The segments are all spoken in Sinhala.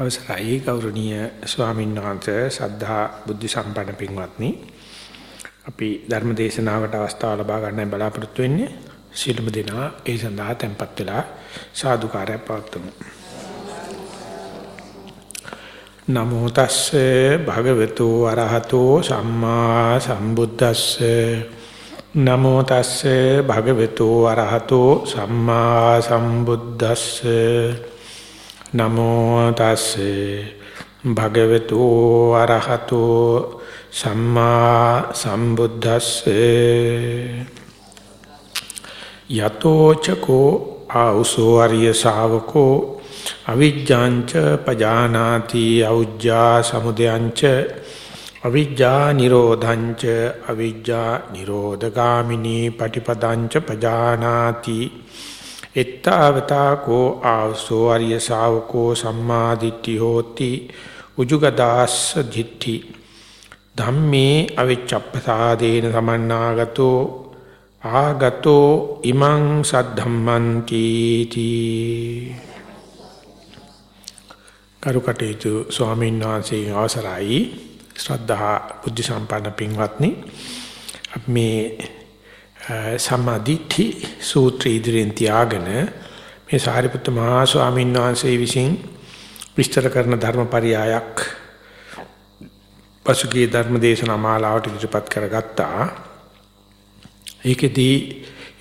අවසරයි ගෞරවනීය ස්වාමීන් වහන්සේ සද්ධා බුද්ධ සම්පන්න පින්වත්නි. අපි ධර්ම දේශනාවට අවස්ථාව ලබා ගන්න බලාපොරොත්තු වෙන්නේ. සිළුම දෙනා ඒ සඳහා tempත් වෙලා සාදුකාරය පවත්වමු. නමෝ තස්සේ භගවතු අරහතෝ සම්මා සම්බුද්දස්සේ. නමෝ තස්සේ භගවතු අරහතෝ සම්මා සම්බුද්දස්සේ. නමෝ තස්සේ භගවතු අරහතෝ සම්මා සම්බුද්දස්සේ යතෝ චකෝ ආඋසෝ අරිය ශාවකෝ අවිජ්ජාංච පජානාති අවිජ්ජා සමුදයංච අවිජ්ජා නිරෝධංච අවිජ්ජා නිරෝධගාමිනී පටිපදංච පජානාති එත්තාවතා කෝ ආසෝ අරිය ශාවකෝ සම්මා දිට්ඨි හෝති උජුගදාස්ස දිට්ඨි. ධම්මේ අවිච්ඡප්පසාදේන සමන්නාගතෝ ආගතෝ ඉමං සද්ධම්මන්ති තී. කරුකටේතු ස්වාමීන් වහන්සේගේ අවසරයි. ශ්‍රද්ධා බුද්ධ සම්පන්න පින්වත්නි මේ සම්මාදිට්ඨි සූත්‍රය ඉදිරියෙන් තියාගෙන මේ සාරිපුත්ත මහා ස්වාමීන් වහන්සේ විසින් විස්තර කරන ධර්මපරියායක් පසුගිය ධර්ම දේශනා මාලාවට ඉදිරිපත් කරගත්තා. ඒකෙදී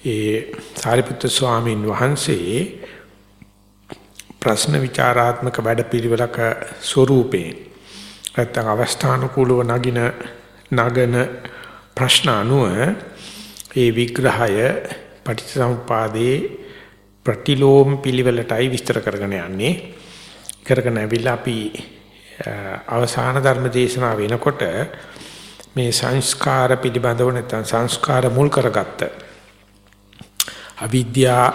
ඒ සාරිපුත්ත ස්වාමීන් වහන්සේ ප්‍රශ්න විචාරාත්මක වැඩපිළිවෙලක ස්වරූපේ නැත්නම් අවස්ථානුකූලව නගින නගන ප්‍රශ්න අනුව ඒ විග්‍රහය පටිච්චසමුපාදේ ප්‍රතිලෝම පිළිවෙලටයි විස්තර කරගෙන යන්නේ. කරගෙන ඇවිල්ලා අපි අවසාන ධර්ම දේශනාව වෙනකොට මේ සංස්කාර පිළිබඳව නැත්නම් සංස්කාර මුල් කරගත්ත අවිද්‍යා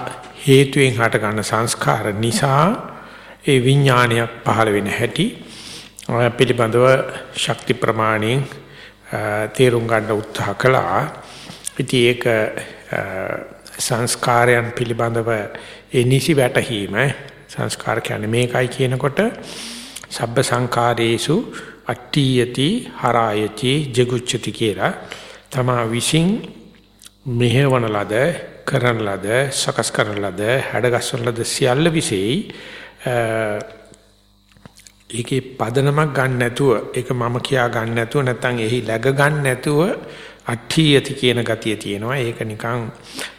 හේතුවෙන් හට ගන්න සංස්කාර නිසා ඒ විඥානයක් පහළ වෙන හැටි පිළිබඳව ශක්ති ප්‍රමාණයෙන් තේරුම් ගන්න උත්සාහ කළා. ඉතින් ඒක සංස්කාරයන් පිළිබඳව ඒ නිසි වැටහීම සංස්කාර කියන්නේ මේකයි කියනකොට සබ්බ සංකාරේසු අට්ඨියති හරායති ජගුච්ඡති කියලා තමා විසින් මෙහෙවන ලද කරන ලද සකස් කරන ලද හැඩගස්වන ලද සියල්ල විසෙයි. ඒකේ පදනමක් ගන්න නැතුව ඒක මම කියා ගන්න නැතුව නැත්නම් එහි läග ගන්න නැතුව අට්ඨියති කියන ගතිය තියෙනවා. ඒක නිකන්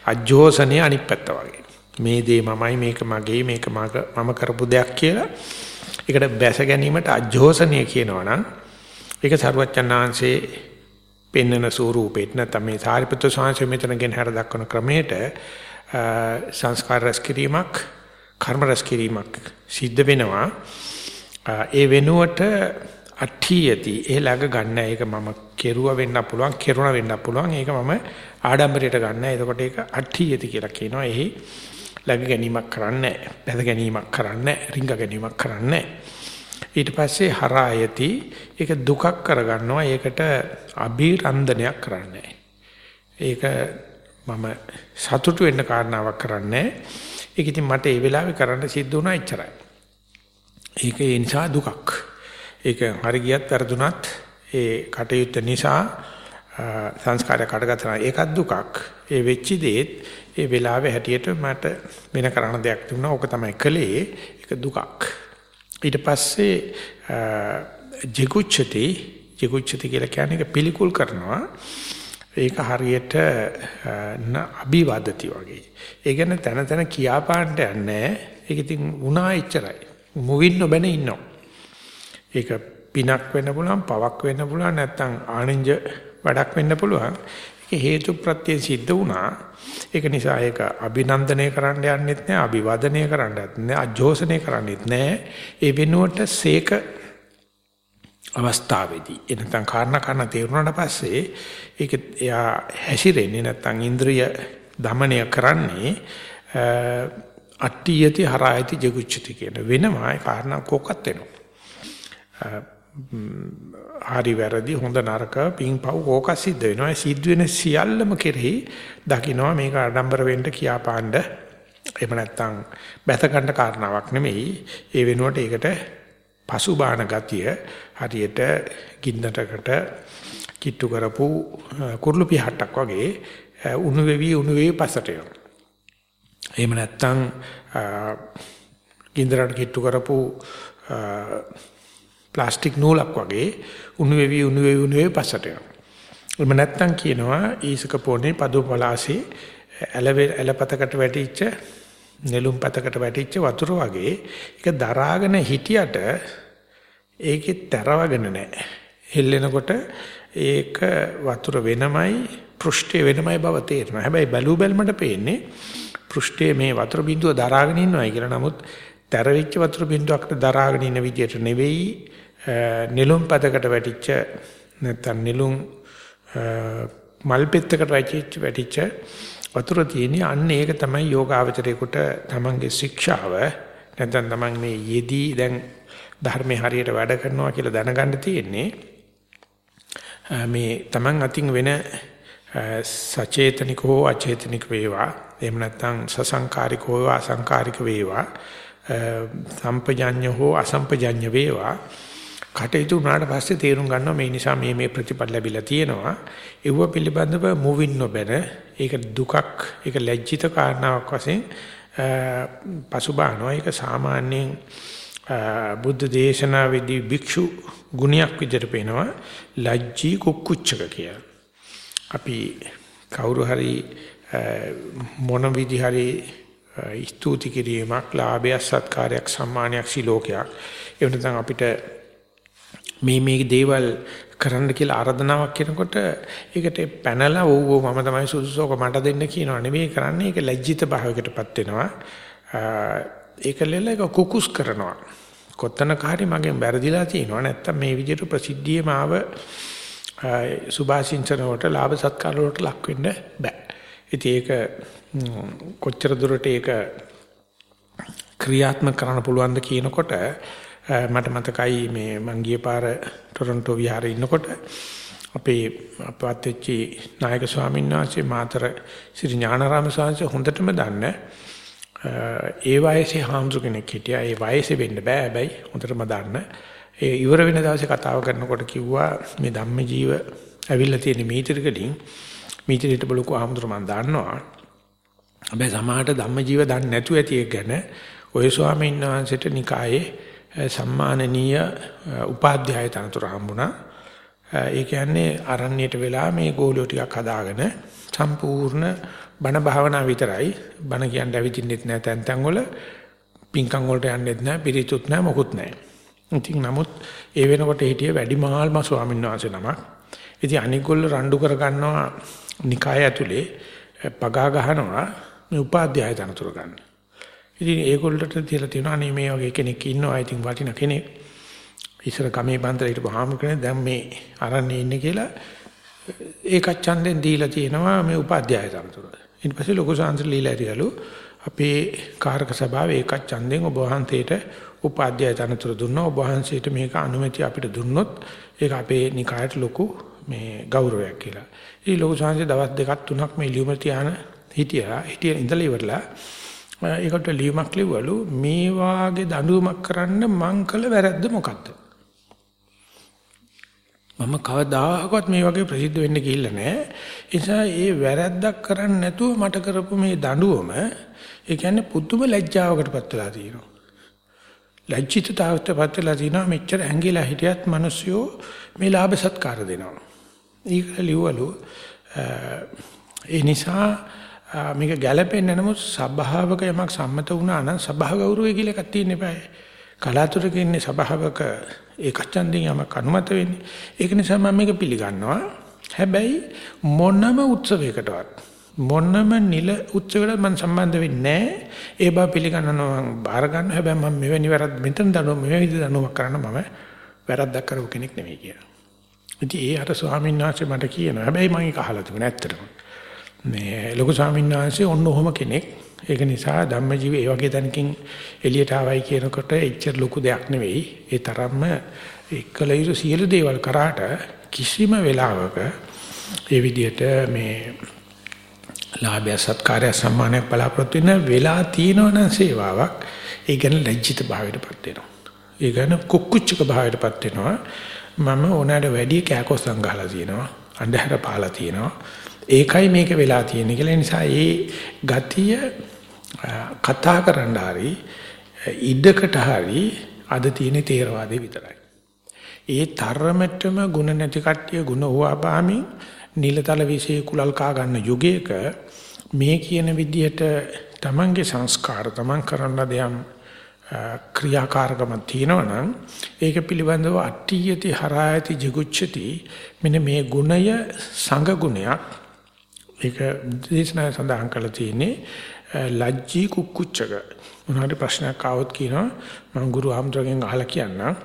අජෝසනේ අනිත් පැත්ත වගේ. මේ දේ මමයි මේක මගේ මේක මම කරපු දෙයක් කියලා. ඒකට බැස ගැනීමට අජෝසනය කියනවා නම් ඒක සරුවච්චන්හන්සේ පෙන්වන ස්වරූපෙත් නැත්නම් මේ සාරිපුත්‍ර ස්වාමීන් මෙතන ගෙන හර දක්වන ක්‍රමයට සංස්කාර රැස් කිරීමක් කර්ම රැස් කිරීමක් සිද්ධ වෙනවා. ඒ වෙනුවට අට්ඨියති ඒ ළඟ ගන්න ඒක මම කෙරුවා වෙන්න පුළුවන් කෙරුණා වෙන්න පුළුවන් ඒක මම ආඩම්බරයට ගන්න. එතකොට ඒක අට්ඨියති කියලා කියනවා. එහි ළඟ ගැනීමක් කරන්නේ නැහැ. ගැනීමක් කරන්නේ රිංග ගැනීමක් කරන්නේ ඊට පස්සේ හරායති ඒක දුකක් කරගන්නවා. ඒකට අභිරන්දනයක් කරන්නේ ඒක මම සතුටු වෙන්න කාරණාවක් කරන්නේ ඒක ඉතින් මට ඒ වෙලාවේ කරන්න සිද්ධ වුණා එච්චරයි. ඒක ඒ නිසා දුකක්. ඒක හරි ගියත් වැරදුනත් ඒ කටයුත්ත නිසා සංස්කාරය කඩගතන ඒකත් දුකක්. ඒ වෙච්ච දේත් ඒ වෙලාවේ හැටියට මට වෙන කරන්න දෙයක් තිබුණා. ඕක තමයි කළේ. ඒක දුකක්. ඊට පස්සේ ජිගුච්ඡති ජිගුච්ඡති කියලා කියන්නේ ඒක පිළිකුල් කරනවා. ඒක හරියට අභිවදති වගේ. ඒ කියන්නේ තන තන කියාපාන්න යන්නේ. ඒක ඉතින් වුණා එච්චරයි. මුවින් නොබැන ඉන්නවා. ඒක පිනක් වෙන්න පුළුවන්, පවක් වෙන්න පුළුවන්, නැත්නම් ආනින්ජ වැඩක් වෙන්න පුළුවන්. ඒක හේතු ප්‍රත්‍යයෙන් සිද්ධ වුණා. ඒක නිසා ඒක අභිනන්දනය කරන්න යන්නෙත් නෑ, අභිවදනය කරන්නත් නෑ, අජෝසනය කරන්නෙත් නෑ. ඒ වෙනුවට සීක අවස්ථාවේදී එනතන් කාරණා කරන තේරුණාට පස්සේ ඒක එයා හැසිරෙන්නේ නැත්නම් ඉන්ද්‍රිය দমনය කරන්නේ අට්ටියති හරායති ජගුච්චති කියන වෙනමයි කාරණා කොකත් වෙනවා හරි වැරදි හොඳ නරක පිංපව් ඕක සිද්ධ වෙනවා. සිද්ධ වෙන සියල්ලම කෙරෙහි දකින්නවා මේක ආඩම්බර වෙන්න කියාපාන්න එහෙම නැත්නම් බැස ගන්න කාරණාවක් නෙමෙයි. ඒ වෙනුවට ඒකට පසුබාන ගතිය හරියට ගින්නටකට කිට්ටු කරපු කුරුළු පිහට්ටක් වගේ උණු වෙවි උණු වෙවි පස්සට යනවා. එහෙම නැත්නම් ගින්දරට කිට්ටු කරපු ප්ලාස්ටික් නූලක් වගේ උණු වෙවි උණු වෙවි උණු වෙවි පස්සට යනවා. එහෙම නැත්නම් කියනවා ඊසක පොනේ පදු පලාසේ ඇලවේ ඇලපතකට වැටිච්ච නෙළුම් පතකට වැටිච්ච වතුර වගේ ඒක දරාගෙන හිටියට ඒකේ තරවගෙන නැහැ. හෙල්ලෙනකොට ඒක වතුර වෙනමයි පෘෂ්ඨය වෙනමයි බව තේරෙනවා. හැබැයි බැලු බැලමට පේන්නේ පෘෂ්ඨයේ මේ වතුර බිඳුව දරාගෙන ඉන්නවයි කියලා. නමුත් තරවිච්ච වතුර බිඳුවකට දරාගෙන ඉන්න විදියට නෙවෙයි නෙළුම් පතකට වැටිච්ච නැත්නම් නෙළුම් මල් පෙත්තකට වැටිච්ච වැටිච්ච වතුර තියෙන්නේ. අන්න ඒක තමයි යෝගාවචරයේකට තමන්ගේ ශික්ෂාව. නැත්නම් තමන් මේ යෙදී දැන් ධර්මයේ හරියට වැඩ කරනවා කියලා දැනගන්න තියෙන්නේ. මේ තමන් අතින් වෙන සචේතනික හෝ අචේතනික වේවා. එහෙම නැත්නම් සසංකාරික හෝ අසංකාරික වේවා. සම්පජඤ්ඤ හෝ අසම්පජඤ්ඤ වේවා. කටයුතු වුණාට පස්සේ තේරුම් ගන්නවා මේ නිසා මේ මේ ප්‍රතිඵල ලැබිලා තියෙනවා. ඒව පිළිබඳව මුවින් නොබැන ඒක දුකක් ඒක ලැජ්ජිත කාරණාවක් වශයෙන් පසුබානවා. ඒක සාමාන්‍යයෙන් බුද්ධ දේශනාවේදී භික්ෂු ගුණයක් විදිහට පේනවා ලැජ්ජී කුක්කුච්චක කියලා. අපි කවුරු හරි මොන විදි හරි ස්තුති කිරීමක් ලාභයක් සත්කාරයක් සම්මානයක් සිලෝකයක් ඒ වෙනතන් අපිට මේ මේ දේවල් කරන්න කියලා ආරාධනාවක් කරනකොට ඒකට පැනලා ඕව මම තමයි සුදුසුක මට දෙන්න කියනවා නෙවෙයි කරන්නේ. ඒක ලැජ්ජිත භාවයකටපත් වෙනවා. ඒක ලෙල එක කුකුස් කරනවා. කොත්තනක හරි මගෙන් වැරදිලා තියෙනවා. නැත්තම් මේ විදිහට ප්‍රසිද්ධියම ආව සුභාසින්චන වලට ලාභ සත්කාර වලට ලක් වෙන්න බෑ. ඉතින් ඒක කොච්චර දුරට ඒක ක්‍රියාත්මක කරන්න පුළුවන්ද කියනකොට මට මතකයි මේ මං ගිය පාර ටොරන්ටෝ විහාරේ ඉන්නකොට අපේ අපවත් වෙච්චි නායක ස්වාමීන් වහන්සේ මාතර ශ්‍රී ඥානාරාම ස්වාමීන් හොඳටම දන්න ඒ වයසේ හාමුදුර කෙනෙක් හිටියා. ඒ වයසේ වෙන්න බෑ හැබැයි හොඳටම දන්න. ඒ ඉවර වෙන දවසේ කතාව කරනකොට කිව්වා මේ ධම්මජීව ඇවිල්ලා තියෙන මීටරකලින් මීටරයට බලුකෝ හාමුදුර මම දන්නවා. හැබැයි සමහරට ධම්මජීව දන්නේ නැතුව ඇති එක ගැන ඔය ස්වාමීන් වහන්සේට නිකායේ සම්මානනීය උපාධ්‍යාය තනතුර හම්බුණා. ඒ කියන්නේ අරණ්‍යයට වෙලා මේ ගෝලියෝ ටිකක් හදාගෙන සම්පූර්ණ බණ භාවනා විතරයි බණ කියන්න ඇවිදින්නෙත් නැහැ තැන් තැන් වල පිංකම් වලට යන්නෙත් නැහැ පිරිතුත් නැහැ මොකුත් නැහැ. ඉතින් නමුත් ඒ වෙනකොට හිටියේ වැඩිමහල්ම ස්වාමීන් වහන්සේ නමක්. ඉතින් අනිගොල්ල රණ්ඩු කර ගන්නවා නිකාය ඇතුලේ පගා ගහනවා මේ උපාධ්‍යාය තනතුර ගන්න. ඉතින් ඒගොල්ලන්ට තියලා තියෙනවා අනේ මේ වගේ කෙනෙක් ඉන්නවා ඉතින් වටින කෙනෙක්. ඉස්සර ගමේ බන්දර හිටපු හාමු කෙනෙක් දැන් මේ අරන්නේ ඉන්නේ කියලා ඒකත් ඡන්දෙන් දීලා තියෙනවා මේ උපාධ්‍යාය තනතුර. ඊට පස්සේ ලොකු සාංශ ලීලා ඇරියලු අපේ කාරක සභාවේ ඒකත් ඡන්දෙන් ඔබ වහන්සේට උපාධ්‍යාය තනතුර දුන්නා. ඔබ වහන්සේට මේක අනුමැතිය අපිට දුන්නොත් ඒක අපේ නිකායට ලොකු මේ ගෞරවයක් කියලා. ඉතින් ලොකු සාංශ දවස් දෙකක් තුනක් මේ ලියුම තියාන හිටියා. හිටිය ඉඳලා ඉවරලා ඒකට ලියුමක් ලිව්වලු මේ වාගේ දඬුවමක් කරන්න මං කළ වැරද්ද මොකද්ද? මම කවදාකවත් මේ වගේ ප්‍රසිද්ධ වෙන්න ගිහිල්ලා නැහැ. ඒ නිසා ඒ වැරද්දක් කරන්න නැතුව මට කරපු මේ දඬුවම ඒ කියන්නේ පුදුම ලැජ්ජාවකටපත් වෙලා තියෙනවා. ලැජ්ජිතතාවයටපත් වෙලා තියෙනවා මෙච්චර ඇඟිලා හිටියත් මිනිස්සුયો මේ ලාභ සත්කාර දෙනවා. ඒක ලිව්වලු ඒ නිසා මේක ගැළපෙන්නේ නමුත් සබාවක යමක් සම්මත වුණා නම් සබා ගෞරවය කියලා එකක් තියෙන්න eBay. කලාතුරක ඉන්නේ සබාවක ඒකච්ඡන්දින් යමක් අනුමත වෙන්නේ. ඒක නිසා මම මේක පිළිගන්නවා. හැබැයි මොනම උත්සවයකටවත් මොනම නිල උත්සවයකට මම සම්බන්ධ වෙන්නේ නැහැ. ඒ බව පිළිගන්නවා මම බාර ගන්න. හැබැයි මම මෙවැනි වැරද්ද මෙතන දනුව මෙවැනි දනුවක් කරන්න මම වැරද්දක් කරපු කෙනෙක් නෙවෙයි කියලා. ඉතින් ඒ අර ස්වාමීන් වහන්සේ මට කියනවා. හැබැයි මම ඒක අහලා තිබුණා ඇත්තටම. මේ ලොකු ස්වාමීන් වහන්සේ ඔන්න ඔහොම කෙනෙක්. ඒක නිසා ධම්මජීව ඒ වගේ තැනකින් එළියට ආවයි කියනකොට එච්චර ලොකු දෙයක් නෙවෙයි. ඒ තරම්ම එක්කල යුතු සියලු දේවල් කරාට කිසිම වෙලාවක ඒ විදිහට මේ ලාභය සත්කාරය සම්මානයක් බලාපොරොත්තු වෙන වෙලා තියෙනවනම් සේවාවක් ඒ ගැන ලැජ්ජිත භාවයටපත් වෙනවා. ඒ කියන්නේ කුක්කුච්චක භාවයටපත් වෙනවා. මම ඕනෑමට වැඩි කෑකොස්සන් ගහලා තියෙනවා. අන්ධහැර පාලා තියෙනවා. ඒකයි මේක වෙලා තියෙන්නේ කියලා නිසා ඒ ගතිය කතා කරන්න හරි ඉඩකට හරි අද තියෙන තේරවාදේ විතරයි. ඒ තරමටම ಗುಣ නැති කට්ටිය ಗುಣ හොවාපාමින් නිලතල විශේෂ කුලල් කා ගන්න යුගයක මේ කියන විදිහට තමන්ගේ සංස්කාර තමන් කරන්න දෙයම් ක්‍රියාකාරකම තියෙනවනම් ඒක පිළිබඳව අට්ඨියති හරායති jigucchati මෙන්න මේ ගුණය සංඝ ගුණයක් ඒක දේශනා සඳහන් කරලා තියෙන්නේ ලජ්ජී කුක්කුච්චක. මොනවාරි ප්‍රශ්නයක් ආවොත් කියනවා මම ගුරු ආම්ද්‍රගෙන් අහලා කියන්නම්.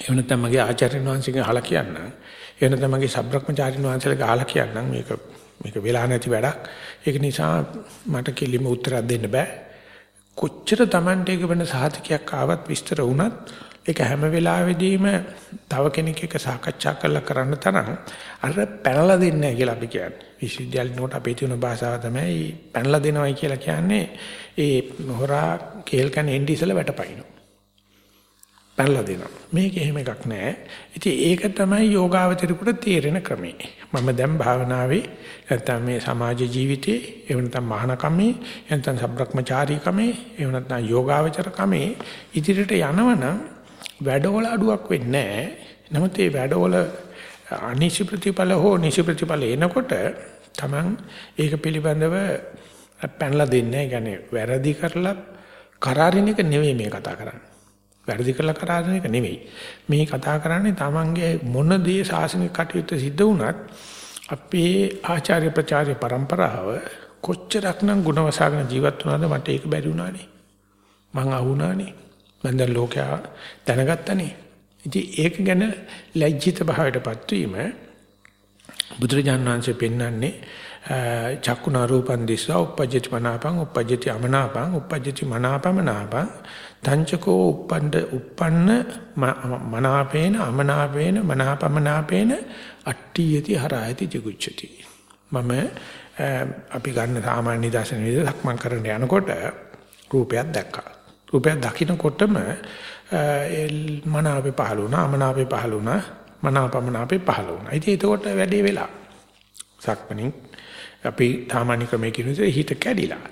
එහෙම නැත්නම් මගේ ආචාර්යන් වහන්සේගෙන් අහලා කියන්නම්. එහෙම නැත්නම් මගේ සබ්‍රක්‍මචාරින් වහන්සේලාගෙන් අහලා කියන්නම්. මේක මේක වෙලා නැති වැඩක්. ඒක නිසා මට කෙලිම උත්තරයක් දෙන්න බෑ. කොච්චර Tamante එක වෙන සාධකයක් ආවත් විස්තර වුණත් ඒක හැම වෙලාවෙදීම තව කෙනෙක් එක්ක සාකච්ඡා කරලා කරන්න තරම් අර පැනලා දෙන්නේ නැහැ කියලා අපි කියන්නේ. විශ්වවිද්‍යාලේ නෝට අපේ තියෙන භාෂාව තමයි පැනලා දෙනවයි කියලා කියන්නේ ඒ හොරා කේල් කන එන්ඩි ඉසල වැටපයින්නවා. පැනලා දෙනවා. මේක එහෙම එකක් නැහැ. ඉතින් ඒක තමයි යෝගාවචරිකුට තේරෙන ක්‍රමය. මම දැන් භාවනාවේ නැත්නම් මේ සමාජ ජීවිතේ එහෙම නැත්නම් මහානකමේ නැත්නම් සබ්‍රක්‍මචාරීකමේ එහෙම නැත්නම් යෝගාවචරකමේ ඉදිරියට යනවනම් වැඩවල අඩුවක් වෙන්නේ නැහැ. නමුත් මේ වැඩවල අනිසි ප්‍රතිඵල හෝ නිසි ප්‍රතිඵල එනකොට Taman ඒක පිළිබඳව පැනලා දෙන්නේ. ඒ කියන්නේ වැරදි කරලා කරාරින එක නෙවෙයි මේ කතා කරන්නේ. වැරදි කරලා කරාරින එක නෙවෙයි. මේ කතා කරන්නේ Tamanගේ මොන දේ සාසනික කටයුත්ත සිද්ධ වුණත් අපේ ආචාර්ය ප්‍රචාරය પરම්පරාව කොච්චරක්නම් ගුණවසාගෙන ජීවත් වුණාද මට ඒක බැරි වුණානේ. මං අහුණානේ. මම දැන් ලෝකයා දැනගත්තනේ. ඉතින් ඒක ගැන ලැජ්ජිත භාවයටපත් වීම බුදුරජාණන් වහන්සේ පෙන්වන්නේ චක්කුණා රූපන් දිස්සා uppajjati මනාපං uppajjati අමනාපං uppajjati මනාපමනාපං තංචකෝ uppන්න uppන්න මනාපේන අමනාපේන මනාපමනාපේන අට්ඨියති හරායති jigucchati මම අපි ගන්න සාමාන්‍ය දර්ශන විදිහට සක්මන් කරන්න යනකොට රූපයක් දැක්කා රූපයක් දකින්නකොටම මනාපේ පහළ වුණා, අමනාපේ පහළ වුණා, මනාපමනාපේ පහළ වුණා. ඉතින් ඒකකොට වැඩේ වෙලා. සක්මණින් අපි සාමාන්‍ය ක්‍රමයේ කියන විදිහට හිත කැඩිලා.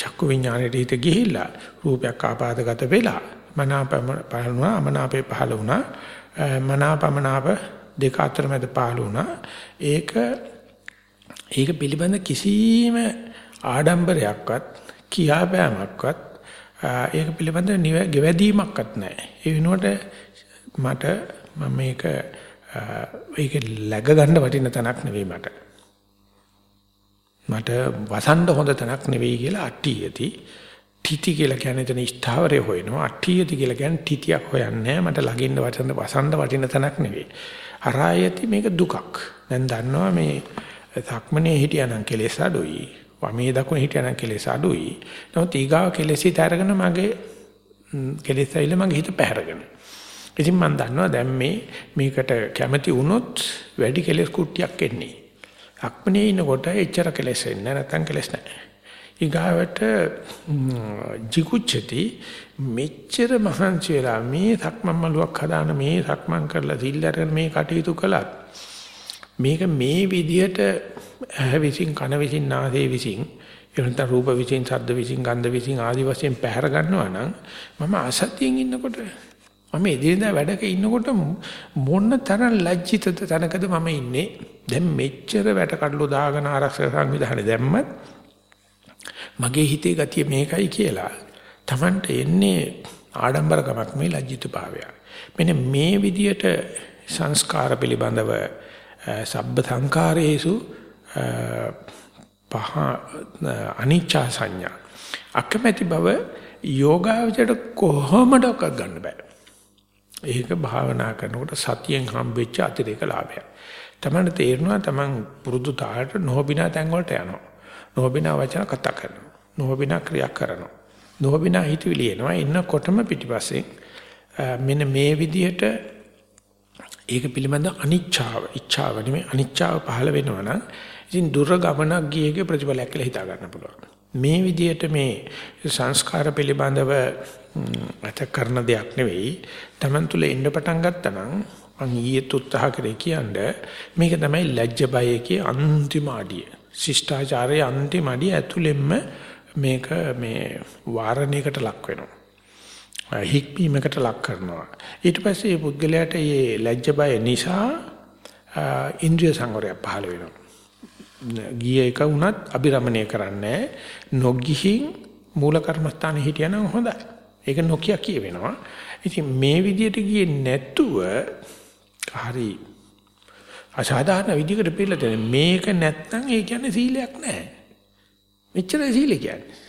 චක්කු විඥාණයට හිත ගිහිල්ලා රූපයක් ආපාදගත වෙලා මනාපම පහළ වුණා, අමනාපේ පහළ වුණා. මනාපමනාප දෙක අතර මැද පහළ වුණා. ඒක ඒක පිළිබඳ කිසිම ආඩම්බරයක්වත් කියාපෑමක්වත් ඒක පිළිබඳව ගෙවැදීමක්වත් නැහැ. ඒ වෙනුවට මට මම මේක ඒක läග ගන්න වටින තැනක් නෙවෙයි මට. මට වසන්ඩ හොඳ තැනක් නෙවෙයි කියලා අට්ටියති. තිති කියලා කියන්නේ එතන ස්ථාවරය හොයනවා. අට්ටියති කියලා කියන්නේ තිතියක් හොයන්නේ මට ළඟින්න වටන වසන්ඩ වටින තැනක් නෙවෙයි. හරායති මේක දුකක්. දැන් දන්නවා මේ සක්මනේ හිටියානම් කෙලෙස් අඩුයි. වමේ දකුණ හිටියනම් කෙලෙස් අඩුයි. නමුත් ඊගාව කෙලෙසිත අරගෙන මගේ කෙලෙස් ඇවිල්ලා මගේ හිත පැහැරගෙන. ඉතින් මම දන්නවා දැන් මේ මේකට කැමති වුණොත් වැඩි කෙලෙස් කුට්ටියක් එන්නේ. අක්මනේ ඉන්නකොට එච්චර කෙලෙස් එන්නේ නැත්නම් කෙලෙස් නැහැ. ඊගාවට jigucchati මෙච්චර මහන්සි වෙලා මේ සක්මන් මලුවක් හදාන මේ සක්මන් කරලා සිල් අරගෙන මේ කටයුතු කළත් මේක මේ විදියට ඇහැ විසින් කන විසින් නාසය විසින් එවනත රූප විසින් ශබ්ද විසින් ගන්ධ විසින් ආදි වශයෙන් පැහැර ගන්නවා නම් මම අසතියෙන් ඉන්නකොට මම එදිනෙදා වැඩක ඉන්නකොට මොන තරම් ලැජ්ජිතද තැනකද මම ඉන්නේ? දැන් මෙච්චර වැට කඩලු දාගෙන ආරක්ෂක සංවිධානය දැම්මත් මගේ හිතේ ගතිය මේකයි කියලා. Tamanට එන්නේ ආඩම්බරකමක් මේ ලැජ්ජිත භාවය මෙන්න මේ විදියට සංස්කාර පිළිබඳව සබ්බ සංකාරයේසු පහ අනිච්චා සංඥා අකමැති බව යෝගාවචරයට කොහොමඩක් ගන්න බෑ. ඒක භාවනා කරනකොට සතියෙන් හම්බෙච්ච අතිරේක ලාභයක්. තමන්න තේරෙනවා තමන් පුරුදු තාලට නොබිනා තැන් වලට යනවා. නොබිනා වචන කතා කරනවා. නොබිනා ක්‍රියා කරනවා. නොබිනා හිතවිලි එනවා. ඉන්නකොටම පිටිපස්සේ මෙන්න මේ විදිහට ඒක පිළිබඳ අනිච්චාව, ඉච්ඡාව නෙමෙයි අනිච්චාව පහළ වෙනවා නම් ඉතින් දුර ගමනක් ගියේගේ ප්‍රතිඵලයක් කියලා හිතා ගන්න පුළුවන්. මේ විදිහට මේ සංස්කාර පිළිබඳව අත කරන දෙයක් නෙවෙයි. Taman තුල එන්න පටන් ගත්තා නම් මං ඊයේත් උත්සාහ කරේ කියන්නේ මේක තමයි ලැජ්ජ බයකේ අන්තිම අඩිය. ශිෂ්ටාචාරයේ අන්තිම අඩිය ඇතුළෙන්ම මේක මේ වාරණයකට ලක් වෙනවා. හික්මීමකට ලක් කරනවා. ඊට පස්සේ මේ පුද්ගලයාට මේ ලැජ්ජ බය නිසා ඉන්ද්‍රිය සංවරය පහළ වෙනවා. ගිය එක වුණත් අබිරමණය කරන්නේ නොගිහින් මූල කර්මස්ථානේ හිටියනම් හොඳයි. ඒක නොකිය කියවෙනවා. ඉතින් මේ විදියට ගියේ නැතුව හරි අසාධාරණ විදිහකට පිළිලා තියෙන මේක නැත්නම් ඒ කියන්නේ සීලයක් නැහැ. මෙච්චර සීල කියන්නේ.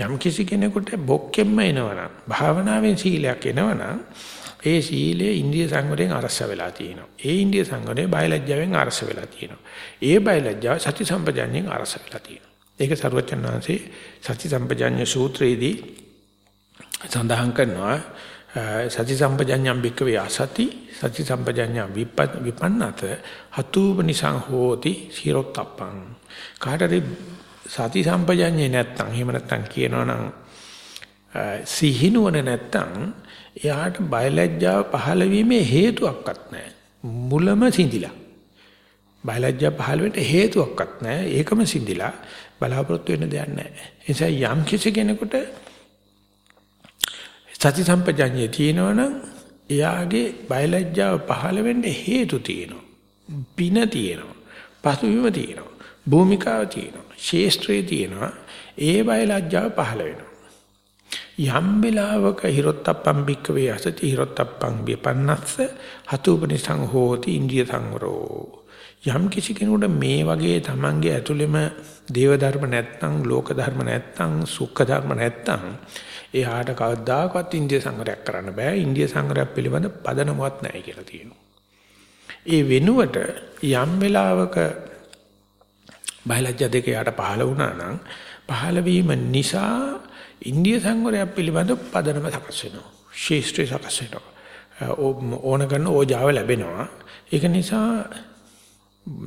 යම් කිසි කෙනෙකුට බොක්කෙම්ම එනවනම් භාවනාවෙන් සීලයක් එනවනම් ඒ සීලයේ ඉන්දිය සංවරයෙන් අරස වෙලා තියෙනවා. ඒ ඉන්දිය සංවරය බයලජ්ජාවෙන් අරස වෙලා තියෙනවා. ඒ බයලජ්ජාව සති සම්පජාඤ්ඤයෙන් අරස වෙලා තියෙනවා. ඒක සරුවචන් වහන්සේ සති සම්පජාඤ්ඤ සූත්‍රයේදී සඳහන් කරනවා සති සම්පජඤ්ඤම් බික්කවේ අසති සති සම්පජඤ්ඤම් විපන්නත හතුබනිසං හෝති සිරොත්තප්පං කාටරි සති සම්පජඤ්ඤේ නැත්තම් එහෙම නැත්තම් කියනවනම් සිහිනුවන නැත්තම් එයාට බයලජ්ජාව පහළ වීමේ හේතුවක්වත් නැහැ මුලම සිඳිලා බයලජ්ජා පහළ වෙන්න හේතුවක්වත් නැහැ ඒකම සිඳිලා බලාපොරොත්තු වෙන්න දෙයක් නැහැ ඒ නිසා යම් කිසි කෙනෙකුට සති සම්පජඤ්ඤය තියෙනවනම් එයාගේ බයලජ්ජාව පහළ වෙන්න හේතු තියෙනවා. පින තියෙනවා. පසුබිම තියෙනවා. භූමිකාව තියෙනවා. ශේෂ්ත්‍රය තියෙනවා. ඒ බයලජ්ජාව පහළ වෙනවා. යම් වෙලාවක හිරොත්තප්පම් බික්කවේ අසති හිරොත්තප්පම් විපන්නස්ස හතුපනිසං හෝති ඉන්ද්‍රිය සංවරෝ යම් කිසි කෙනෙකුට මේ වගේ තමන්ගේ ඇතුළෙම දේව ධර්ම නැත්නම් ලෝක ධර්ම නැත්නම් සුඛ ධර්ම නැත්නම් එයාට කවදාකවත් ඉන්දිය සංගරයක් කරන්න බෑ. ඉන්දිය සංගරයක් පිළිබඳ පදනමවත් නැහැ කියලා තියෙනවා. ඒ වෙනුවට යම් වෙලාවක බයලජ්‍ය දෙක යට පහළ වුණා නම් පහළ වීම නිසා ඉන්දිය සංගරයක් පිළිබඳ පදනම සකස් වෙනවා. ශේෂ්ත්‍රය සකස් වෙනවා. ඕන කරන ඕජාව ලැබෙනවා. ඒක නිසා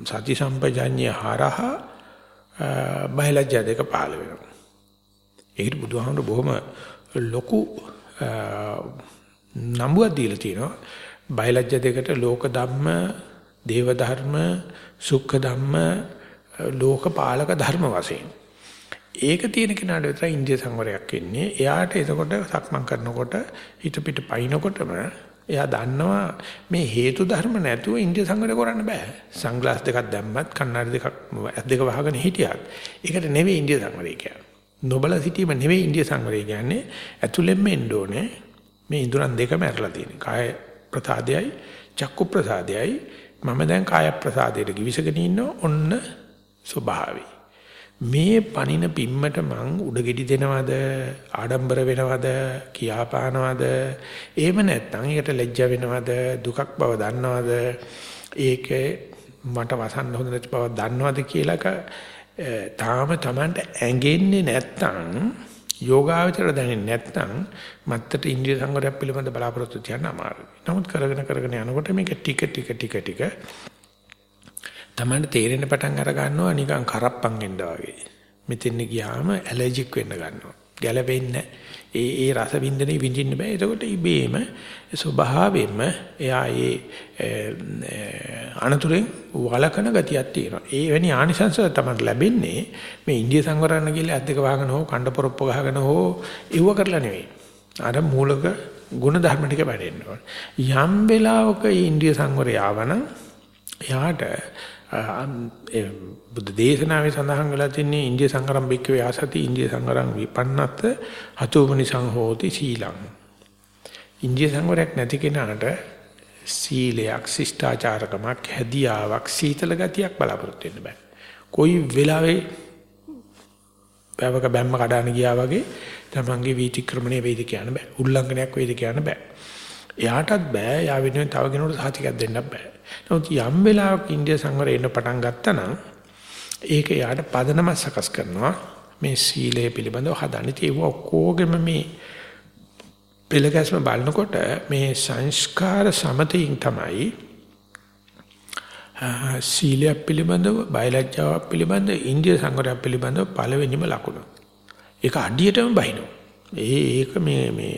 සති සම්පජඤ්ඤය හරහා බයලජ්‍ය දෙක පහළ වෙනවා. ඒකට බුදුහාමුදුර බොහොම ලොකු නම්බුවක් දීලා තියෙනවා. බයලජ්‍ය දෙකට ලෝක ධම්ම, දේව ධර්ම, සුඛ ධම්ම, ලෝක පාලක ධර්ම වශයෙන්. ඒක තියෙන කෙනාට විතර ඉන්දිය සංවරයක් එන්නේ. එයාට එතකොට සක්මන් කරනකොට හිත පිට පයින්නකොටම එයා දන්නවා මේ හේතු ධර්ම නැතුව ඉන්දිය සංවරය කරන්න බෑ. සන්ග්ලාස් දෙකක් දැම්මත් කණ්ණාඩි දෙකක් ඇස් දෙක වහගෙන හිටියත් ඒකට නෙවෙයි ඉන්දිය සංවරය කියන්නේ. නොබල සිටීම නෙවෙයි ඉන්දිය සංවරය කියන්නේ ඇතුළෙන්ම එන්න ඕනේ මේ ඉඳුරන් දෙකම ඇරලා තියෙන. කාය ප්‍රසාදයයි චක්කු ප්‍රසාදයයි මම දැන් කාය ප්‍රසාදයට givisගෙන ඉන්න ඔන්න ස්වභාවයි. මේ පණින පිම්මට මං උඩගෙඩි දෙනවද? ආඩම්බර වෙනවද? කියාපානවද? එහෙම නැත්නම් ඒකට ලැජ්ජ වෙනවද? දුකක් බව දන්නවද? ඒක මට වසන්න හොඳ නැති බව දන්නවද කියලා තාම Tamanට ඇඟෙන්නේ නැත්තම් යෝගාවචර දැනෙන්නේ නැත්නම් මත්තට ඉන්ද්‍රිය සංවරයක් පිළිබඳ බලාපොරොත්තු තියන්න අමාරුයි. නමුත් කරගෙන කරගෙන යනකොට මේක ටික ටික ටික ටික Tamanට තේරෙන්න පටන් අර ගන්නවා නිකන් කරප්පන් වෙන්න වගේ. මෙතෙන් ගියාම ඇලර්ජික් වෙන්න ගන්නවා. ගැළපෙන්නේ ඒ ඒ රස වින්දනේ විඳින්න බෑ. එතකොට ඉබේම ස්වභාවයෙන්ම එයා ඒ අනතුරෙන් වළකන ගතියක් තියෙනවා. ඒ වැනි ආනිසංස තමයි ලැබෙන්නේ මේ ඉන්දිය සංවරණ කියලා අද්දක වහගෙන හෝ කණ්ඩ පොරොප්ප ගහගෙන හෝ ඉව කරලා නෙවෙයි. අර මූලික ගුණ ධර්ම ටික වැඩෙන්න ඕනේ. යම් වෙලාවක ඉන්දිය සංවරය ආවනම් එයාට බුද්ධ දේශනාවේ සඳහන් වෙලා තින්නේ ඉන්දිය සංගරම් බික්කවේ ආසති ඉන්දිය සංගරම් විපන්නත් හතුමනි සංහෝති සීලං. ඉන්දිය සංවරයක් නැති කෙනාට සීලයක් ශිෂ්ටාචාරකමක් හැදියාවක් සීතල ගතියක් බලාපොරොත්තු වෙන්න බෑ. කොයි වෙලාවෙ පැවක බැම්ම කඩාන ගියා වගේ තමන්ගේ වීතික්‍රමණය වේද කියන්න බෑ. උල්ලංඝනයක් වේද කියන්න බෑ. එයාටත් බෑ. යා වෙනුවෙන් තව කෙනෙකුට සාතිකයක් දෙන්නත් බෑ. නමුත් යම් වෙලාවක ඉන්දිය සංවරය එන්න පටන් ගත්තා නම් ඒක යාට පදනම සකස් කරනවා මේ සීලය පිළිබඳව හදන්නේ ඒ ඔක්කොගෙම මේ පෙළගැස්ම බලනකොට මේ සංස්කාර සමතයින් තමයි සීලය පිළිබඳව බයලජ්ජාව පිළිබඳව ඉන්දිය සංවරය පිළිබඳව පළවෙනිම ලකුණ. ඒක අඩියටම බහිනවා. ඒ ඒක මේ මේ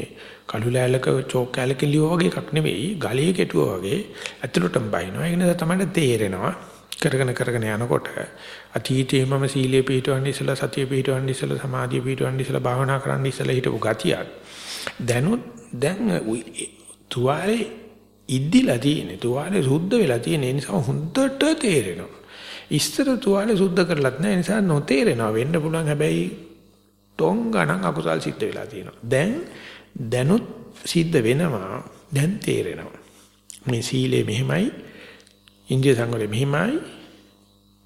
කළු ලෑල්ලක චෝක් කැලක ලියෝ වගේ එකක් නෙවෙයි ගලේ කෙටුවා වගේ ඇතුළටම බයිනවා. ඒ නිසා තමයි තේරෙනවා. කරගෙන කරගෙන යනකොට අතීතයේ මම සීලයේ පිටවන්න ඉස්සලා සතියේ පිටවන්න ඉස්සලා සමාධියේ පිටවන්න ඉස්සලා භාවනා කරන්න ඉස්සලා හිටපු ගතියක්. දැනුත් දැන් තුවාලේ ඉද්දිලා තියෙන්නේ තුවාලේ සුද්ධ වෙලා තියෙන නිසා හොඳට තේරෙනවා. ඉස්තර තුවාලේ සුද්ධ කරලත් නැහැ නිසා නොතේරෙනවා වෙන්න පුළුවන් හැබැයි ටොං ගණන් අකුසල් සිද්ධ වෙලා තියෙනවා. දැන් දැනුත් සිද්ධ වෙනවා දැන් තේරෙනවා. මේ සීලය මෙහෙමයි ඉන්දිය සංවරය මෙහෙමයි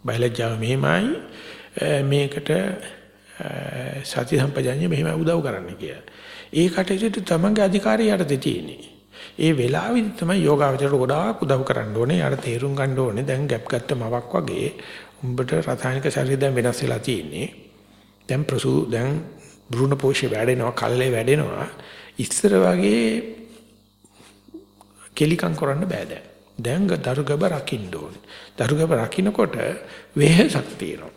බයලජ්ජාව මෙහෙමයි මේකට සති සම්පජාඤ්ඤය මෙහෙම උදව් කරන්න කියලා. ඒ කටයුතු තමන්ගේ අධිකාරිය යටතේ තියෙන්නේ. ඒ වෙලාවෙදි තමයි යෝගාවචරයට ගොඩාක් උදව් කරන්න ඕනේ. යාට තේරුම් ගන්න ඕනේ දැන් ගැප් ගත්ත මවක් වගේ උඹට රසායනික ශරීරය දැන් වෙනස් වෙලා තියෙන්නේ. දැන් ප්‍රසූ දැන් භ්‍රූණ පෝෂය වැඩෙනවා, කල්ලේ වැඩෙනවා. ඉස්සර වගේ කෙලිකම් කරන්න බෑ දැන්. දැන් දරුගබ රකින්න ඕනේ. දරුගබ රකින්නකොට වෙහසක් තියෙනවා.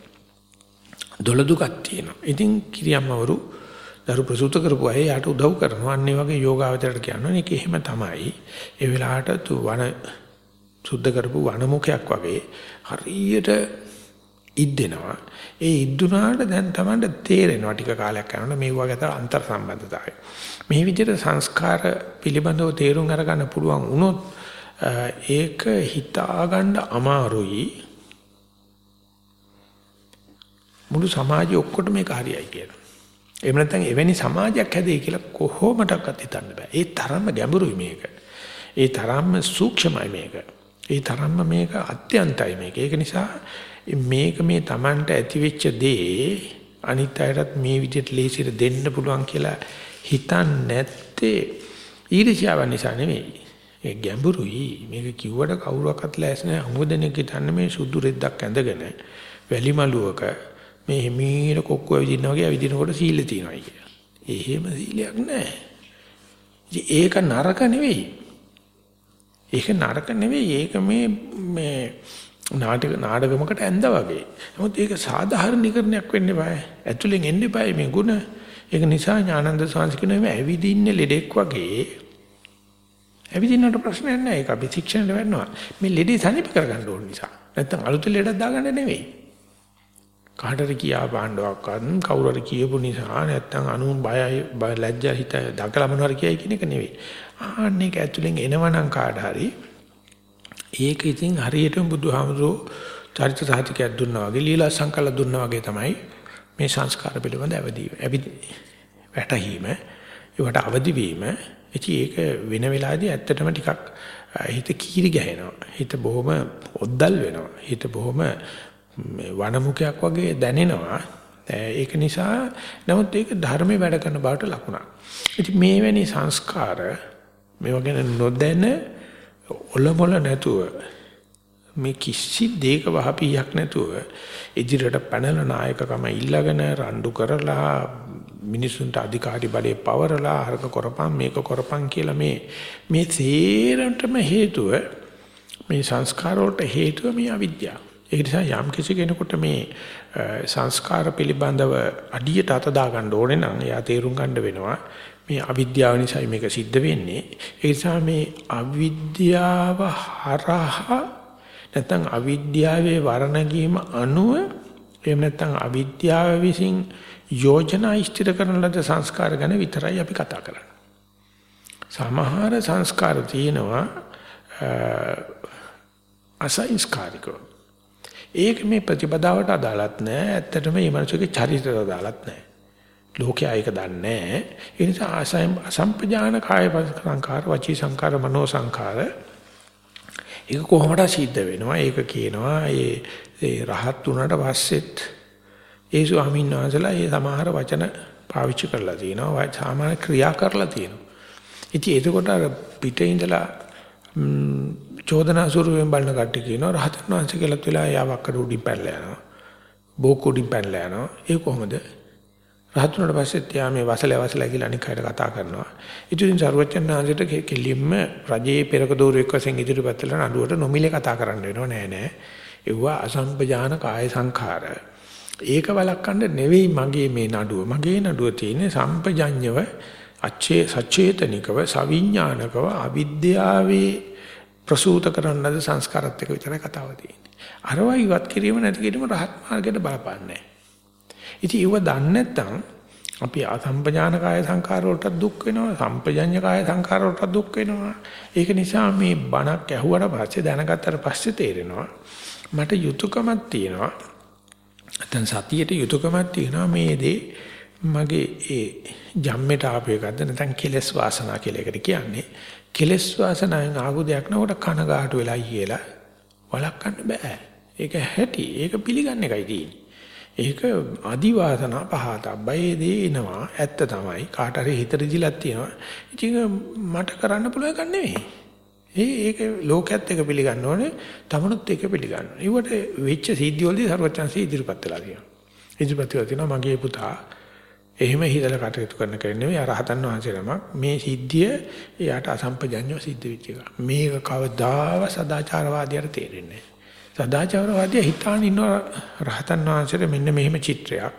දොළ දුකක් තියෙනවා. ඉතින් කිරියම්මවරු දරු ප්‍රසූත කරපු අය යාට උදව් කරනවා. අන්න ඒ වගේ යෝගාවචරයට කියනවා. මේක එහෙම තමයි. ඒ වෙලාවට වන සුද්ධ කරපු වනමුඛයක් වගේ හරියට ඉද්දෙනවා. ඒ ඉද්දුනාට දැන් Tamanට තේරෙනවා ටික කාලයක් යනකොට මේ වගේ අතර අන්තර් සම්බන්ධතාවය. මේ විදිහට සංස්කාර පිළිබඳව තේරුම් අරගන්න පුළුවන් වුණොත් ඒක හිතාගන්න අමාරුයි. මුළු සමාජය ඔක්කොටම මේක හරියයි කියලා. එහෙම නැත්නම් එවැනි සමාජයක් හැදෙයි කියලා කොහොමඩක්වත් හිතන්න බෑ. ඒ තරම්ම ගැඹුරුයි මේක. ඒ තරම්ම සූක්ෂමයි මේක. ඒ තරම්ම මේක අත්‍යන්තයි මේක. ඒක නිසා මේක මේ Tamanට ඇතිවෙච්ච දේ අනිත් අයටත් මේ විදිහට ලේසියට දෙන්න පුළුවන් කියලා හිතන්නේ නැත්තේ ඊර්ෂ්‍යාව නිසා නෙමෙයි. ඒ ගැඹුරුයි. මේක කිව්වට කවුරක්වත් ලෑස් නැහැ. අමුදෙනෙක් හිතන්නේ මේ සුදු රෙද්දක් ඇඳගෙන වැලි මලුවක මේ හිමීර කොක්කෝ ඇවිදිනා වගේ ඇවිදිනකොට සීල තියෙනවා කියලා. එහෙම සීලයක් නැහැ. ඒක නරක නෙවෙයි. ඒක නරක නෙවෙයි. ඒක මේ මේ නාටක නාටකමකට ඇඳා වගේ. නමුත් ඒක සාධාරණීකරණයක් වෙන්න eBay. ඇතුලෙන් එන්න eBay මේ ಗುಣ. ඒක නිසා ඥානන්ද සාංශිකන මේ ඇවිදින්නේ ලෙඩෙක් වගේ. ඇවිදින්නට ප්‍රශ්නයක් නැහැ. ඒක අපි ශික්ෂණයට වෙන්නවා. මේ ලෙඩේ සනීප කරගන්න ඕන නිසා. නැත්තම් අලුත් ලෙඩක් දාගන්න නෙවෙයි. කාටද කියා බාණ්ඩවක්වත් කවුරු හරි කියපු නිසා නැත්තම් අනුන් බයයි ලැජ්ජා හිත දකලා මොනවාරි කියයි කියන එක නෙවෙයි. ආන්න ඒක ඇතුලෙන් එනවනම් කාට හරි ඒක ඉතින් හරියටම බුදුහාමුදුරෝ චරිත සාහිතිකයක් දුන්නා වගේ ලීලා සංකල්ප දුන්නා වගේ තමයි මේ සංස්කාර පිළිබඳ අවදි වැටහීම ඒවට අවදි වීම ඒක වෙන වෙලාවදී ඇත්තටම ටිකක් හිත කීරි ගහනවා හිත බොහොම ඔද්දල් වෙනවා හිත බොහොම වනමුඛයක් වගේ දැනෙනවා. ඒක නිසා නමුත් ඒක ධර්මයේ වැඩ කරන බවට ලකුණක්. ඉතින් මේවැනි සංස්කාර මේවා ගැන නොදැන ඔලොමොල නැතුව මේ කිසි දෙයක වහපියක් නැතුව ඉදිරියට පැනලා නායකකම ඉල්ලගෙන රණ්ඩු කරලා මිනිසුන්ට අධිකාරි බලය පවරලා අරක කරපම් මේක කරපම් කියලා මේ මේ තේරෙන්නටම හේතුව මේ සංස්කාර වලට හේතුව මේ අවිද්‍යාව. ඒ නිසා යම් කිසි කෙනෙකුට මේ සංස්කාර පිළිබඳව අඩියට අත දාගන්න ඕනේ නම් එයා තේරුම් ගන්න වෙනවා මේ අවිද්‍යාව නිසා මේක සිද්ධ වෙන්නේ ඒ නිසා මේ අවිද්‍යාව හරහා නැත්නම් අවිද්‍යාවේ වර්ණගීම අනුව එහෙම නැත්නම් අවිද්‍යාව විසින් යෝජනා ඉෂ්ටිර කරන ලද සංස්කාර ගැන විතරයි අපි කතා කරන්නේ. සමහර සංස්කාර තියෙනවා අසංස්කාරිකව ඒක මේ ප්‍රතිපදාවට අදාළත් නෑ. ඇත්තටම මේ මනුස්සගේ චරිතයට අදාළත් නෑ. ලෝකයා ඒක දන්නේ නෑ. ඒ නිසා අසම්පජාන කාය සංකාර, වචී සංකාර, මනෝ සංකාර ඒක කොහොමද සිද්ධ වෙනවා? ඒක කියනවා ඒ ඒ රහත් වුණාට පස්සෙත් ඒ ස්වාමීන් වහන්සේලා ඒ සමහර වචන පාවිච්චි කරලා තියෙනවා. සාමාන්‍ය ක්‍රියා කරලා තියෙනවා. ඉතින් එතකොට අර පිටේ ඉඳලා චෝදනා ස්වරූපයෙන් බලන කට්ටිය කියනවා රහතන් වහන්සේ කියලාත් වෙලා යාවක්කට උඩින් පැනලා යනවා. බෝක උඩින් පැනලා යනවා. ඒ කොහොමද? රහත් වුණාට පස්සෙත් යා මේ වසල වසල කියලා අනික් අයට කතා කරනවා. ඉතින් සරුවච්චන් වහන්සේට කෙලින්ම රජයේ පෙරක දෝරුවෙක් වශයෙන් ඉදිරිපත් වෙලා නඩුවට නොමිලේ කතා කරන්න වෙනව නෑ නෑ. ඒවා අසම්පජාන කාය සංඛාර. ඒක වළක්වන්න නෙවෙයි මගේ මේ නඩුව. මගේ නඩුව තියෙන්නේ සම්පජඤ්ඤව අච්චේ සචේතනිකව සවිඥානිකව අවිද්‍යාවේ ප්‍රසූත කරන්නද සංස්කාරات එක විතරයි කතාව තියෙන්නේ. අරවා ඉවත් කිරීම නැති කිරීම රහත් මාර්ගයට බලපන්නේ. ඉතින් ඒව දන්නේ නැත්නම් අපි අසම්පජාන කාය සංකාර වලට දුක් වෙනවා සම්පජඤ්ඤ කාය සංකාර වලට දුක් වෙනවා ඒක නිසා මේ බණක් ඇහුවට පස්සේ දැනගත්තට පස්සේ තේරෙනවා මට යුතුයකමක් තියෙනවා නැත්නම් සතියට යුතුයකමක් තියෙනවා මේ දේ මගේ ඒ ජම්මෙට ආපු එකක්ද නැත්නම් කෙලස් වාසනා කියලා එකට කියන්නේ. කෙලස් වාසනාවෙන් ආපු දෙයක් නෝට කනගාටු වෙලා කියලා වළක්වන්න බෑ. ඒක හැටි. ඒක පිළිගන්න එකයි තියෙන්නේ. ඒක අදිවාසනා පහතබ්බයි දේනවා ඇත්ත තමයි. කාට හරි හිතට දිලක් තියෙනවා. ඉතින් මට කරන්න පුළුවන් එකක් නෙවෙයි. ඒ ඒක ලෝකයේත් එක පිළිගන්න ඕනේ තමනුත් ඒක පිළිගන්න. ඒවට වෙච්ච සිද්ධිවලදී සර්වචන්සි ඉදිරිපත් වෙලා තියෙනවා. ඉදිරිපත් වෙලා තියෙනවා මගේ පුතා එහෙම හිතලා කටයුතු කරන කෙනෙක් නෙවෙයි අරහතන් වහන්සේ නමක් මේ සිද්ධිය එයාට අසම්පජඤ්ඤව සිද්ධ වෙච්ච එක. මේක කවදාව සදාචාරවාදියාට තේරෙන්නේ නැහැ. සදාචාරවාදී හිතාන ඉන්න රහතන් වහන්සේට මෙන්න මෙහෙම චිත්‍රයක්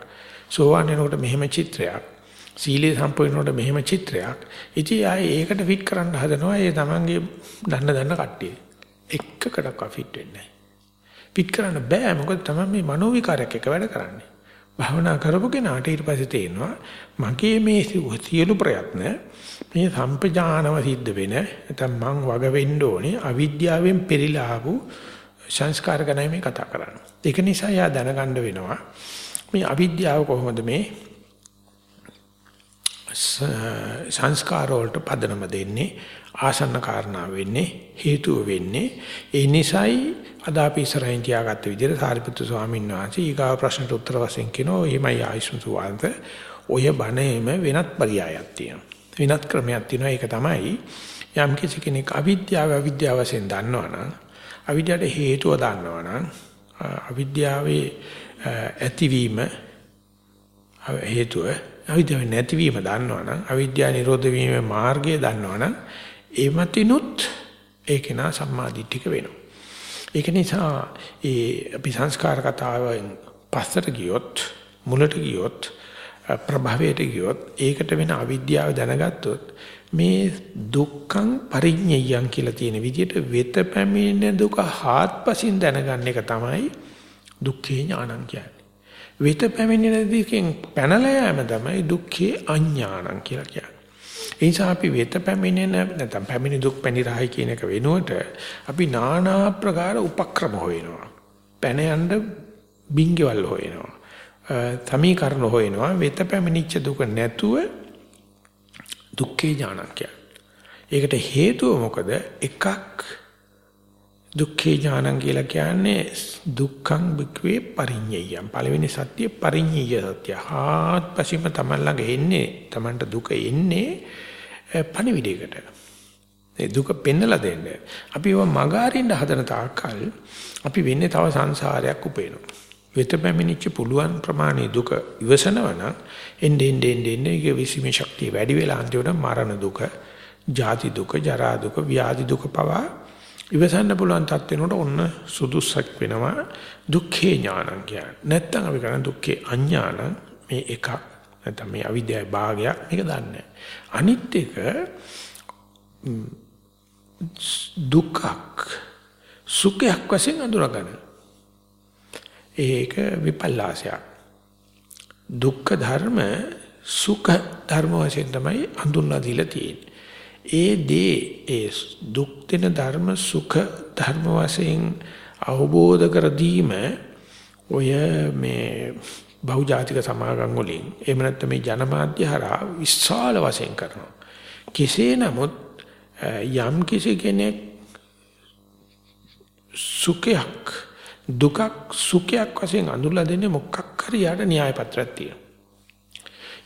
සෝවාන් වෙනකොට මෙහෙම චිත්‍රයක් සීලේ සම්පූර්ණවට මෙහෙම චිත්‍රයක්. ඉතින් ආයේ ඒකට ෆිට කරන්න හදනවා ඒ තමන්ගේ දන්න දන්න කට්ටිය. එකකටක් ෆිට වෙන්නේ ෆිට කරන්න බෑ. මොකද තමයි මේ මනෝ විකාරයක් එක වැඩ කරන්නේ. භාවනා කරපු කෙනාට ඊට පස්සේ තේරෙනවා මගේ මේ සියලු ප්‍රයත්න මේ සම්පජානව සිද්ධ වෙන නැත්නම් මං වග වෙන්න ඕනේ අවිද්‍යාවෙන් පෙරිලා ආපු සංස්කාර ගැන මේ කතා කරන්නේ. ඒක නිසා යා දැනගන්න වෙනවා මේ අවිද්‍යාව කොහොමද මේ සංස්කාර වලට පදනම දෙන්නේ ආසන්න කාරණා වෙන්නේ හේතුව වෙන්නේ. ඒ නිසායි අද අපි ඉස්සරහින් තියාගත්ත විදිහට සාරිපුත්තු ස්වාමීන් වහන්සේ ඊගාව ප්‍රශ්නට උත්තර වශයෙන් කියනවා එහෙමයි ආයසුතු වන්ත ඔය බණේම වෙනත් පරයයක් තියෙනවා. වෙනත් ක්‍රමයක් තියෙනවා. ඒක තමයි යම් කිසි කෙනෙක් අවිද්‍යාව අවිද්‍යාව වශයෙන් දන්නවනම් අවිද්‍යාවට හේතුව දන්නවනම් අවිද්‍යාවේ ඇතිවීම හේතුව අවිද්‍යාව නැතිවීම දන්නවනම් අවිද්‍යාව නිරෝධ වීමේ මාර්ගය දන්නවනම් එමතිනුත් ඒක නා සම්මාදිට්ඨික වෙනවා. ඒක නිසා ඒ අපි සංස්කාර කතාවෙන් පස්සට ගියොත් මුලට ගියොත් ප්‍රභවයට ගියොත් ඒකට වෙන අවිද්‍යාව දැනගත්තොත් මේ දුක්ඛං පරිඤ්ඤයං කියලා තියෙන විදිහට වෙත පැමිණෙන දුක හාත්පසින් දැනගන්න එක තමයි දුක්ඛේ ඥානං කියන්නේ. වෙත පැමිණෙන දිකෙන් පැනලා යෑම තමයි දුක්ඛේ අඥානං කියලා කියන්නේ. ඒ නිසා අපි වෙත පැමිණෙන නැත්නම් පැමිණි දුක් පැනිරහයි කියන එක වෙනුවට අපි নানা ප්‍රකාර උපක්‍රම හොයනවා. පැන යන්න බින්ගවල් හොයනවා. සමීකරණ හොයනවා. වෙත පැමිණිච්ච දුක නැතුව දුක්ඛේ ඥානං කියන්නේ. ඒකට හේතුව මොකද? එකක් දුක්ඛේ ඥානං කියලා කියන්නේ දුක්ඛං බික්වේ පරිඤ්ඤයම්. පළවෙනි සත්‍ය පරිඤ්ඤය සත්‍ය ආත්පසීම තමන් ළඟ එන්නේ තමන්ට දුක එන්නේ පණිවිඩයකට. ඒ දුක පෙන්නලා දෙන්න. අපි ඒව මගහරින්න හදන තාක්කල් අපි වෙන්නේ තව සංසාරයක් උපේනවා වෙත පැමිණිච්ච පුළුවන් ප්‍රමාණය දුක ඉවසනවනම් එන්නේ එන්නේ එන්නේ ඒක විසීමේ ශක්තිය වැඩි වෙලා අන්තිමට මරණ දුක, ජාති දුක, ජරා දුක, ව්‍යාධි දුක පවා ඉවසන්න පුළුවන් තත් වෙනකොට ඔන්න සුදුස්සක් වෙනවා දුක්ඛේ ඥානං කියන්නේ. නැත්තම් අපි කරන්නේ දුක්ඛේ අඥානං මේ එකක් නැත්නම් මේ අවිද්‍යාවේ භාගයක් මේක දන්නේ අනිත් එක දුක්ඛ සුඛයක් වශයෙන් අඳුරගන්න. ඒක විපල්ලාසයක්. දුක්ඛ ධර්ම සුඛ ධර්ම වශයෙන් තමයි හඳුන්වා දීලා තියෙන්නේ. ඒ දේ ඒ දුක් දෙන ධර්ම සුඛ ධර්ම වශයෙන් අවබෝධ කර දීම ඔය මේ බහුජාතික සමාගම් වලින් එහෙම නැත්නම් මේ ජනමාධ්‍ය හරහා විශාල වශයෙන් කරනවා. කෙසේ නමුත් යම් කිසි කෙනෙක් සුඛයක් දුකක් සුඛයක් වශයෙන් අඳුරලා දෙන්නේ මොකක් හරි යාට න්‍යාය පත්‍රයක් තියෙනවා.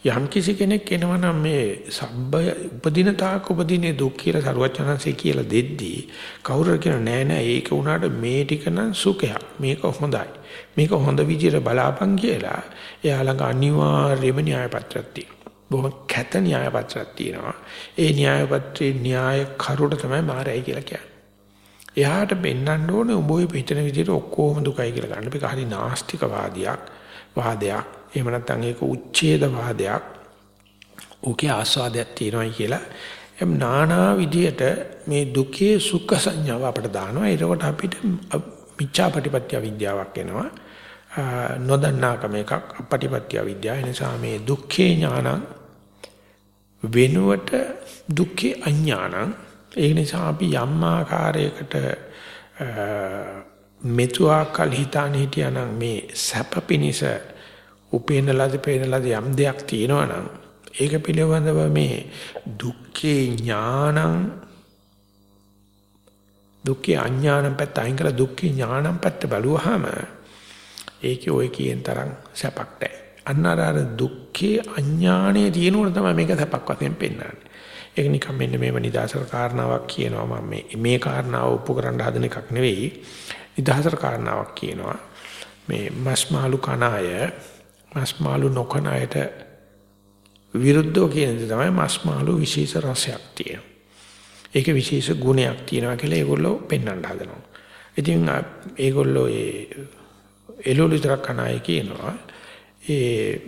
යම් කිසි කෙනෙක් එනවා නම් මේ සබ්බ උපදින තාක් උපදිනේ දුක් කියලා සරුවචනන්සේ කියලා දෙද්දී කවුරු කියන නෑ නෑ ඒක උනාට මේ ටික නම් සුඛයක් මේක හොඳයි මේක හොඳ විදිහට බලාපන් කියලා එයා ළඟ අනිවාර්යයෙන්ම න්‍යාය පත්‍රයක් තියෙනවා බොහොම කැත න්‍යාය පත්‍රයක් තියෙනවා ඒ න්‍යාය පත්‍රයේ න්‍යාය කරුට තමයි මාරයි කියලා කියන්නේ එයාට පෙන්වන්න ඕනේ උඹ ඔය පිටන විදිහට ඔක්කොම දුකයි කියලා ගන්න. මේක හරි නාස්තික වාදියක්. වාදයක්. එහෙම නැත්නම් ඒක උච්ඡේද වාදයක්. ඕකේ ආස්වාදයක් තියෙනවායි කියලා එම් නානා විදියට මේ දුකේ සුඛ සංඥාව අපිට දානවා. ඒකෝට අපිට මිච්ඡාපටිපත්‍ය විද්‍යාවක් එනවා. නොදන්නාකම එකක් අපටිපත්‍ය විද්‍යාව. ඒ නිසා මේ දුක්ඛේ ඥානං වෙනුවට දුක්ඛේ අඥානං ඒ නිසා අපි යම් ආකාරයකට මෙතුආකල් හිතාන හිටියානම් මේ සැප පිනිස උපේන ලද පේන ලද යම් දෙයක් තියෙනවා නම් ඒක පිළිබඳව මේ දුක්ඛේ ඥානං දුක්ඛේ අඥානං පැත්ත අයින් කරලා දුක්ඛේ ඥානං පැත්ත බලුවාම ඒකේ ඔය කියන තරම් සැපක් නැහැ. අන්න අර දුක්ඛේ අඥානේ තියෙනකොට තමයි මේක සැපක් වශයෙන් පෙන්වන්නේ. ඒක නිකම් මෙන්න මේව නිදාසර කාරණාවක් කියනවා මම මේ මේ කාරණාව ඔප්පු කරන්න හදන එකක් නෙවෙයි. නිදාසර කාරණාවක් කියනවා. මේ මස්මාලු කනාය මස්මාලු නොකන අයට විරුද්ධව කියන දේ තමයි මස්මාලු විශේෂ රසයක් තියෙනවා. ඒක විශේෂ ගුණයක් තියෙනවා කියලා ඒගොල්ලෝ පෙන්වන්න හදනවා. ඉතින් ඒගොල්ලෝ ඒ එළවලු විතරක් කන අය කියනවා ඒ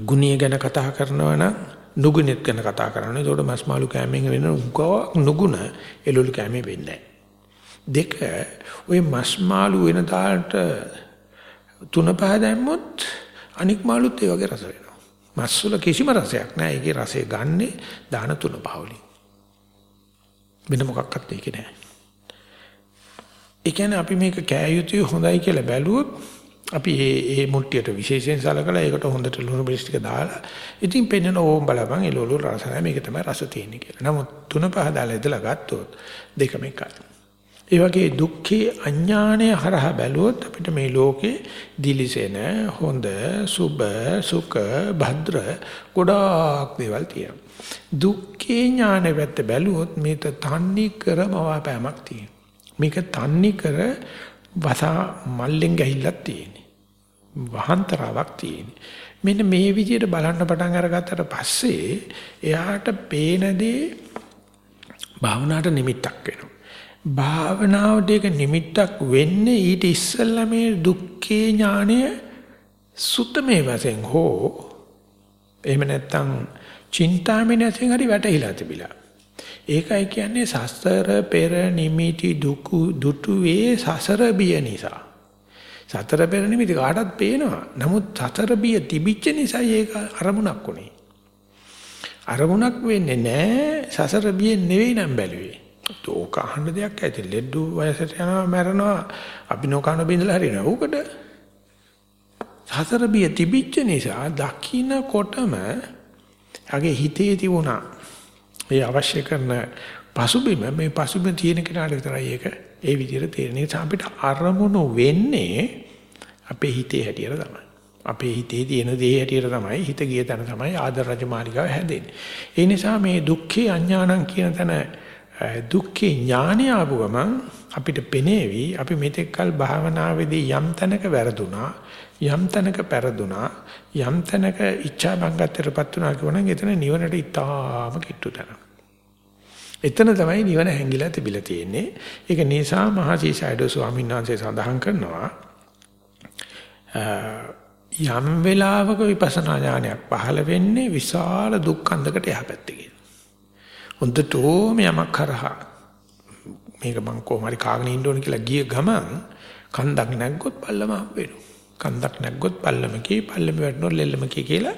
ගුණිය ගැන කතා කරනවා නම් නුගුණෙත් ගැන කතා කරනවා. ඒකට මස් මාළු කෑමෙන් වෙන උගාවක් නුගුණ එළවලු කෑමේ වෙන්නේ දෙක ওই මස් මාළු වෙන තාලට තුන පහ දැම්මොත් අනික් මාළුත් ඒ වගේ රස වෙනවා. මස් වල කිසිම රසයක් නැහැ. ඒකේ රසය ගන්නෙ දාන තුන පහ වලින්. වෙන මොකක්වත් ඒකේ නැහැ. ඒ කියන්නේ අපි මේක කෑ යුතුයි හොඳයි කියලා බැලුවොත් අපි මේ මේ මුට්ටියට විශේෂයෙන් සලකලා ඒකට හොඳට ලුණු මිරිස් ටික දාලා ඉතින් පෙන්නන ඕම් බලපන් එළවලු රස නැහැ මේක තමයි රස තියෙන්නේ කියලා. නමුත් තුන පහ දාලා ඉදලා ගත්තොත් දෙකම එකයි. ඒ වගේ දුක්ඛේ අඥානය හරහා බැලුවොත් අපිට මේ ලෝකේ දිලිසෙන හොඳ සුබ සුඛ භද්‍ර ගොඩාක් දේවල් තියෙනවා. දුක්ඛේ ඥානෙ පැත්ත බැලුවොත් මේක තන්නේ කරම වාපෑමක් තියෙනවා. මේක තන්නේ කර වසා මල්ලෙන් ගහිල්ලක් තියෙන්නේ. වහන්තරාවක් තියෙන්නේ. මෙන්න මේ විදිහට බලන්න පටන් අරගත්තට පස්සේ එයාට පේන දේ භාවනාවට නිමිත්තක් වෙනවා. භාවනාවට ඒක නිමිත්තක් වෙන්නේ ඊට ඉස්සෙල්ලා මේ දුක්ඛේ ඥානය සුත්තමේ වශයෙන් හෝ එහෙම නැත්නම් චින්තාමනසෙන් හරි වැටහිලා තිබිලා. ඒකයි කියන්නේ සසර පෙර නිමිති දුකු දුටුවේ සසර බිය නිසා. සතර පෙර නිමිති කාටත් පේනවා. නමුත් සතර බිය තිබිච්ච නිසා ඒක අරමුණක් උනේ. අරමුණක් වෙන්නේ නැහැ සසර බිය නෙවෙයි නම් බැලුවේ. ඕක අහන්න දෙයක් ඇති. ලෙඩ වයසට යනවා මැරෙනවා. අපි නොකන බින්දලා හරිනවා. ඕකද සසර බිය තිබිච්ච නිසා දකින්නකොටම යගේ හිතේ තිබුණා ඒ අවශ්‍ය කරන පසුබිම මේ පසුබිම තියෙන කෙනාට විතරයි ඒක ඒ විදිහට තේරෙන නිසා අපිට අරමුණු වෙන්නේ අපේ හිතේ හැටියට තමයි. අපේ හිතේ තියෙන දේ හැටියට තමයි හිත ගිය තැන තමයි ආදර රජමාලිගාව හැදෙන්නේ. ඒ නිසා මේ දුක්ඛේ අඥානං කියන තැන දුක්ඛේ ඥානය ආපු ගමන් අපිට පෙනේවි අපි මෙතෙක්කල් භාවනාවේදී යම් තැනක වැරදුනා යම් තැනක පෙරදුනා යම් තැනක ඉච්ඡා බංගත්වයටපත් වුණා කියවනම් එතන නිවනට ඉතාම කිට්ටු තැන. එතන තමයි නිවන හැංගිලා තිබිලා තියෙන්නේ. ඒක නිසා මහසී සයිඩෝ ස්වාමීන් වහන්සේ සඳහන් කරනවා යම් වෙලාවක විපස්සනා ඥානයක් පහළ වෙන්නේ විශාල දුක්ඛන්දකට යහපැත්තේ කියලා. හොඳටම යමක් කරහා මේක මං කොහොම හරි කාගෙන ඉන්න ඕන කියලා ගිය ගමන් කන්දක් නැග්ගොත් පල්ලම හම්බ වෙනවා. කන්දක් නැග්ගොත් පල්ලමකී පල්ලම වැටෙනොත් ලෙල්ලමකී කියලා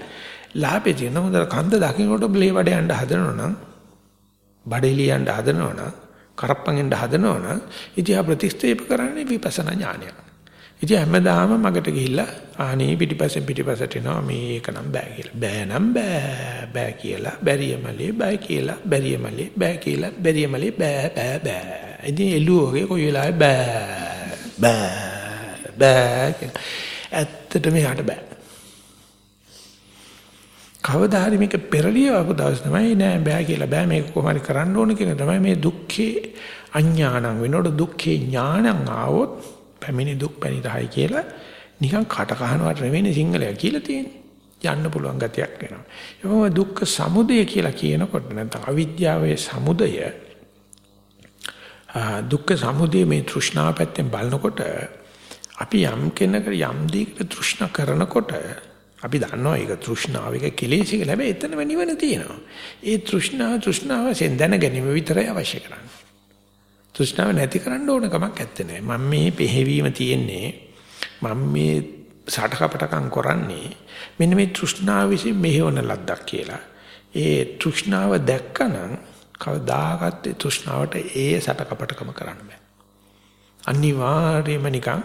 ලාභේ තියෙන මොකද කන්ද දකින්නකොට බ්ලේ වඩ යන්න හදනවනම් බඩේලිය යන්න හදනවනම් කරප්පන් යන්න හදනවනම් ඉතින් ආ ප්‍රතිස්ථේප කරන්නේ විපස්සනා ඥානය. ඉතින් හැමදාම මගට ගිහිල්ලා ආනේ පිටිපස්සෙන් පිටිපස්සට එනවා මේක නම් බෑ කියලා. බෑ නම් බෑ බෑ කියලා බැරියමලේ බෑ කියලා බැරියමලේ බෑ කියලා බැරියමලේ බෑ බෑ බෑ. ඉතින් එළුවෝගේ කොයි වෙලාවෙ බෑ බෑ බෑ කියලා. ඇත්තටම යාට බෑ. කවදා හරි මේක පෙරලිය වපු දවස් තමයි නෑ බෑ කියලා බෑ මේක කොහොමද කරන්න ඕන කියන තමයි මේ දුක්ඛේ අඥානං වෙනකොට දුක්ඛේ ඥානං ආවොත් පැමිණි දුක් පැනිරහයි කියලා නිකන් කට කහනවට නෙවෙයි සිංහලයා කියලා තියෙන්නේ. යන්න පුළුවන් ගතියක් වෙනවා. ඒවම දුක්ඛ සමුදය කියලා කියනකොට නැත්නම් අවිද්‍යාවේ සමුදය දුක්ඛ සමුදය මේ තෘෂ්ණාව පැත්තෙන් බලනකොට අපි යම් කෙනෙක් යම් දෙයකට තෘෂ්ණා කරනකොට අපි දන්නවා ඒක තෘෂ්ණාව එක කෙලෙසික හැබැයි එතනම නිවන තියෙනවා. ඒ තෘෂ්ණාව තෘෂ්ණාව වශයෙන් දැන ගැනීම විතරයි අවශ්‍ය කරන්නේ. තෘෂ්ණාව නැති කරන්න ඕන කමක් නැත්තේ නෑ. මම මේ පෙහෙවීම තියෙන්නේ මම මේ සටකපටකම් කරන්නේ මෙන්න මේ තෘෂ්ණාව විසින් මෙහෙවන ලද්දක් කියලා. ඒ තෘෂ්ණාව දැක්කනම් කවදාකවත් ඒ තෘෂ්ණාවට ඒ සටකපටකම කරන්න බෑ. අනිවාර්යයෙන්ම නිකන්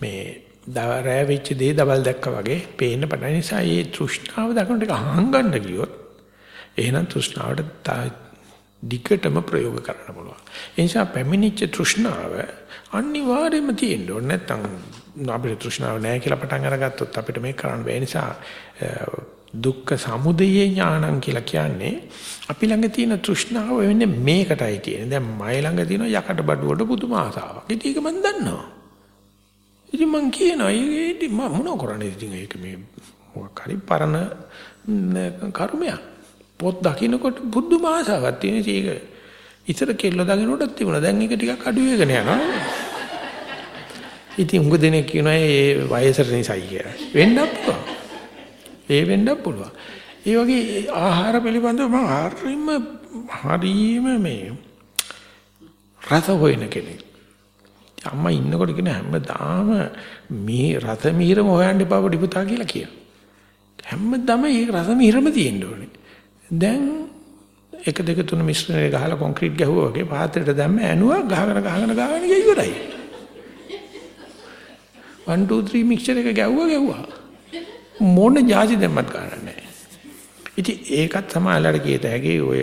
මේ දවරෑ වෙච්ච දේ දවල් දැක්කා වගේ පේන්න පටන් නිසා මේ තෘෂ්ණාව දකින්න ටික හංගන්න ගියොත් එහෙනම් තෘෂ්ණාවට දිගටම ප්‍රයෝග කරන්න පුළුවන්. ඒ නිසා පැමිණිච්ච තෘෂ්ණාව අනිවාර්යයෙන්ම තියෙන්න ඕනේ. නැත්තම් අපිට තෘෂ්ණාව නැහැ කියලා පටන් අරගත්තොත් අපිට මේක කරන්න බැහැ. නිසා දුක්ඛ සමුදය ඥානං කියලා කියන්නේ අපි ළඟ තියෙන තෘෂ්ණාව වෙන්නේ මේකටයි තියෙන්නේ. දැන් මයි ළඟ තියෙන යකඩ බඩුවට පුදුම ආසාවක්. ඉතින් ඒක මම දන්නවා. ඉතින් මං කියනවා ඒක මම මොනව කරන්නේ ඉතින් ඒක මේ මොකක් හරි පරණ කර්මයක්. පොත් දකින්නකොට බුද්ධ ආසාවක් තියෙන ඒක ඉතර කෙල්ල දකින්නකොටත් තිබුණා. දැන් ඒක ටිකක් අඩු වෙගෙන යනවා. ඉතින් උඟ දෙනෙක් කියනවා ඒ වයසට නිසායි කියලා. වෙන්නත් පුළුවන්. ඒ වෙන්නත් පුළුවන්. ඒ වගේ ආහාර පිළිබඳව මම හරිම හරීම මේ රස හොයන කෙනෙක්. අම්මා ඉන්නකොට කියන හැමදාම මේ රස මිහිරම හොයන්න එපා පොඩි පුතා කියලා කියනවා. හැමදාම මේ රස මිහිරම තියෙන්න ඕනේ. දැන් 1 2 3 මිශ්‍රණය ගහලා කොන්ක්‍රීට් ගැහුවා වගේ පාත්‍රයට දැම්ම ඇනුවා ගහගෙන ගහගෙන ගහගෙන ගිය ඉවරයි. 1 2 3 මික්ස්චර් එක ගැහුවා ගැහුවා. මොන જાති දෙම්මත් ගන්න නැහැ. ඉතින් ඒකත් සමාලලට කියත හැකි ඔය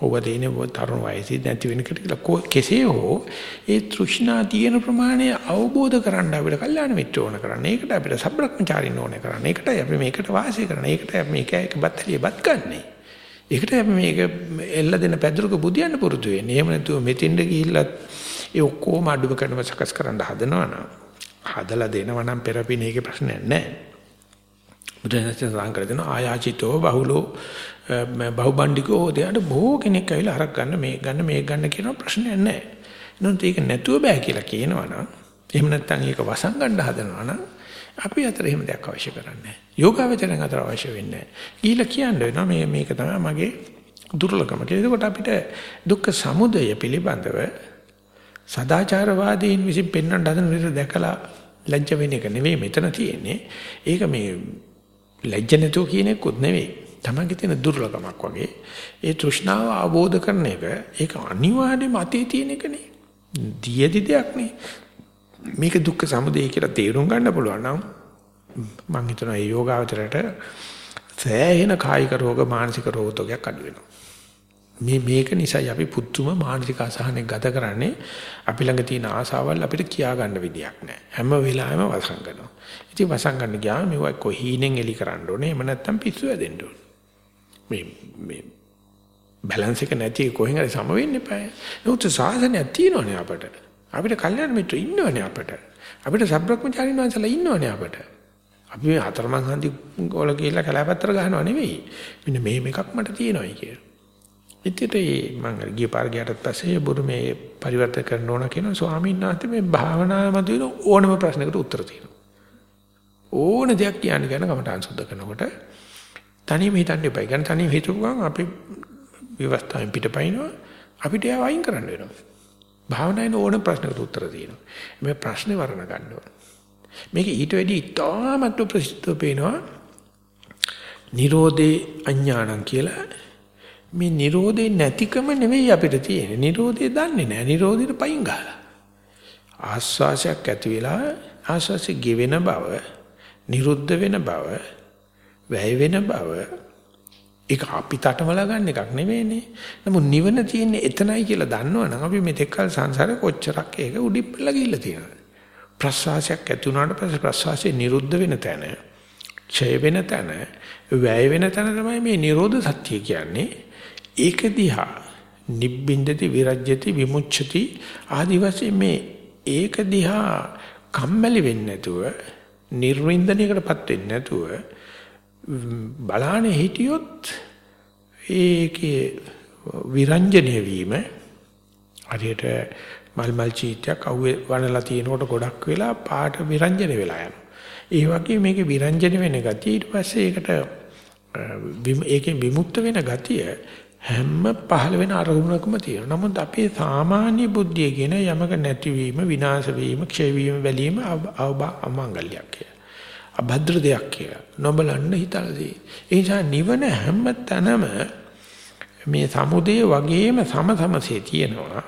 ඔබ දෙන්නේ තරුණ වයසේ නැති වෙන කියලා කෙසේ හෝ ඒ තෘෂ්ණා තියෙන ප්‍රමාණය අවබෝධ කරගන්න අපිට කල්යාණ මිත්‍ර ඕන කරන්නේ. ඒකට අපිට සබ්‍රක්‍මචාරින් ඕන කරන්නේ. ඒකටයි අපි මේකට වාසය කරන්නේ. ඒකටයි අපි මේක එක බත්තලිය බත් ගන්නනේ. ඒකට අපි මේක එල්ල දෙන පැදුරක බුදියන්න පුරුදු වෙන්නේ. එහෙම නැතුව මෙතෙන්ද ගිහිල්ලත් ඒ ඔක්කොම අඩුව කරනව සකස් කරන්න හදනවා නම් හදලා දෙනවා නම් පෙරපින ඒකේ ප්‍රශ්නයක් නැහැ. බුදුරජාණන් සඳහන් කර දෙනවා ආයාචිතෝ බහුලෝ බහුබණ්ඩිකෝ දෙයට බොහෝ කෙනෙක් ඇවිල්ලා අරක් ගන්න මේ ගන්න මේ ගන්න කියන ප්‍රශ්නයක් නැහැ. නමුත් ඒක නැතුව බෑ කියලා කියනවනම් එහෙම නැත්නම් ඒක වසන් ගන්න හදනවා නම් අපි අතර එහෙම දෙයක් අවශ්‍ය කරන්නේ නැහැ. යෝගාවචරයෙන් අතර අවශ්‍ය වෙන්නේ නැහැ. ගිහිල්ලා කියන්න වෙනවා මේ මේක තමයි මගේ දුර්ලභම කියලා. එතකොට අපිට දුක්ඛ සමුදය පිළිබඳව සදාචාරවාදීන් විසින් පෙන්වන්න හදන විදිහට දැකලා ලැජ්ජ වෙන එක නෙවෙයි මෙතන තියෙන්නේ. ඒක මේ ලැජ්ජ නැතුව කියන එකකුත් නෙවෙයි. තමන්ගේ තියෙන දුර්ලභමක් වගේ. ඒ තෘෂ්ණාව අවබෝධ කරන එක ඒක අනිවාර්යයෙන්ම අතේ තියෙන එකනේ. දියදි දෙයක් නේ. මේක දුක්ඛ සමුදය කියලා තේරුම් ගන්න පුළුවන් නම් මම හිතනවා මේ යෝගාවචරයට සෑහෙන කායික රෝග මානසික රෝග තෝගයක් අඩු වෙනවා. මේ මේක නිසායි අපි පුදුම මානසික අසහනයක් ගත කරන්නේ. අපි ළඟ තියෙන ආසාවල් අපිට කියා ගන්න විදියක් නැහැ. හැම වෙලාවෙම වසන් කරනවා. ඉතින් වසන් ගන්න ගියාම මේවා කොහීනෙන් එලි කරන්න ඕනේ? එහෙම නැත්නම් පිස්සු වැදෙන්න ඕනේ. මේ මේ බැලන්ස් එක නැති කොහෙන් හරි සම වෙන්න එපා. නමුත් සාසනයක් තියෙනවනේ අපට. අපිට කල්යාණ මිත්‍ර ඉන්නවනේ අපට අපිට සබ්‍රක්‍මචාරින් වහන්සේලා ඉන්නවනේ අපට අපි මේ හතරමං හන්දි වල කියලා කලාපත්‍ර ගහනව නෙවෙයි මෙන්න මේ මේකක් මට තියෙනවායි කියලා ඉතින් මම ගිය පාර ගියාට පස්සේ බුරුමේ පරිවර්තන කරන්න ඕන කියන ස්වාමීන් වහන්සේ මේ භාවනාව මත වෙන ඕනම ප්‍රශ්නකට උත්තර තියෙනවා. ඕන දෙයක් කියන්න ගැන කමටහන් සුද්ධ කරනකොට තනියම හිතන්න එපා. ගන්න තනියම හිතපු ගමන් අපි විවස්ථාවෙන් පිටපයින්නවා අපිට ඒව අයින් කරන්න වෙනවා. භාවනාවේ ඕන ප්‍රශ්නකට උත්තර තියෙනවා. මේ ප්‍රශ්නේ වර්ණ ගන්න ඕන. මේක ඊට වැඩි ඉතාමත් ප්‍රසිද්ධ පේනවා. නිරෝධේ අඥානං කියලා මේ Nirodhe නැතිකම නෙවෙයි අපිට තියෙන්නේ. Nirodhe දන්නේ නැහැ. Nirodheට පයින් ගහලා. ආස්වාසයක් ඇති වෙලා ආස්වාසෙ ගෙවෙන බව, නිරුද්ධ වෙන බව, වැය වෙන බව ඒක අපි තටමලා ගන්න එකක් නෙවෙයිනේ. නමුත් නිවන තියෙන්නේ එතනයි කියලා දන්නවනම් අපි මෙතෙක් කල සංසාරේ කොච්චරක් ඒක උඩිප්පලා ගිහිල්ලා තියෙනවද? ප්‍රසවාසයක් ඇති වුණාට පස්සේ ප්‍රසවාසය නිරුද්ධ වෙන තැන, ඡය වෙන තැන, වැය වෙන තැන තමයි මේ නිරෝධ සත්‍ය කියන්නේ. ඒක දිහා නිබ්බින්දති විරජ්‍යති විමුච්ඡති ආදි වශයෙන් මේ ඒක දිහා කම්මැලි වෙන්නේ නැතුව නිර්වින්දනයකටපත් වෙන්නේ නැතුව බලානේ හිටියොත් ඒකේ විරංජනය වීම හරියට මල් මල් චීටයක් අවුවේ වනලා තියෙනකොට ගොඩක් වෙලා පාට විරංජන වෙලා යනවා. ඒ වගේ මේකේ විරංජන වෙන ගතිය ඊට පස්සේ ඒකට ඒකෙන් විමුක්ත වෙන ගතිය හැම පහළ වෙන අරමුණකම තියෙනවා. නමුත් අපේ සාමාන්‍ය බුද්ධිය කියන යමක නැතිවීම, විනාශ වීම, ක්ෂය වීම, වැළීම අමංගල්‍යයක් කියලා. අභද්‍ර දෙයක් කියලා. නොබලන්න හිතලාදී. ඒ නිසා නිවන හැම තැනම මේ සමුදේ වගේම සමසමසේ තියෙනවා.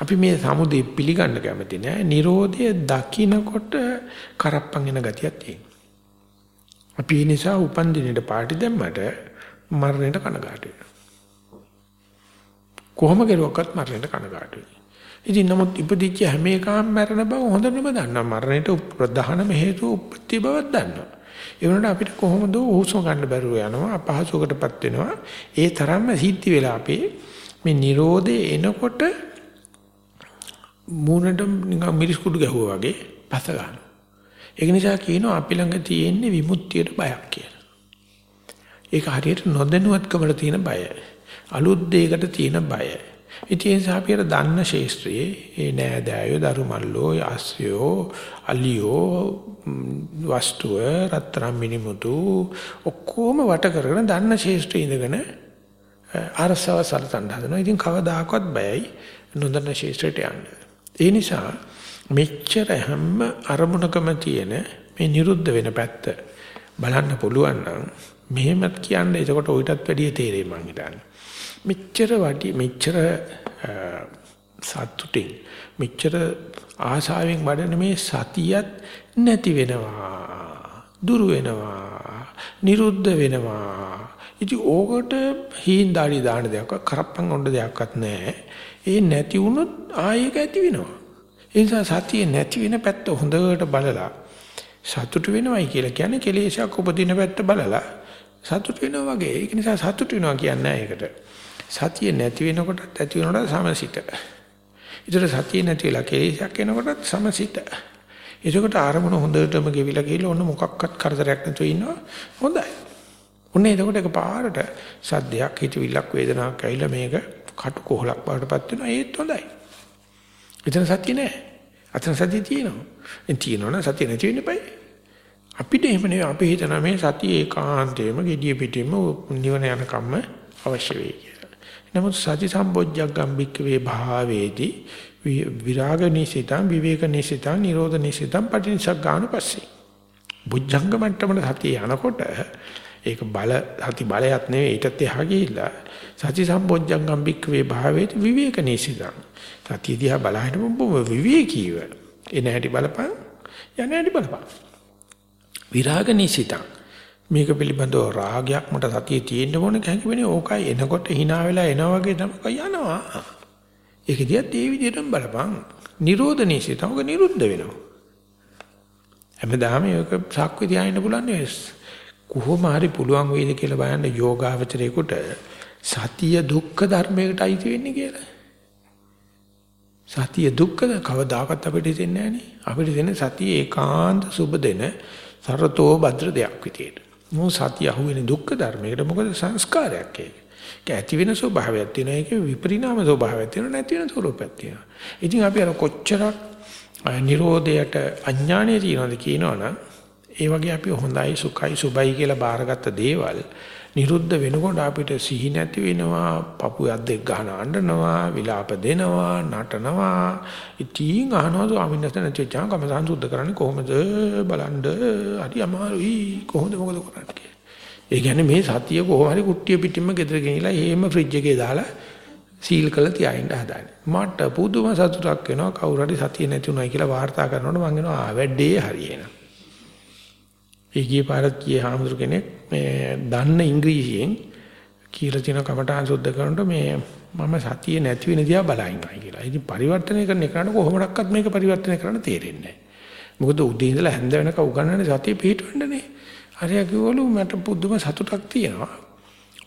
අපි මේ සමුදේ පිළිගන්න කැමති නෑ. Nirodha දකින්නකොට කරප්පන් එන ගතියක් තියෙනවා. අපි ඒ නිසා උපන් දිනෙට පාටි දැම්මට මරණයට කනගාටු වෙනවා. කොහොම කෙරුවක්වත් මරණයට කනගාටු වෙනවා. ඉතින් නමුත් ඉපදිච්ච හැම එකම මරණ බව හොඳටම දන්නවා. මරණයට ප්‍රධානම හේතුව උපත්ති බවක් දන්නවා. ඒ වුණාට අපිට කොහොමද හුස්ම ගන්න බැරුව යනවා අපහසුකටපත් වෙනවා. ඒ තරම්ම සිද්ධි වෙලා අපේ මේ Nirodhe එනකොට මූණට නිකන් මිරිස් කුඩු ගැහුවා වගේ පස ගන්නවා. ඒක නිසා කියනවා අපි ළඟ තියෙන්නේ විමුක්තියට බයක් කියලා. ඒක හරියට නොදැනුවත්කමට තියෙන බය. අලුත් දෙයකට තියෙන බය. ඉතින් ඒ නිසා අපි අර දන්න ශේස්ත්‍රයේ ඒ නෑදෑයෝ දරුමල්ලෝ යස්යෝ අලියෝ වස්තුව රත්තරන් මිනිමුතු ඔක්කොම වට කරගෙන දන්න ශේස්ත්‍රයේ ඉඳගෙන අරසව සලතන් හදනවා. ඉතින් කවදාකවත් බයයි නොදන්න ශේස්ත්‍රයට යන්න. ඒ නිසා මෙච්චර හැම අරමුණකම තියෙන මේ නිරුද්ධ වෙන පැත්ත බලන්න පුළුවන් නම් මෙහෙමත් කියන්නේ එතකොට ඔయితත් වැඩිය තේරෙයි මං හිතන්නේ. මෙච්චර වටි මෙච්චර සතුටින් මෙච්චර ආශාවෙන් වඩන මේ සතියත් නැති වෙනවා දුරු වෙනවා නිරුද්ධ වෙනවා. ඉතින් ඕකට හීන් දාඩි දාන දෙයක් කරප්පන් ඔන්න දෙයක්වත් නැහැ. ඒ නැති වුණොත් ආයෙක ඇති වෙනවා. ඒ නිසා සතිය නැති වෙන පැත්ත හොඳට බලලා සතුට වෙනවයි කියලා කියන්නේ කෙලේශයක් උපදින පැත්ත බලලා සතුට වෙනවා වගේ. ඒක නිසා සතුට වෙනවා කියන්නේ ඒකට. සතිය නැති වෙනකොටත් ඇති වෙනකොට සමසිත. ඒතර සතිය නැති වෙලා කේසයක් එනකොටත් සමසිත. ඒකට ආරමුණ හොඳටම ගෙවිලා ගිහලා ඔන්න මොකක්වත් කරදරයක් නැතුව ඉන්නවා. හොඳයි. ඔන්න එතකොට එකපාරට සද්දයක් හිතවිල්ලක් වේදනාවක් ඇවිල්ලා මේක කටු කොහලක් වඩටපත් වෙනවා. ඒත් හොඳයි. එතන සතිය නෑ. අතන සතිය තියෙනවා. එන් තියෙනවනේ සතිය නැති වෙන්න බෑ. අපිට එහෙම නෙවෙයි අපි හිතන මේ සතිය ඒකාන්තයෙන්ම gediya pitima නිවන යන කම්ම අවශ්‍ය වෙයි. නමුත් සති සම්බොජ්ජග්ගම් බික්කවේ භාවේති විරාග නිසිතං විවේක නිසිතං නිරෝධ නිසිතං පටිනිසග්ගාන පස්සේ. බුද්ධංග මට්ටමට සතිය යනකොට ඒක බල සති බලයක් නෙවෙයි ඊටත් එහා ගිහිල්ලා සති සම්බොජ්ජංගම් බික්කවේ භාවේති විවේක නිසිතං. සතිය දිහා බලහිටම බොම විවේකීව එන හැටි බලපන් යන හැටි බලපන් විරාග නිසිතං. මේක පිළිබඳව රාගයක් මට සතියේ තියෙන්න ඕනේ කැකිබෙනේ ඕකයි එනකොට hina වෙලා එනා වගේ තමයි යනවා. ඒක දිහත් ඒ විදිහටම බලපන්. නිරෝධනීසී තමයි නිරුද්ධ වෙනවා. හැමදාම මේක සාක්කුවේ තියාගෙන පුළුවන් නෙවෙයි. කොහොම හරි පුළුවන් වේද කියලා බලන්න යෝගාවචරේකට සතිය දුක්ඛ ධර්මයකට අයිති වෙන්නේ කියලා. සතිය දුක්ඛ කවදාකවත් අපිට දෙන්නේ නැහැ නේ. අපිට දෙන්නේ සතිය ඒකාන්ත සුබ දෙන සරතෝ භද්‍ර දෙයක් විදියට. මොහොත සතිය අහුවෙන දුක්ඛ ධර්මයකට මොකද සංස්කාරයක් ඒක. ඒක ඇති වෙන ස්වභාවයක් තියෙනවා ඒකේ විපරිණාම ස්වභාවයක් තියෙනවා නැති වෙන ස්වરૂපයක් තියෙනවා. ඉතින් අපි අර කොච්චරක් නිරෝධයට අඥාණය තියනවද කියනවනම් ඒ වගේ අපි හොඳයි සුඛයි සුබයි කියලා බාරගත්ත දේවල් නිරුද්ධ වෙනකොට අපිට සිහි නැති වෙනවා, පපු යද්දෙක් ගහන අඬනවා, විලාප දෙනවා, නටනවා. ඉතින් අහනවා ස්වාමීන් වහන්සේ නැති වෙච්චාම කම සංසුද්ධ කරන්නේ කොහොමද බලන්න හරි අමාරුයි කොහොමද මොකද කරන්නේ ඒ කියන්නේ මේ සතිය කොහොම හරි කුට්ටිය පිටින්ම ගෙදර ගෙනිලා එහෙම ෆ්‍රිජ් එකේ දාලා සීල් කරලා තියාගෙන හදාන්නේ. මට පුදුම සතුටක් වෙනවා කවුරු හරි සතිය නැති උනායි කියලා වාර්තා කරනකොට මම කියනවා ආ වැඩේ හරියනවා. ඒ ගිය පාරත් ගියේ හාමුදුර කෙනෙක් මේ දන්න ඉංග්‍රීසියෙන් කියලා තියෙන කමඨාන් සුද්ධ කරනකොට මේ මම සතිය නැති වෙන දිහා බලයින්නවා කියලා. ඉතින් පරිවර්තනය කරන එකට කොහොමඩක්වත් මේක පරිවර්තනය කරන්න තේරෙන්නේ නැහැ. මොකද උදේ ඉඳලා හැන්ද වෙනකම් උගන්වන්නේ සතිය පිටවෙන්නනේ. හරිය කිව්වලු මට පුදුම සතුටක් තියෙනවා.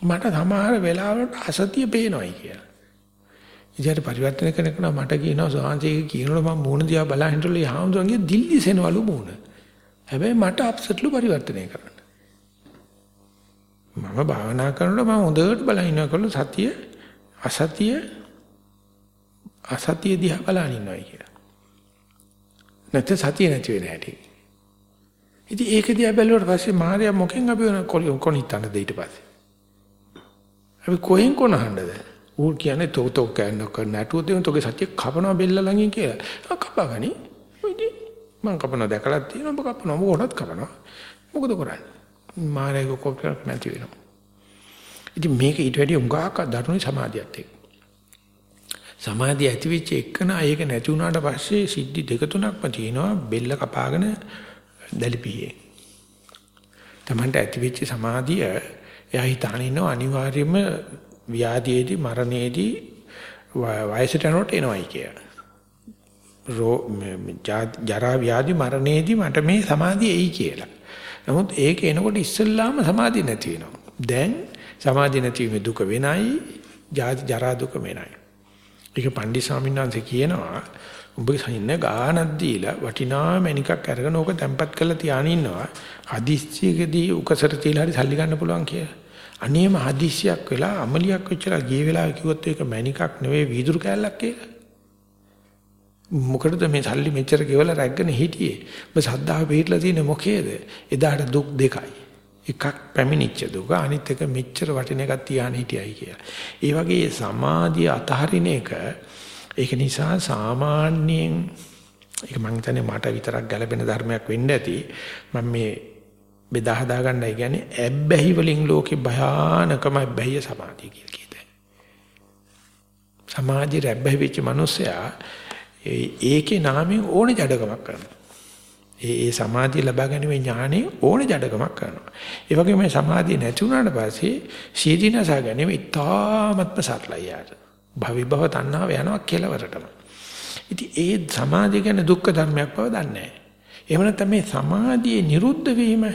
මට සමහර වෙලාවලට අසතිය පේනවායි කියලා. ඉතින් පරිවර්තනය කරනකොට මට කියනවා සෝහන්සේ කියනකොට මම මූණ දිහා බලන් හිටලා හාමුදුරන්ගේ දිල්ලිසෙනවලු මූණ. හැබැයි මට අප්සෙට්ලු පරිවර්තනය කරන්න. මම භාවනා කරනකොට මම හොඳට බලන ඉන්නකොට සතිය අසතිය අසතිය දිහා බලන ඉන්නවයි කියලා. නැත්නම් සතිය නැති වෙන හැටි. ඉතින් ඒක දිහා බැලුවට පස්සේ මාර්යා මොකෙන් අපි කොනිටන්න දෙයිට පස්සේ. අපි කොහෙන් කොනහන්නද? ඌ කියන්නේ තෝ තෝ කෑන කරන නැටුව දෙන තෝගේ සතිය කපනවා බෙල්ල ළඟින් කියලා. කපගනි. ඔයිදි මං කපනවා දැකලා තියෙනවා ඔබ කපනවා ඔබ උනත් කපනවා. මොකද කරන්නේ? මාර්යාගේ කොප්පයක් නැති වෙනවා. ඉතින් මේක ඊට වැඩි උඟාක දරුණු සමාධියත් එක්ක. සමාධිය ඇති වෙච්ච එකන ඒක නැති වුණාට පස්සේ සිද්ධි දෙක තුනක්ම තියෙනවා බෙල්ල කපාගෙන දැලිපියේ. තමන්ට ඇති වෙච්ච සමාධිය එයා හිතාන ඉන්නවා අනිවාර්යයෙන්ම ව්‍යාධියේදී මරණයේදී වයසට යනකොට එනවයි කියලා. රෝ ජරා ව්‍යාධි මරණයේදී මට මේ සමාධිය එයි කියලා. නමුත් ඒක එනකොට ඉස්සෙල්ලාම සමාධිය නැති වෙනවා. දැන් සමාධිය නැතිවීමේ දුක වෙනයි, ජරා දුක වෙනයි. ඒක පණ්ඩිත ස්වාමීන් වහන්සේ කියනවා උඹ ඉන්න ගානක් දීලා වටිනා මණිකක් අරගෙන ඕක තැම්පත් කරලා තියාගෙන ඉන්නවා. හදිස්සියකදී උකසර තියලා හරි සල්ලි ගන්න පුළුවන් කියලා. අනේම හදිස්සියක් වෙලා අමලියක් වෙච්චලා ගිය වෙලාව කිව්වොත් ඒක මණිකක් නෙවෙයි වීදුරු කෑල්ලක් කියලා. මොකටද මේ සල්ලි මෙච්චර ගෙවලා රැග්ගෙන හිටියේ? ඔබ සද්දාව පිටලා තියෙන්නේ මොකේද? එදාට දුක් දෙකයි. එකක් පැමිණිච්ච දුක අනිත් එක මෙච්චර වටින එකක් තියාන හිටියයි කියලා. ඒ වගේ සමාධිය අතහරින එක ඒක නිසා සාමාන්‍යයෙන් ඒක මම හිතන්නේ මට විතරක් ගැළපෙන ධර්මයක් වෙන්න ඇති. මම මේ බෙදා හදා ගන්නයි කියන්නේ ඇබ්බැහි වලින් ලෝකේ භයානකම ඇබ්බැහිය සමාධිය කියලා කියතේ. සමාධිය ඇබ්බැහි වෙච්ච මිනිසයා ඒකේ නාමයෙන් ඕනේ ජඩකමක් කරනවා. ඒ ඒ සමාධිය ලබා ගැනීම ඥානෙ ඕනේ ජඩකමක් කරනවා. ඒ වගේම මේ සමාධිය නැති වුණාට පස්සේ සීදීනසා ගැනීම ඉතාමත්ම සරලයි යාට. භවි භව තණ්හාව යනවා කෙලවරටම. ඉතින් ඒ සමාධිය ගැන දුක්ඛ ධර්මයක් බව දන්නේ නැහැ. එහෙම නැත්නම් මේ සමාධියේ නිරුද්ධ වීම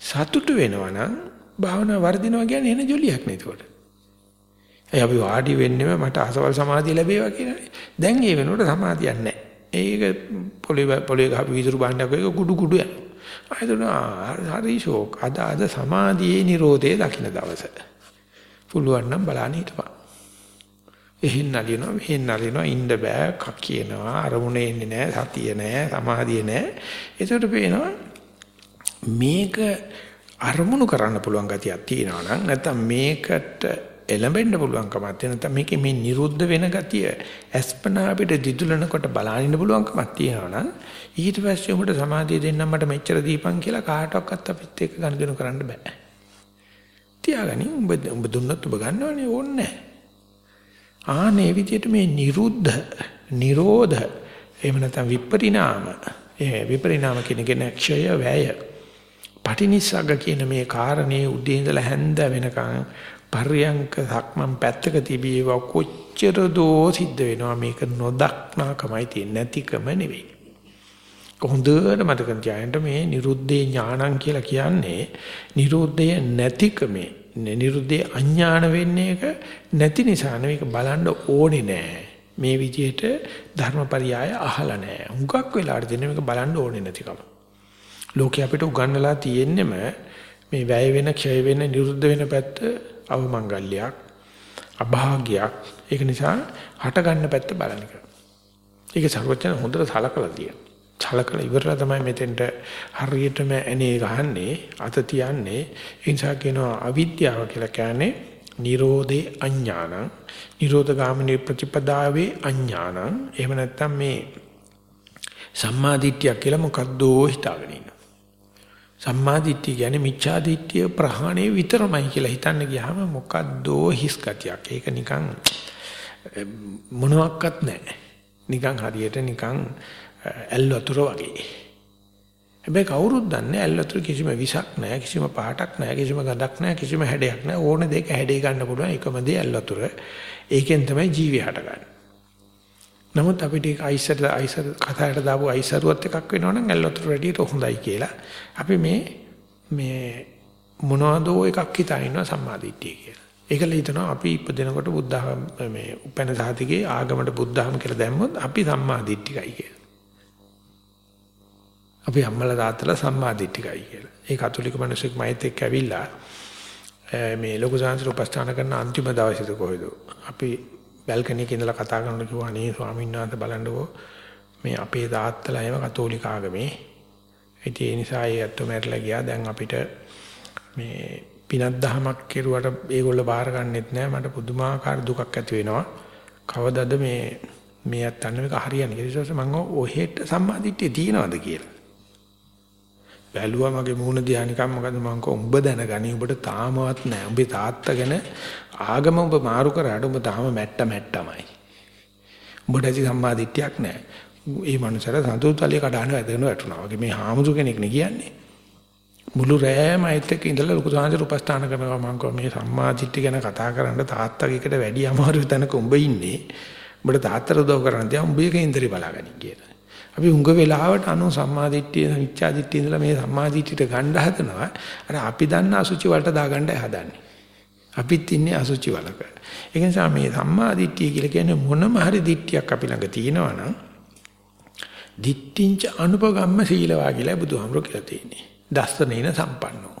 සතුටු වෙනවා නම් භාවනා වර්ධිනවා කියන්නේ එන ජොලියක් නේ ඒකට. ඒ අපි වාඩි වෙන්නෙම මට අසවල් සමාධිය ලැබේවා කියලානේ. දැන් ඒ වෙනකොට සමාධියක් නැහැ. ඒක පොළේ පොළේ ගහපු විදුරු බාණ්ඩයක් එක කුඩු කුඩු යනවා. ආයතන හරි ෂෝක්. අද අද සමාධියේ Nirodhe දකින්න දවස. පුළුවන් නම් බලන්න හිටපන්. එහෙන් නලියනවා මෙහෙන් නලියනවා ඉන්න බෑ කක් කියනවා අරමුණේ ඉන්නේ නැහැ සතිය නැහැ සමාධිය නැහැ. ඒකට පේනවා මේක අරමුණු කරන්න පුළුවන් ගතියක් තියෙනවා නම් නැත්නම් මේකට එළඹෙන්න පුළුවන්කමක් තියෙන නැත්නම් මේකේ මේ නිරුද්ධ වෙන ගතිය අස්පනා අපිට දිදුලනකොට බලන්න පුළුවන්කමක් තියෙනවා නම් ඊට පස්සේ උඹට සමාධිය දෙන්නම් මට මෙච්චර දීපන් කියලා කාටවත් අපිත් එක්ක ගනුදෙනු කරන්න බෑ. තියාගනි උඹ උඹ දුන්නොත් උඹ ගන්නවනේ. ඕනේ ආනේ විදියට මේ නිරුද්ධ නිරෝධ එහෙම නැත්නම් විපරිණාම ඒ විපරිණාම කියන කෙන ක්ෂය වැය. පටිනිස්සග්ග කියන මේ කාරණේ උදේ ඉඳලා හැන්ද වෙනකන් පර්යංක සක්මන් පැත්තක තිබීව කොච්චර දෝ සිද්ධ වෙනවා මේක නොදක්නාකමයි තියෙන්නේ නැතිකම නෙවෙයි. කොහොඳට මතක තියාගන්න මේ නිරුද්ධේ ඥානං කියලා කියන්නේ නිරුද්ධය නැතිකමේ නිරුද්ධේ අඥාන වෙන්නේ එක නැති නිසා නෙවෙයි බලන්න ඕනේ නෑ. මේ විදිහට ධර්මපරියාය අහලා නෑ. හුඟක් වෙලාවට දෙන මේක බලන්න ඕනේ නැතිකම. ලෝකේ අපිට උගන්වලා තියෙන්නෙම මේ වැය වෙන, ක්ෂය වෙන, නිරුද්ධ වෙන පැත්ත අවමංගල්‍යයක් අභාග්‍යයක්. ඒක නිසා හට ගන්න පැත්ත බලන එක. ඒක සර්වඥ හොඳට සලකලා තියෙනවා. සලකලා ඉවරලා තමයි මෙතෙන්ට හරියටම ඇනේ ගහන්නේ අත තියන්නේ. ඒ නිසා කියනවා අවිද්‍යාව කියලා කියන්නේ නිරෝධේ අඥානං. නිරෝධ ගාමිනී ප්‍රතිපදාවේ අඥානං. එහෙම නැත්නම් මේ සම්මාදිට්ඨිය කියලා මොකද්දෝ හිතාගෙන ඉන්නවා සම්මාදිට්ඨිය කියන්නේ මිච්ඡාදිට්ඨිය ප්‍රහාණය විතරමයි කියලා හිතන්න ගියාම මොකද්දෝ හිස් ගතියක්. ඒක නිකන් මොනවත් නැහැ. නිකන් හරියට නිකන් ඇල් වතුර වගේ. හැබැයි කවුරුත් දන්නේ ඇල් වතුර කිසිම විසක් නැහැ, කිසිම පහටක් නැහැ, කිසිම ගඳක් නැහැ, කිසිම හැඩයක් නැහැ. ඕන දෙයක හැඩේ ගන්න පුළුවන් එකම දේ ඇල් වතුර. ඒකෙන් තමයි ජීවය හටගන්නේ. නමුත් අපිට ඒක අයිසර් අයිසර් කතාවට දාපු අයිසරුවත් එකක් වෙනවනම් ඇල්ලතර වැඩියට හොඳයි කියලා. අපි මේ මේ මොනවදෝ එකක් හිතා ඉන්නවා සම්මාදිට්ඨිය කියලා. ඒකල හිතනවා අපි ඉපදෙනකොට බුද්ධහම මේ උපැන සාතිකේ ආගමට බුද්ධහම කියලා දැම්මොත් අපි සම්මාදිට්ඨිකයි කියලා. අපි අම්මලා තාත්තලා සම්මාදිට්ඨිකයි කියලා. ඒ කතෝලික මිනිස්සුක් මයිත් එක්ක ඇවිල්ලා මේ ලොකු සාංශර උපස්ථාන කරන අන්තිම දවසේද කොහෙද අපි බල්කනි එකේ ඉඳලා කතා කරනකොට කිව්වා අනේ ස්වාමීන් වහන්සේ බලන්නකෝ මේ අපේ තාත්තලා එහෙම කතෝලික ආගමේ. ඉතින් ඒ නිසා ඒ අත්තු මැරලා ගියා. දැන් අපිට මේ පිනක් දහමක් කෙරුවට ඒගොල්ලෝ බාර ගන්නෙත් නෑ. මට පුදුමාකාර දුකක් ඇති වෙනවා. කවදද මේ මේ අත්තන්න මේක හරියන්නේ? ඊට පස්සේ මම ඔහෙට සම්මාදිට්ඨිය තියනවද? කියලා. බැලුවා මගේ මූණ දිහා නිකන් මොකද මං කෝ උඹ දැනගනි. උඹට තාමවත් නෑ. උඹේ තාත්තා ගැන ආගම උඹ මාරු කරාට උඹ තාම මැට්ට මැට්ටමයි. උඹට ඇති සම්මාදිට්ඨියක් නෑ. ඒ මනුස්සර සතුටුතලිය කඩාන වැදගෙන වැටුණා වගේ. මේ හාමුදුර කෙනෙක් නේ කියන්නේ. මුළු රෑම ඇයිත් එක්ක ඉඳලා ලොකු සාංශර උපස්ථාන කරනවා. මං කෝ මේ සම්මාදිට්ඨිය ගැන කතා කරන්න තාත්තගෙකට වැඩි අමාරු තැනක උඹ ඉන්නේ. උඹට තාත්තට උදව් කරන්න තියා උඹේ කේන්දරේ බලාගනි කියලා. අපි උඟ වෙලාවට අනු සම්මාදිට්ඨිය මිච්ඡාදිට්ඨිය ඉඳලා මේ සම්මාදිට්ඨියට ගන්න හදනවා. අර අපි දන්න අසුචි වලට දාගන්න හදන්නේ. අපිත් ඉන්නේ අසුචි වලක. ඒ නිසා මේ සම්මාදිට්ඨිය කියලා කියන්නේ මොනම හරි දිට්ඨියක් අපි ළඟ තියෙනවා නම් දිට්ඨිංච අනුපගම්ම සීලවා කියලා බුදුහාමුදුරුවෝ කියලා තියෙන්නේ. දස්සනේන සම්පන්නෝ.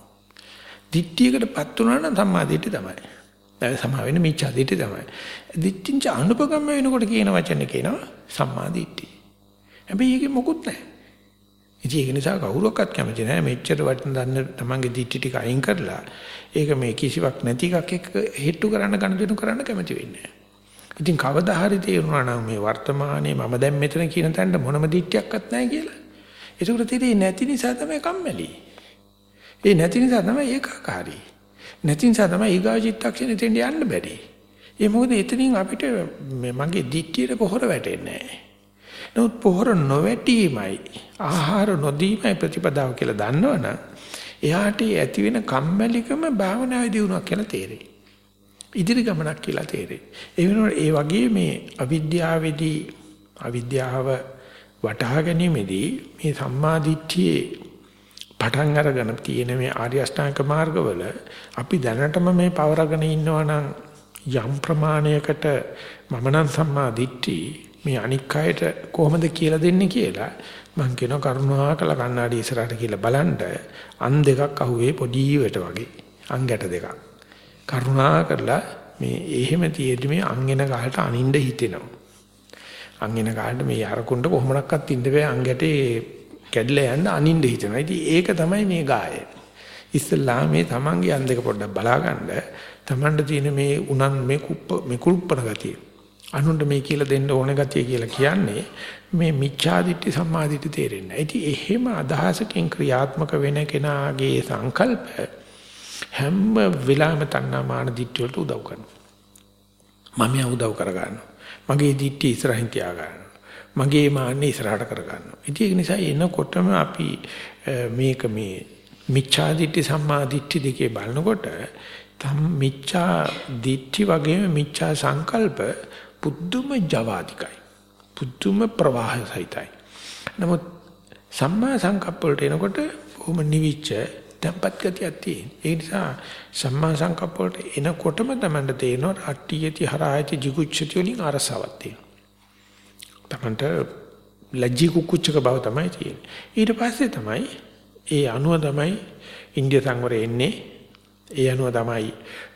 දිට්ඨියකටපත් වුණා නම් සම්මාදිට්ඨිය තමයි. දැන් සමා වෙන මිච්ඡාදිට්ඨිය තමයි. දිට්ඨිංච අනුපගම්ම වෙනකොට කියන වචනේ කියනවා සම්මාදිට්ඨිය. හැබැයි ඒකේ මොකුත් නැහැ. ඉතින් ඒක නිසා කවුරක්වත් කැමති නැහැ මෙච්චර වටින දන්න තමන්ගේ දිට්ටි ටික අයින් කරලා ඒක මේ කිසිවක් නැති එකක් එක්ක හෙට්ටු කරන්න ගනුදෙනු කරන්න කැමති වෙන්නේ නැහැ. ඉතින් කවදා හරි තේරුණා නම් මේ වර්තමානයේ මම දැන් මෙතන කියන තැනට මොනම දිට්ටියක්වත් නැහැ කියලා. ඒකට තේරෙන්නේ නැති නිසා තමයි කම්මැලි. ඒ නැති නිසා තමයි ඒකාකාරී. නැති නිසා තමයි ඊගා චිත්තක්ෂණෙ තෙන්ඩ යන්න බැරි. ඒ මොකද එතනින් අපිට මගේ දිට්ටියට පොහොර වැටෙන්නේ නැහැ. නමුත් පොහොර නොවැටීමයි ආහාර නොදීමයි ප්‍රතිපදාව කියලා දන්නවනම් එයාට ඇති වෙන කම්මැලිකම භාවනාවේ දියුණුවක් කියලා තේරෙයි. ඉදිරි ගමනක් කියලා තේරෙයි. ඒ වෙනකොට ඒ වගේ මේ අවිද්‍යාවේදී අවිද්‍යාව වටහා ගැනීමේදී මේ සම්මාදිට්ඨියේ පටන් අරගෙන තියෙන මේ ආර්ය අෂ්ටාංග මාර්ගවල අපි දැනටම මේ පවරගෙන ඉන්නවා නම් යම් ප්‍රමාණයකට මම නම් සම්මාදිට්ඨි මේ අනික් අයට කොහොමද කියලා දෙන්නේ කියලා මං කියනවා කරුණාකර කණ්ණාඩි ඉස්සරහට කියලා බලන්න අන් දෙකක් අහුවේ පොඩි වට වගේ අංගට දෙකක්. කරුණාකරලා මේ එහෙම තියෙදි මේ අංගෙන කාලට අනින්න හිතෙනවා. අංගෙන කාලට මේ යරකුණ්ඩ කොහොමඩක්වත් ඉන්න බෑ අංගටේ කැඩලා යන්න අනින්න හිතෙනවා. ඉතින් ඒක තමයි මේ ගාය. ඉස්සල්ලා මේ තමන්ගේ අන් දෙක පොඩ්ඩක් බලාගන්න තමන්ට තියෙන මේ උනන් මේ කුප්ප මේ කුල්පන ගතිය. අනුන්ට මේ කියලා දෙන්න ඕන ගතිය කියලා කියන්නේ මේ මිච්ඡාදිට්ඨි සම්මාදිට්ඨි තේරෙන්නේ නැහැ. ඉතින් එහෙම අදහසකින් ක්‍රියාත්මක වෙන කෙනාගේ සංකල්ප හැම වෙලාවෙම තණ්හා මාන දිට්ඨිය වලට උදව් කරනවා. මම යා උදව් කර ගන්නවා. මගේ දිට්ඨිය ඉස්සරහින් තියා ගන්නවා. මගේ මාන්නේ ඉස්සරහට කර ගන්නවා. ඉතින් ඒක නිසා එනකොටම අපි මේක මේ මිච්ඡාදිට්ඨි සම්මාදිට්ඨි දෙකේ බලනකොට තම් මිච්ඡා දිට්ඨි වගේම මිච්ඡා සංකල්ප පුදුම ජවාදිකයි. පුදුම ප්‍රවාහසහිතයි. නමුත් සම්මා සංකප්ප වලට එනකොට බොහොම නිවිච්ච tempat ගතියක් තියෙන. ඒ නිසා සම්මා සංකප්ප වලට එනකොටම තමයි තේරෙනවා අට්ටියති හරායති jigucchati වලින් අරසාවක් තියෙනවා. තමන්ට ලැජ්ජී කුකුච්චක බව තමයි තියෙන්නේ. ඊට පස්සේ තමයි ඒ අනුව තමයි ඉන්දිය සංවරය එන්නේ ඒ අනුව තමයි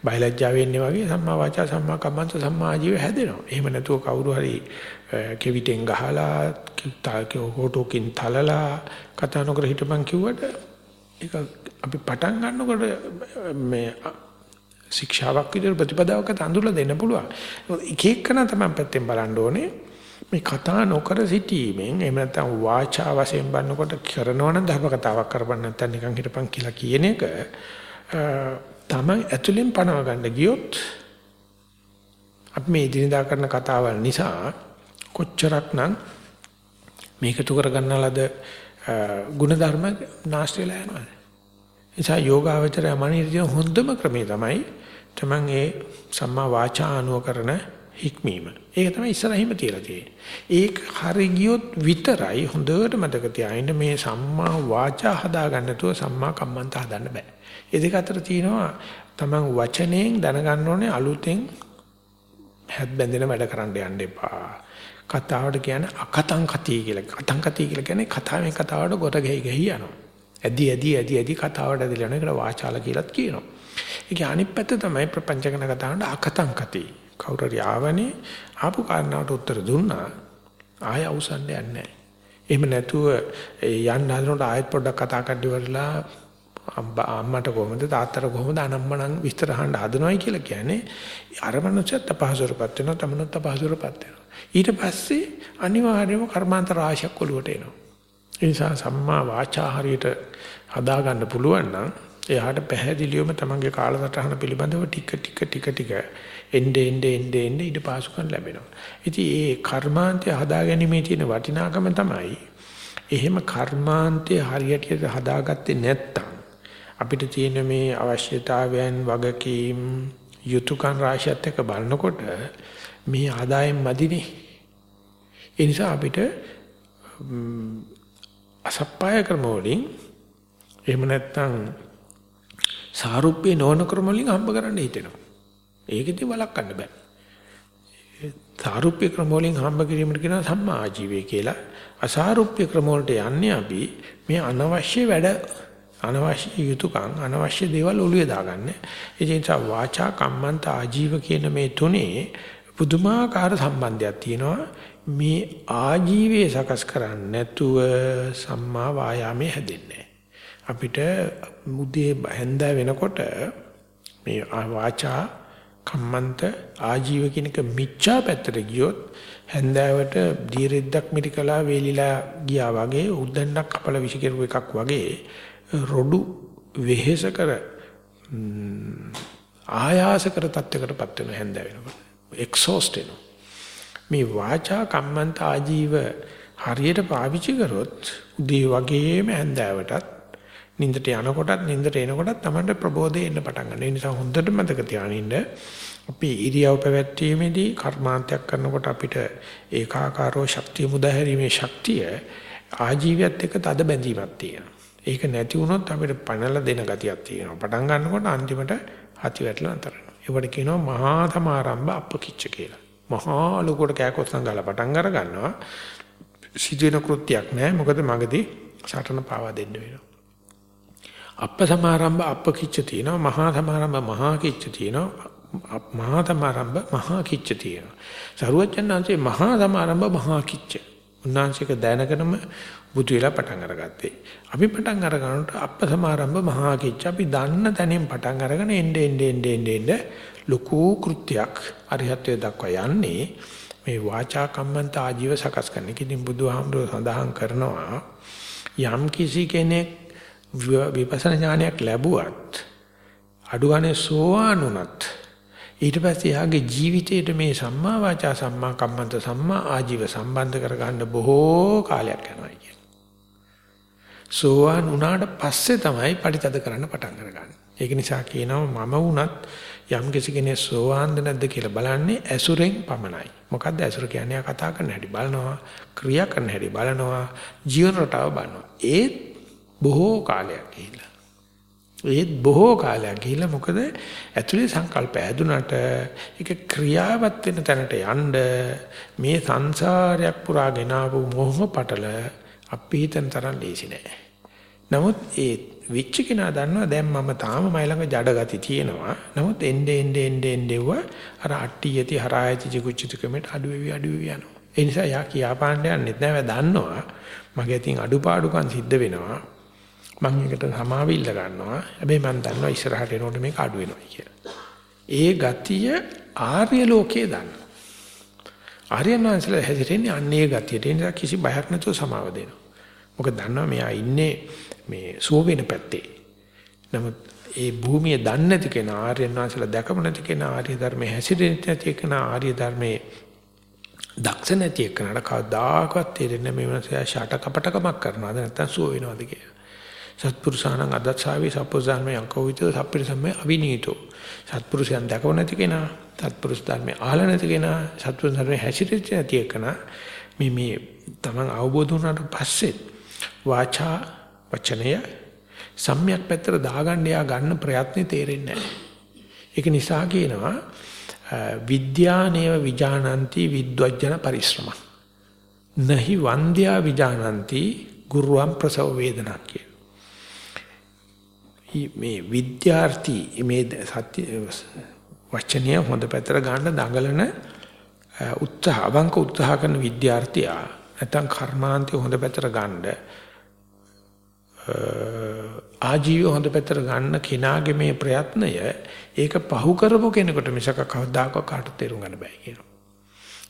බයලජ්ජාව වෙන්නේ වගේ සම්මා වාචා සම්මා කම්මන්ත සම්මා ආජීව හැදෙනවා. එහෙම නැතුව කවුරු හරි කෙවිතෙන් ගහලා තාකෝ හොටෝකින් තලලා කතා නොකර හිටපන් කිව්වට ඒක අපි පටන් ගන්නකොට මේ ශික්ෂාවක් විදිහට ප්‍රතිපදාවක අඳුරලා දෙන්න පුළුවන්. එක එකන තමයි පැත්තෙන් බලන්න ඕනේ. මේ කතා නොකර සිටීමෙන් එහෙම නැත්නම් වාචා වශයෙන් බannකොට කරනවනම් ධර්ම කතාවක් කරපන් නැත්නම් නිකන් හිටපන් කියලා කියන එක තමයි ඇතුලෙන් පණව ගන්න ගියොත් අපි මේ ඉදිනදා කරන කතාවල් නිසා කොච්චරක්නම් මේකතු කරගන්නලද ಗುಣධර්ම නාස්ති වෙලා යනවාද නිසා යෝගාවචරය මනිරිය හොඳම ක්‍රමය තමයි තමන් ඒ සම්මා වාචා අනුව කරන හික්මීම. ඒක තමයි ඉස්සරහින්ම තියලා තියෙන්නේ. ඒක හරි ගියොත් විතරයි හොඳට මතක තියාගන්න මේ සම්මා වාචා හදාගන්න නැතුව සම්මා කම්මන්ත හදන්න බෑ. ඒ දෙක අතර තියෙනවා තමන් වචනයෙන් දැනගන්න ඕනේ අලුතෙන් හැත් බැඳෙන වැඩ කරන්න යන්න එපා. කතාවට කියන්නේ අකතං කතිය කියලා. කතං කතිය කියලා කියන්නේ කතාවෙන් කතාවට ගොඩ ගෙහි ගෙහි යනවා. ඇදි ඇදි ඇදි ඇදි කතාවට ඇදලා යන එකට වාචාල කියලාත් කියනවා. ඒකේ අනිත් පැත්ත තමයි ප්‍රපංචකන කතාවට අකතං කතිය. කවුරු හරි ආවනේ ආපු කාරණාවට උත්තර දුන්නා ආය අවසන් යන්නේ එහෙම නැතුව යන්න හදනකොට ආයෙත් පොඩ්ඩක් කතා කරද්දි වරලා අම්මට කොහොමද තාත්තට කොහොමද අනම්මනම් විස්තර අහන්න හදනවයි කියලා කියන්නේ අර මනුස්සයත් අපහසුරපත් වෙනවා තමනුත් අපහසුරපත් වෙනවා ඊට පස්සේ අනිවාර්යයෙන්ම කර්මාන්ත රාශියක් ඔලුවට එනවා ඒ නිසා සම්මා වාචා හරියට හදා ගන්න පුළුවන් නම් එයාට පැහැදිලිවම තමන්ගේ කාලසටහන පිළිබඳව ටික ටික ටික ටික එnde ende ende ende ඊට පාසුකම් ලැබෙනවා. ඉතින් ඒ කර්මාන්තය හදාගැනීමේ තියෙන වටිනාකම තමයි එහෙම කර්මාන්තය හරියට හදාගත්තේ නැත්තම් අපිට තියෙන මේ අවශ්‍යතාවයන් වගකීම් යුතුයකම් රාශියත් එක්ක බලනකොට මේ ආදායම් මදිනේ. ඒ නිසා අපිට අසප්පාය ක්‍රම වලින් එහෙම නැත්නම් සාරුප්පේ නොවන ක්‍රම වලින් හම්බ කරන්න හිතෙනවා. ඒකෙදි වළක්වන්න බෑ. සාරුප්‍ය ක්‍රම වලින් හම්බ කිරීමට කියන සම්මා ආජීවය කියලා. අසාරුප්‍ය ක්‍රම වලට යන්නේ අපි මේ අනවශ්‍ය වැඩ අනවශ්‍ය යුතුයකම් අනවශ්‍ය දේවල් ඔළුවේ දාගන්න. ඒ නිසා වාචා කම්මන්ත ආජීව කියන මේ තුනේ පුදුමාකාර සම්බන්ධයක් තියෙනවා. මේ ආජීවයේ සකස් කරන්නේ නැතුව සම්මා වායාමයේ හැදෙන්නේ අපිට මුදේ හැන්දා වෙනකොට මේ වාචා කම්මන්ත ආජීව කියන එක මිච්ඡා පැත්තට ගියොත් හැන්දෑවට දීරෙද්දක් මිරිකලා වේලිලා ගියා වගේ උද්දන්නක් කපල විසිකරු එකක් වගේ රොඩු වෙහෙස කර ආයාස කර තත්යකටපත් වෙන හැන්දෑ වෙනකොට එක්සෝස්ට් වෙනවා මේ වාචා කම්මන්ත ආජීව හරියට පාවිච්චි කරොත් උදේ වගේම හැන්දෑවටත් නින්දට යනකොටත් නින්දට එනකොටත් තමයි ප්‍රබෝධය එන්න පටන් ගන්න. ඒ නිසා හොඳට මතක තියාගන්න අපි ඉරියව් පැවැත්වීමේදී කර්මාන්තයක් කරනකොට අපිට ඒකාකාරව ශක්තිය මුදාහැරීමේ ශක්තිය ආජීවයත් එක්ක තද බැඳීමක් තියෙනවා. ඒක නැති වුණොත් අපිට පණල දෙන ගතියක් තියෙනවා. පටන් ගන්නකොට අන්තිමට හති වැටලා අතර යනවා. ඒවට කියනවා මහා සමාරම්භ අපකිච්ච කියලා. මහා ලොකුට කෑකොස්සන් ගාලා පටන් අර ගන්නවා. සිදුවෙන කෘත්‍යයක් නෑ. මොකද මගදී සටන පාවා දෙන්න වෙනවා. අප්ප සමාරම්භ අප්ප කිච්ච තියෙනවා මහා සමාරම්භ මහා කිච්ච තියෙනවා මහා සමාරම්භ මහා කිච්ච තියෙනවා සරුවචනාංශේ මහා සමාරම්භ මහා කිච්ච උන්වංශික දැනගෙනම බුදු වෙලා පටන් අරගත්තේ අපි පටන් අර ගන්නකොට අප්ප සමාරම්භ මහා කිච්ච අපි දන්න තැනින් පටන් අරගෙන එnde ende ende ende ende ලොකු කෘත්‍යයක් අරිහත්වයට දක්වා යන්නේ මේ වාචා කම්මන්ත ආජීව සකස් කරන. ඉතින් බුදුහාමුදුරුවෝ සඳහන් කරනවා යම් කිසි කෙනෙක් විපස්සනා ඥානයක් ලැබුවත් අඩු ගානේ සෝවාන් වුණත් ඊට පස්සේ යාගේ ජීවිතේට මේ සම්මා වාචා සම්මා කම්මන්ත සම්මා ආජීව සම්බන්ධ කරගන්න බොහෝ කාලයක් යනවා කියන්නේ. සෝවාන් වුණාට පස්සේ තමයි පරිතද කරන්න පටන් අරගන්නේ. ඒක නිසා කියනවා මම වුණත් යම් කිසි කෙනෙක් සෝවාන්ද නැද්ද කියලා බලන්නේ ඇසුරෙන් පමණයි. මොකද්ද ඇසුර කියන්නේ? කතා කරන හැටි බලනවා, ක්‍රියා කරන හැටි බලනවා, ජීවන රටාව බලනවා. ඒත් බොහෝ කාලයක් ගිහිල්ලා. ඒත් බොහෝ කාලයක් ගිහිල්ලා මොකද ඇතුලේ සංකල්ප ඇදුනට ඒක ක්‍රියාවත් වෙන තැනට යන්න මේ සංසාරයක් පුරාගෙන ආපු මොහ පටල අපි හිතන තරම් ලේසි නෑ. නමුත් ඒ විච්ච කෙනා දන්නවා දැන් මම තාම මයි ළඟ ජඩ ගති තියෙනවා. නමුත් එnde ende ende ende අර අට්ටි යති හරායති ජිකුච්චිතකමට අඩු වෙවි අඩු වෙවි යනවා. ඒ නිසා යා කියා පාණ්ඩ යන්නෙත් නෑ. දන්නවා මගේ අතින් අඩුපාඩුකම් සිද්ධ වෙනවා. මම ඒකට සමාවිල්ල ගන්නවා. හැබැයි මම දන්නවා ඉස්සරහට එනකොට මේක අඩු වෙනවා කියලා. ඒ ගතිය ආර්ය ලෝකයේ දන්නවා. ආර්යනාන්සල හැදිරෙන්නේ අන්නේ ගතියට. ඒ නිසා කිසි බයක් නැතුව සමාව දෙනවා. මොකද දන්නවා මෙයා ඉන්නේ මේ සුව වෙන පැත්තේ. නමුත් ඒ භූමිය දන්නේ නැති කෙනා ආර්යනාන්සල දැකම නැති කෙනා ආර්ය ධර්මයේ හැසිරෙන්නේ නැති කෙනා ආර්ය ධර්මයේ දක්ෂ නැති එකනට කවදාකවත් තේරෙන්නේ මේ මනසයා ෂට කපටකමක් කරනවද නැත්නම් සුව වෙනවද කියලා. සත්පුරුෂාණං අදස්සාවේ සප්පුසාන්මේ අංකෝවිතෝ සප්පිරිසම්මේ අවිනීතෝ සත්පුරුෂයන් දැකව නැති කෙනා සත්පුරුෂ ධර්මයේ අහලා නැති කෙනා සත්පුරුෂ ධර්මයේ හැසිරෙච්ච නැති කෙනා මේ මේ තමන් අවබෝධ වුණාට පස්සේ වාචා වචනය සම්‍යක් පැත්තට දාගන්න යා ගන්න ප්‍රයත්නේ තේරෙන්නේ නැහැ. ඒක නිසා කියනවා විද්‍යානේව විජානಂತಿ විද්වජන පරිශ්‍රම. නහි වන්ද්‍යා විජානಂತಿ ගුරුවම් ප්‍රසව වේදනා කිය මේ විද්‍යාර්ථී මේ සත්‍ය වචනය හොඳ පැත්තට ගන්න දඟලන උත්සාහ අවංක උත්සාහ කරන විද්‍යාර්ථියා නැත්නම් කර්මාන්තය හොඳ පැත්තට ගන්න ආජීව හොඳ පැත්තට ගන්න කෙනාගේ මේ ප්‍රයත්නය ඒක පහු කරපු කෙනෙකුට මිසක කවදාකවත් කාටවත් තේරුම් ගන්න බෑ කියනවා.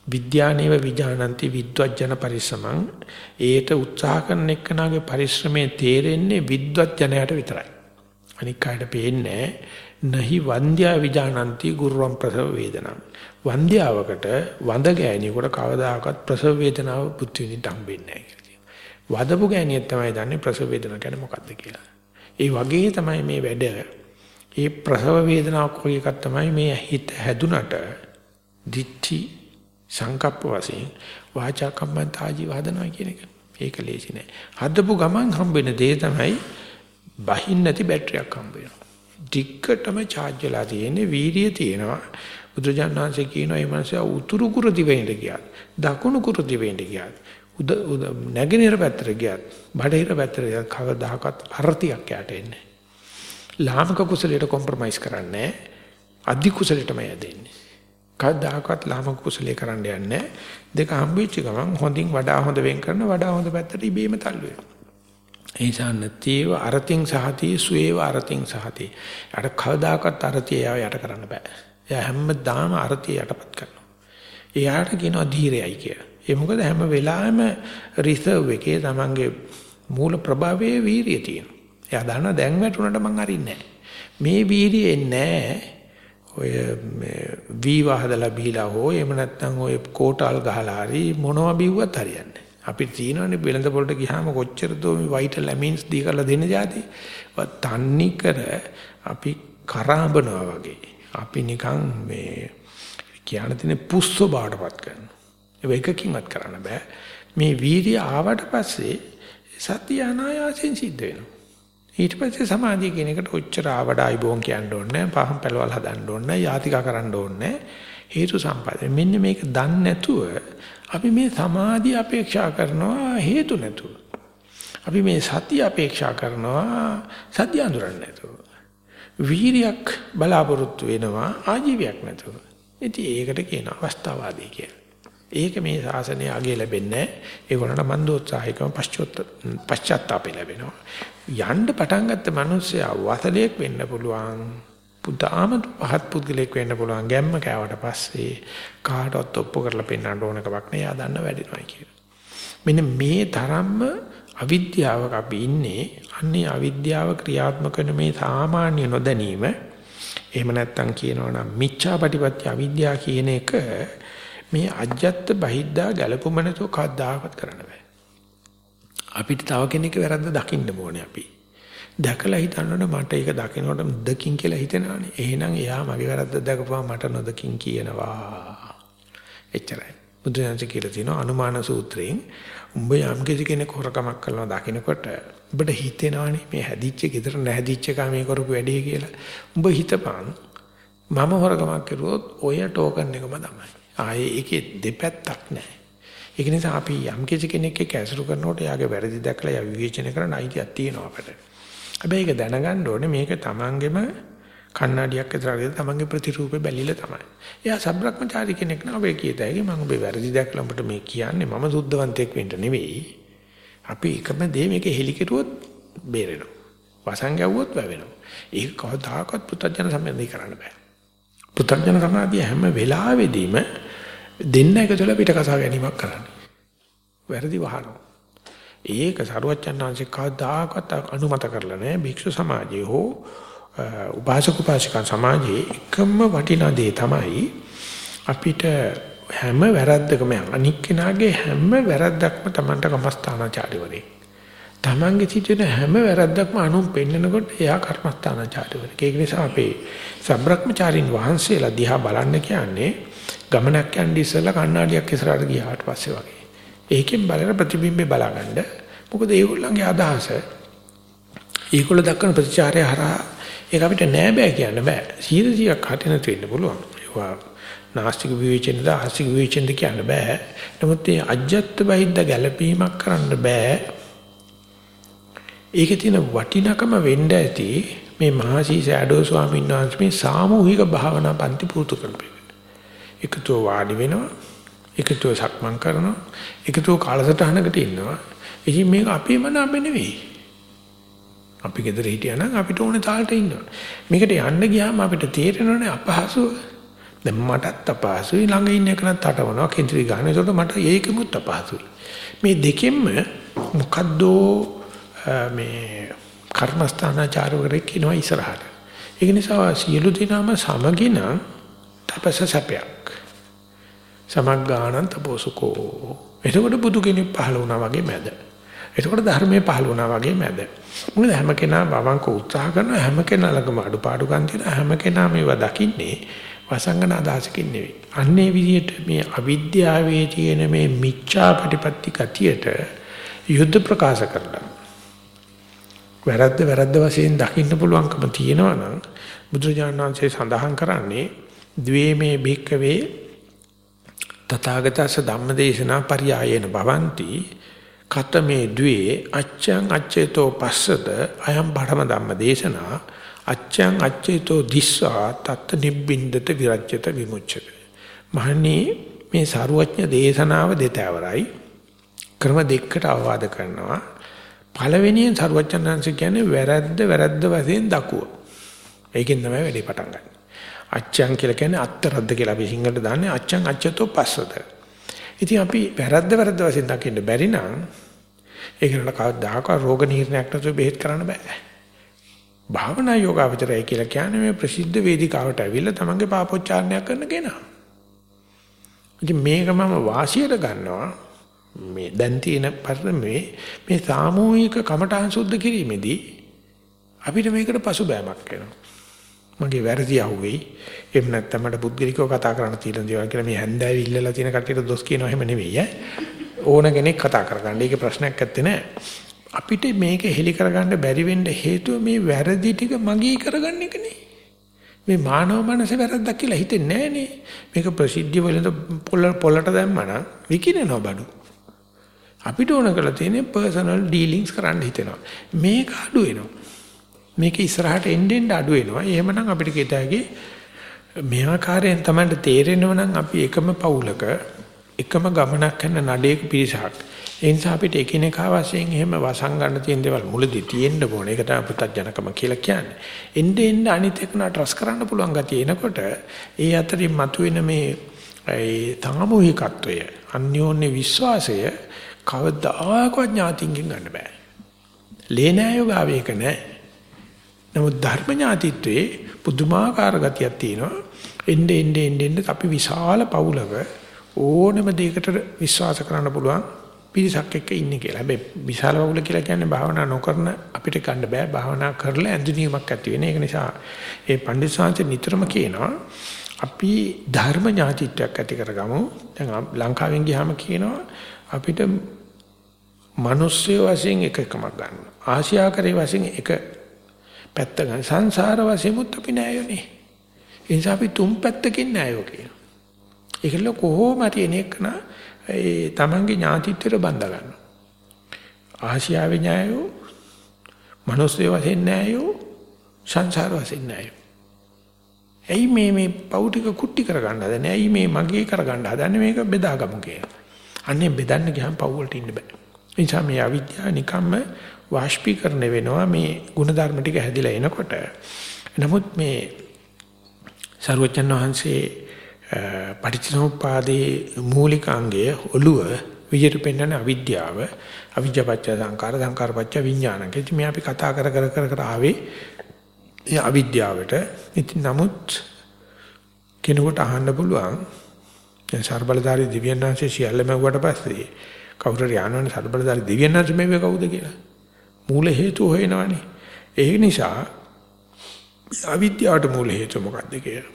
විද්‍යානේව විජානಂತಿ විද්වත්ජන පරිස්සමං ඒට උත්සාහ කරන එක්කනාගේ පරිශ්‍රමයේ තේරෙන්නේ විද්වත් ජනයට විතරයි. අනික් අයට පේන්නේ නහි වන්ද්‍යා විජානಂತಿ ගුරුවම් ප්‍රසව වේදනං. වන්ද්‍යාවකට වඳ ගෑණියෙකුට කවදාකවත් ප්‍රසව වේදනාව පුත් විඳින්න හම්බෙන්නේ නැහැ කියලා. වදපු ගෑණියෙක් තමයි දන්නේ ප්‍රසව වේදනාව කියන්නේ මොකක්ද කියලා. ඒ වගේ තමයි මේ වැඩ. ඒ ප්‍රසව වේදනාවක් වගේ එකක් තමයි මේ හිත හැදුනට දිච්චි සංකප්ප වශයෙන් වාචා කම්මන්ත ආජීව හදනවා කියන එක. ඒක ලේසි නෑ. හදපු ගමන් හම්බෙන දේ තමයි බහින් නැති බැටරියක් හම්බ වෙනවා. ඩික්කටම charge වෙලා තියෙන්නේ වීර්යය තියෙනවා. බුදුජානනාංශේ කියනවා මේ මනුස්සයා උතුරු කුරු දිවෙන්න ගියා. දකුණු කුරු දිවෙන්න ගියා. උද නැගෙනහිර පැත්තට ගියත් බටහිර පැත්තට ගියත් කවදාකවත් අර්ථියක් යට එන්නේ. ලාමක කුසලයට කොම්ප්‍රොමයිස් කරන්නේ අධි කුසලයටමයි යදෙන්නේ. කවදාකවත් ලාමක කුසලයේ කරන්න යන්නේ දෙක හම්බෙච්ච ගමන් හොඳින් වඩා හොඳ වෙන් කරන වඩා හොඳ පැත්තට ඉබේම තල්ලු වෙනවා. ඒ සාන්නතීව අරතින් සහති සුවේව අරතින් සහති. අර කවදාකවත් අරතිය යට කරන්න බෑ. එයා හැමදාම අරතිය යටපත් කරනවා. එයාට කියනවා ධීරයයි කියලා. ඒ මොකද හැම වෙලාවෙම රිසර්ව් එකේ තමන්ගේ මූල ප්‍රභාවයේ වීරිය තියෙනවා. එයා දන්නවා දැන් වැටුණට මං අරින්නේ මේ වීරිය එන්නේ ඔය වීවා හදලා බීලා හෝ එහෙම නැත්නම් ඔය කෝටල් ගහලා හරි මොනවා බිව්වත් හරියන්නේ අපි තියෙනවානේ වෙළඳ පොළට ගියාම කොච්චර දෝ මේ වයිටල් ඇමින්ස් දී කරලා දෙන જાති. තන්නි කර අපි කරාඹනවා වගේ. අපි නිකන් මේ කියන තියෙන පුස්සෝ බාටපත් කරනවා. ඒක එකකින්වත් කරන්න බෑ. මේ වීර්ය ආවට පස්සේ සත්‍ය අනායාසයෙන් සිද්ධ වෙනවා. ඊට පස්සේ සමාධිය කියන එකට ඔච්චර ආවඩායි බෝන් කියන්න ඕනේ නැහැ. පහම් පළවල් හදන්න ඕනේ නැහැ. යාතිකා කරන්න ඕනේ හේතු සම්පාදනය. මෙන්න මේක දන්නේ නැතුව අපි මේ සමාධිය අපේක්ෂා කරනවා හේතු නැතුව. අපි මේ සතිය අපේක්ෂා කරනවා සතිය අඳුරන්නේ නැතුව. වීරියක් බලාපොරොත්තු වෙනවා ආජීවයක් නැතුව. ඉතින් ඒකට කියන අවස්ථාවාදී කියලා. ඒක මේ ශාසනය අගේ ලැබෙන්නේ ඒගොල්ලන්ට මන්දෝත්සාහිකව පශ්චාත්තාපය ලැබෙනවා. යන්න පටන් ගත්ත මිනිස්සයා වසලයක් වෙන්න පුළුවන්. පුතාම පහත් පුද්ගලෙක් වෙන්න පුළුවන් ගැම්ම කෑවට පස්සේ කාටවත් ඔප්පු කරලා පෙන්වන්න ඕන කමක් නෑ. යා දන්න වැඩිනවයි කියලා. මෙන්න මේ තරම්ම අවිද්‍යාවක අපි ඉන්නේ. අන්නේ අවිද්‍යාව ක්‍රියාත්මක වෙන මේ සාමාන්‍ය නොදැනීම එහෙම නැත්නම් කියනවනම් මිච්ඡාපටිපත්‍ය අවිද්‍යාව කියන එක මේ අජ්ජත් බහිද්දා ගැලපුම නැතුව කවදාකවත් කරන්න බෑ. අපිට තව කෙනෙක් වැරද්ද දකින්න ඕනේ අපි. දැකලා හිතනකොට මට ඒක දකිනකොට නොදකින් කියලා හිතෙනවානේ. එහෙනම් එයා මගේ වැරද්ද දැකපුවා මට නොදකින් කියනවා. එච්චරයි. බුදුරජාණන් කියලා තියෙනවා අනුමාන සූත්‍රයෙන් උඹ යම් කෙනෙක් හොරකමක් කරනවා දකිනකොට ඔබට හිතෙනවානේ මේ හැදිච්ච ගෙදර නැහැදිච්ච එක මේ කරපු වැඩේ කියලා. උඹ හිතපන් මම හොරකමක් කරුවොත් ඔය ටෝකන් එකම තමයි. ආයේ ඒකේ දෙපැත්තක් නැහැ. ඒක නිසා අපි යම් කෙනෙක් එක්ක ඇසුරු කරනකොට යාගේ වැරදි දැකලා යා විවේචනය කරන්න අයිතියක් තියෙනවා අපිට. හැබැයි ඒක දැනගන්න ඕනේ මේක තමන්ගෙම කන්නඩියක් ඇතුළේ තමන්ගේ ප්‍රතිරූපේ බැලිලා තමයි. එයා සබ්‍රක්‍මචාරි කෙනෙක් නෝ ඔබේ කියතයි මම ඔබේ වැරදි දැක්ලා ඔබට මේ කියන්නේ මම සුද්ධවන්තයෙක් වෙන්න නෙවෙයි. අපි එකම දේ මේක හෙලිකෙරුවොත් බේරෙනවා. වසන් ගැව්වොත් වැවෙනවා. ඒක කවදාකවත් පුතඥන සම්බන්ධයි කරන්න බෑ. පුතඥන සමාධිය හැම වෙලාවෙදීම දෙන්න එකතුලා පිට කසා ගැනීමක් කරන්නේ. වැරදි වහනවා. ඒක සරුවච්චන්හන්සේ කවදාකවත් අනුමත කරලා නැහැ භික්ෂු සමාජයේ හෝ උපාසක උපාසිකා සමාජයේ එකම වටිනා දේ තමයි අපිට හැම වැරද්දකම අනික් කෙනාගේ හැම වැරද්දක්ම Tamanට කමස්ථානාචාර්යවරේ. Tamanගේ සිටින හැම වැරද්දක්ම අනුන් පෙන්නකොට එයා කර්මස්ථානාචාර්යවරේ. ඒක නිසා අපේ සබ්‍රක්‍මචාරින් වහන්සේලා දිහා බලන්න කියන්නේ ගමනක් යන්න ඉස්සෙල්ලා කණ්ණාඩියක් ඉස්සරහට ගියාට පස්සේ වගේ. ඒකෙන් බලන ප්‍රතිබිම්බේ බලාගන්න. මොකද ඒගොල්ලන්ගේ අදහස ඒගොල්ල දක්වන ප්‍රතිචාරය හරහා ඒක අපිට නෑ බෑ කියන්න බෑ. 100ක් හටින වෙන්න පුළුවන්. ඒවා නාස්තික විවේචනද ආස්තික විවේචනද කියන්න බෑ. නමුත් මේ අජ්ජත් බහිද්ද ගැළපීමක් කරන්න බෑ. ඒකේ තියෙන වටිනකම වෙන්න ඇති මේ මහසී සෑඩෝ ස්වාමීන් වහන්සේ මේ සාමූහික භාවනා පන්ති පුරුදු කරපේ. එකතුව වාඩි වෙනවා, එකතුව සක්මන් කරනවා, එකතුව කාලසටහනකට ඉන්නවා. ඉතින් මේක අපේම නම නෙවෙයි. අපි ගෙදර හිටියා නම් අපිට ඕනේ තාලට ඉන්නවා. මේකට යන්න ගියාම අපිට තේරෙනවනේ අපහසුව. දැන් මටත් අපහසුයි ළඟ ඉන්න එකනත් අටවනවා කේන්ද්‍රී ගන්න. ඒකට මට ඒකෙමුත් අපහසුයි. මේ දෙකෙන්ම මොකද්ද මේ කර්මස්ථානාචාරවරයෙක් ඉනවා ඉස්සරහට. ඒක නිසා සියලු දෙනාම සමගින තපස සැපයක්. සමග්ගාණන් තපෝසුකෝ. එතකොට බුදු කෙනෙක් පහළ වුණා වගේ මැද. එතකොට ධර්මයේ පහළ වුණා වගේ මැද. මොකද හැම කෙනා බවංක උත්සාහ කරන හැම කෙනා ළඟම අඩුපාඩුකම් තියෙන හැම කෙනා මේවා දකින්නේ වසංගන අදහසකින් නෙවෙයි. අන්නේ විදිහට මේ අවිද්‍යාවේ තියෙන මේ මිච්ඡා ප්‍රතිපatti කතියට යුද්ධ ප්‍රකාශ කරලා වැරද්ද වැරද්ද වශයෙන් දකින්න පුළුවන්කම තියෙනවා නම් බුදුරජාණන් වහන්සේ සඳහන් කරන්නේ ද්වේමේ භික්කවේ තථාගතස ධම්මදේශනා පරියායන භවಂತಿ කතමේ ද්වේ අච්ඡං අච්චේතෝ පස්සද අයම් බඩම ධම්මදේශනා අච්ඡං අච්චේතෝ දිස්සා තත් නිබ්බින්දත විරජ්‍යත විමුච්ඡත. මහණී මේ සාරුවඥ දේශනාව දෙතවරයි. ක්‍රම දෙකකට අවවාද කරනවා. පළවෙනියෙන් සරුවචනංශ කියන්නේ වැරද්ද වැරද්ද වශයෙන් දකුව. ඒකෙන් තමයි වැඩේ පටන් ගන්න. අච්ඡං කියලා කියන්නේ අත්තරද්ද කියලා අපි සිංහලට දාන්නේ අච්ඡං අච්ඡතෝ පස්සද. ඉතින් අපි වැරද්ද වැරද්ද වශයෙන් දකින්න බැරි නම් ඒකට කවදාකවත් රෝග නිర్ణයක් නැතුව බෙහෙත් කරන්න බෑ. භාවනා යෝගාවචරය කියලා කියන්නේ මේ ප්‍රසිද්ධ වේදිකාවට ඇවිල්ලා තමන්ගේ පාපොච්චාරණයක් කරන කෙනා. ඉතින් මේක මම වාසියට ගන්නවා මේ දැන් තියෙන පරිමේ මේ සාමූහික කමඨාන් සුද්ධ කිරීමේදී අපිට මේකට පසුබෑමක් වෙනවා. මගේ වැරදි අහුවෙයි. එහෙම නැත්නම් මට පුද්ගලිකව කතා කරන්න තියෙන දේවල් කියලා මේ හැන්දෑවේ ඉල්ලලා තියෙන කට්ටියට දොස් කියනවා එහෙම නෙවෙයි ඈ. ඕන කෙනෙක් කතා කරගන්න. ඒකේ ප්‍රශ්නයක් නැත්තේ නෑ. අපිට මේක හෙලි කරගන්න බැරි වෙන්න හේතුව මේ වැරදි ටික මගේ කරගන්න එකනේ. මේ මානව මනසේ වැරද්දක් කියලා හිතෙන්නේ නෑනේ. මේක ප්‍රසිද්ධිය වලින් පොළට දැම්මනම් විකිනනවා බඩු. අපිට ඕන කරලා තියෙන්නේ පර්සනල් ඩීලින්ග්ස් කරන්න හිතෙනවා. මේක අඩු වෙනවා. මේක ඉස්සරහට එන්න එන්න අඩු වෙනවා. එහෙමනම් අපිට කියතයි මේ ආකාරයෙන් තමයි තේරෙනව නම් අපි එකම පවුලක එකම ගමනක් යන නඩේක පිරිසක්. ඒ නිසා අපිට එකිනෙකා වශයෙන් එහෙම වසන් ගන්න තියෙන දේවල් මුලදී තියෙන්න ඕනේ. ඒක තමයි පුතත්ජනකම කියලා කියන්නේ. එnde එන්න අනිත් එක නටරස් කරන්න පුළුවන් ගතිය එනකොට ඒ අතරින් මතුවෙන මේ ඒ තමෝහිකත්වය අන්‍යෝන්‍ය විශ්වාසය කවදාකවත් ඥාතිංගෙන් ගන්න බෑ. ලේනෑයෝ ගාවේ එක නෑ. නමුත් ධර්ම ඥාතිත්වයේ පුදුමාකාර ගතියක් තියෙනවා. එnde ende ende ende අපි විශාල පවුලක ඕනම දෙයකට විශ්වාස කරන්න පුළුවන් පිරිසක් එක්ක ඉන්නේ කියලා. හැබැයි විශාල පවුල කියලා කියන්නේ භාවනා නොකරන අපිට ගන්න බෑ. භාවනා කරලා ඇඳුනීමක් ඇති වෙන. ඒක නිසා ඒ පඬිස්සාංශ නිතරම කියනවා අපි ධර්ම ඥාතිත්වයක් ඇති කරගමු. දැන් ලංකාවෙන් ගියාම කියනවා අපිට මිනිස්සු වශයෙන් එක එකමක් ගන්නවා. ආසියාකරේ වශයෙන් එක පැත්ත ගන්න. සංසාර වශයෙන්මුත් අපි නෑයෝනේ. ඒ නිසා අපි තුන් පැත්තකින් නෑයෝ කියනවා. ඒකල කොහොම හරි එනේකන ඒ තමන්ගේ ඥාතිත්වයට බඳ ගන්නවා. ආසියාවේ ඥායෝ මිනිස්සු වශයෙන් නෑයෝ සංසාර වශයෙන් නෑයෝ. ඇයි මේ මේ පෞටික කුට්ටි කරගන්න හදන්නේ? ඇයි මේ මගේ කරගන්න හදන්නේ? මේක බෙදාගමු කියලා. අන්නේ බෙදන්න ගියාම පව් වලට ඉන්න බෑ. ඒ නිසා මේ අවිද්‍යාව නිකම්ම වාෂ්පීකරණය වෙනවා මේ ಗುಣධර්ම ටික හැදිලා එනකොට. නමුත් මේ සරුවචන් වහන්සේ පටිච්චසමුප්පාදේ මූලික අංගය ඔළුව විදිහට පෙන්වන අවිද්‍යාව අවිජ්ජාපච්ච සංකාර සංකාරපච්ච විඥාන. කිසි මේ අපි කතා කර කර කර කර ආවේ ඒ අවිද්‍යාවට. ඉතින් නමුත් කෙනෙකුට අහන්න පුළුවන් දැන් ਸਰබලධාරී දිව්‍යන් වහන්සේ සියල්ලම වුණාට පස්සේ කවුරු හරි ආනවනේ ਸਰබලධාරී දිව්‍යන් වහන්සේ මේ වේ කවුද කියලා. මූල හේතු හොයනවනේ. ඒ නිසා අවිද්‍යාවට මූල හේතු මොකක්ද කියලා.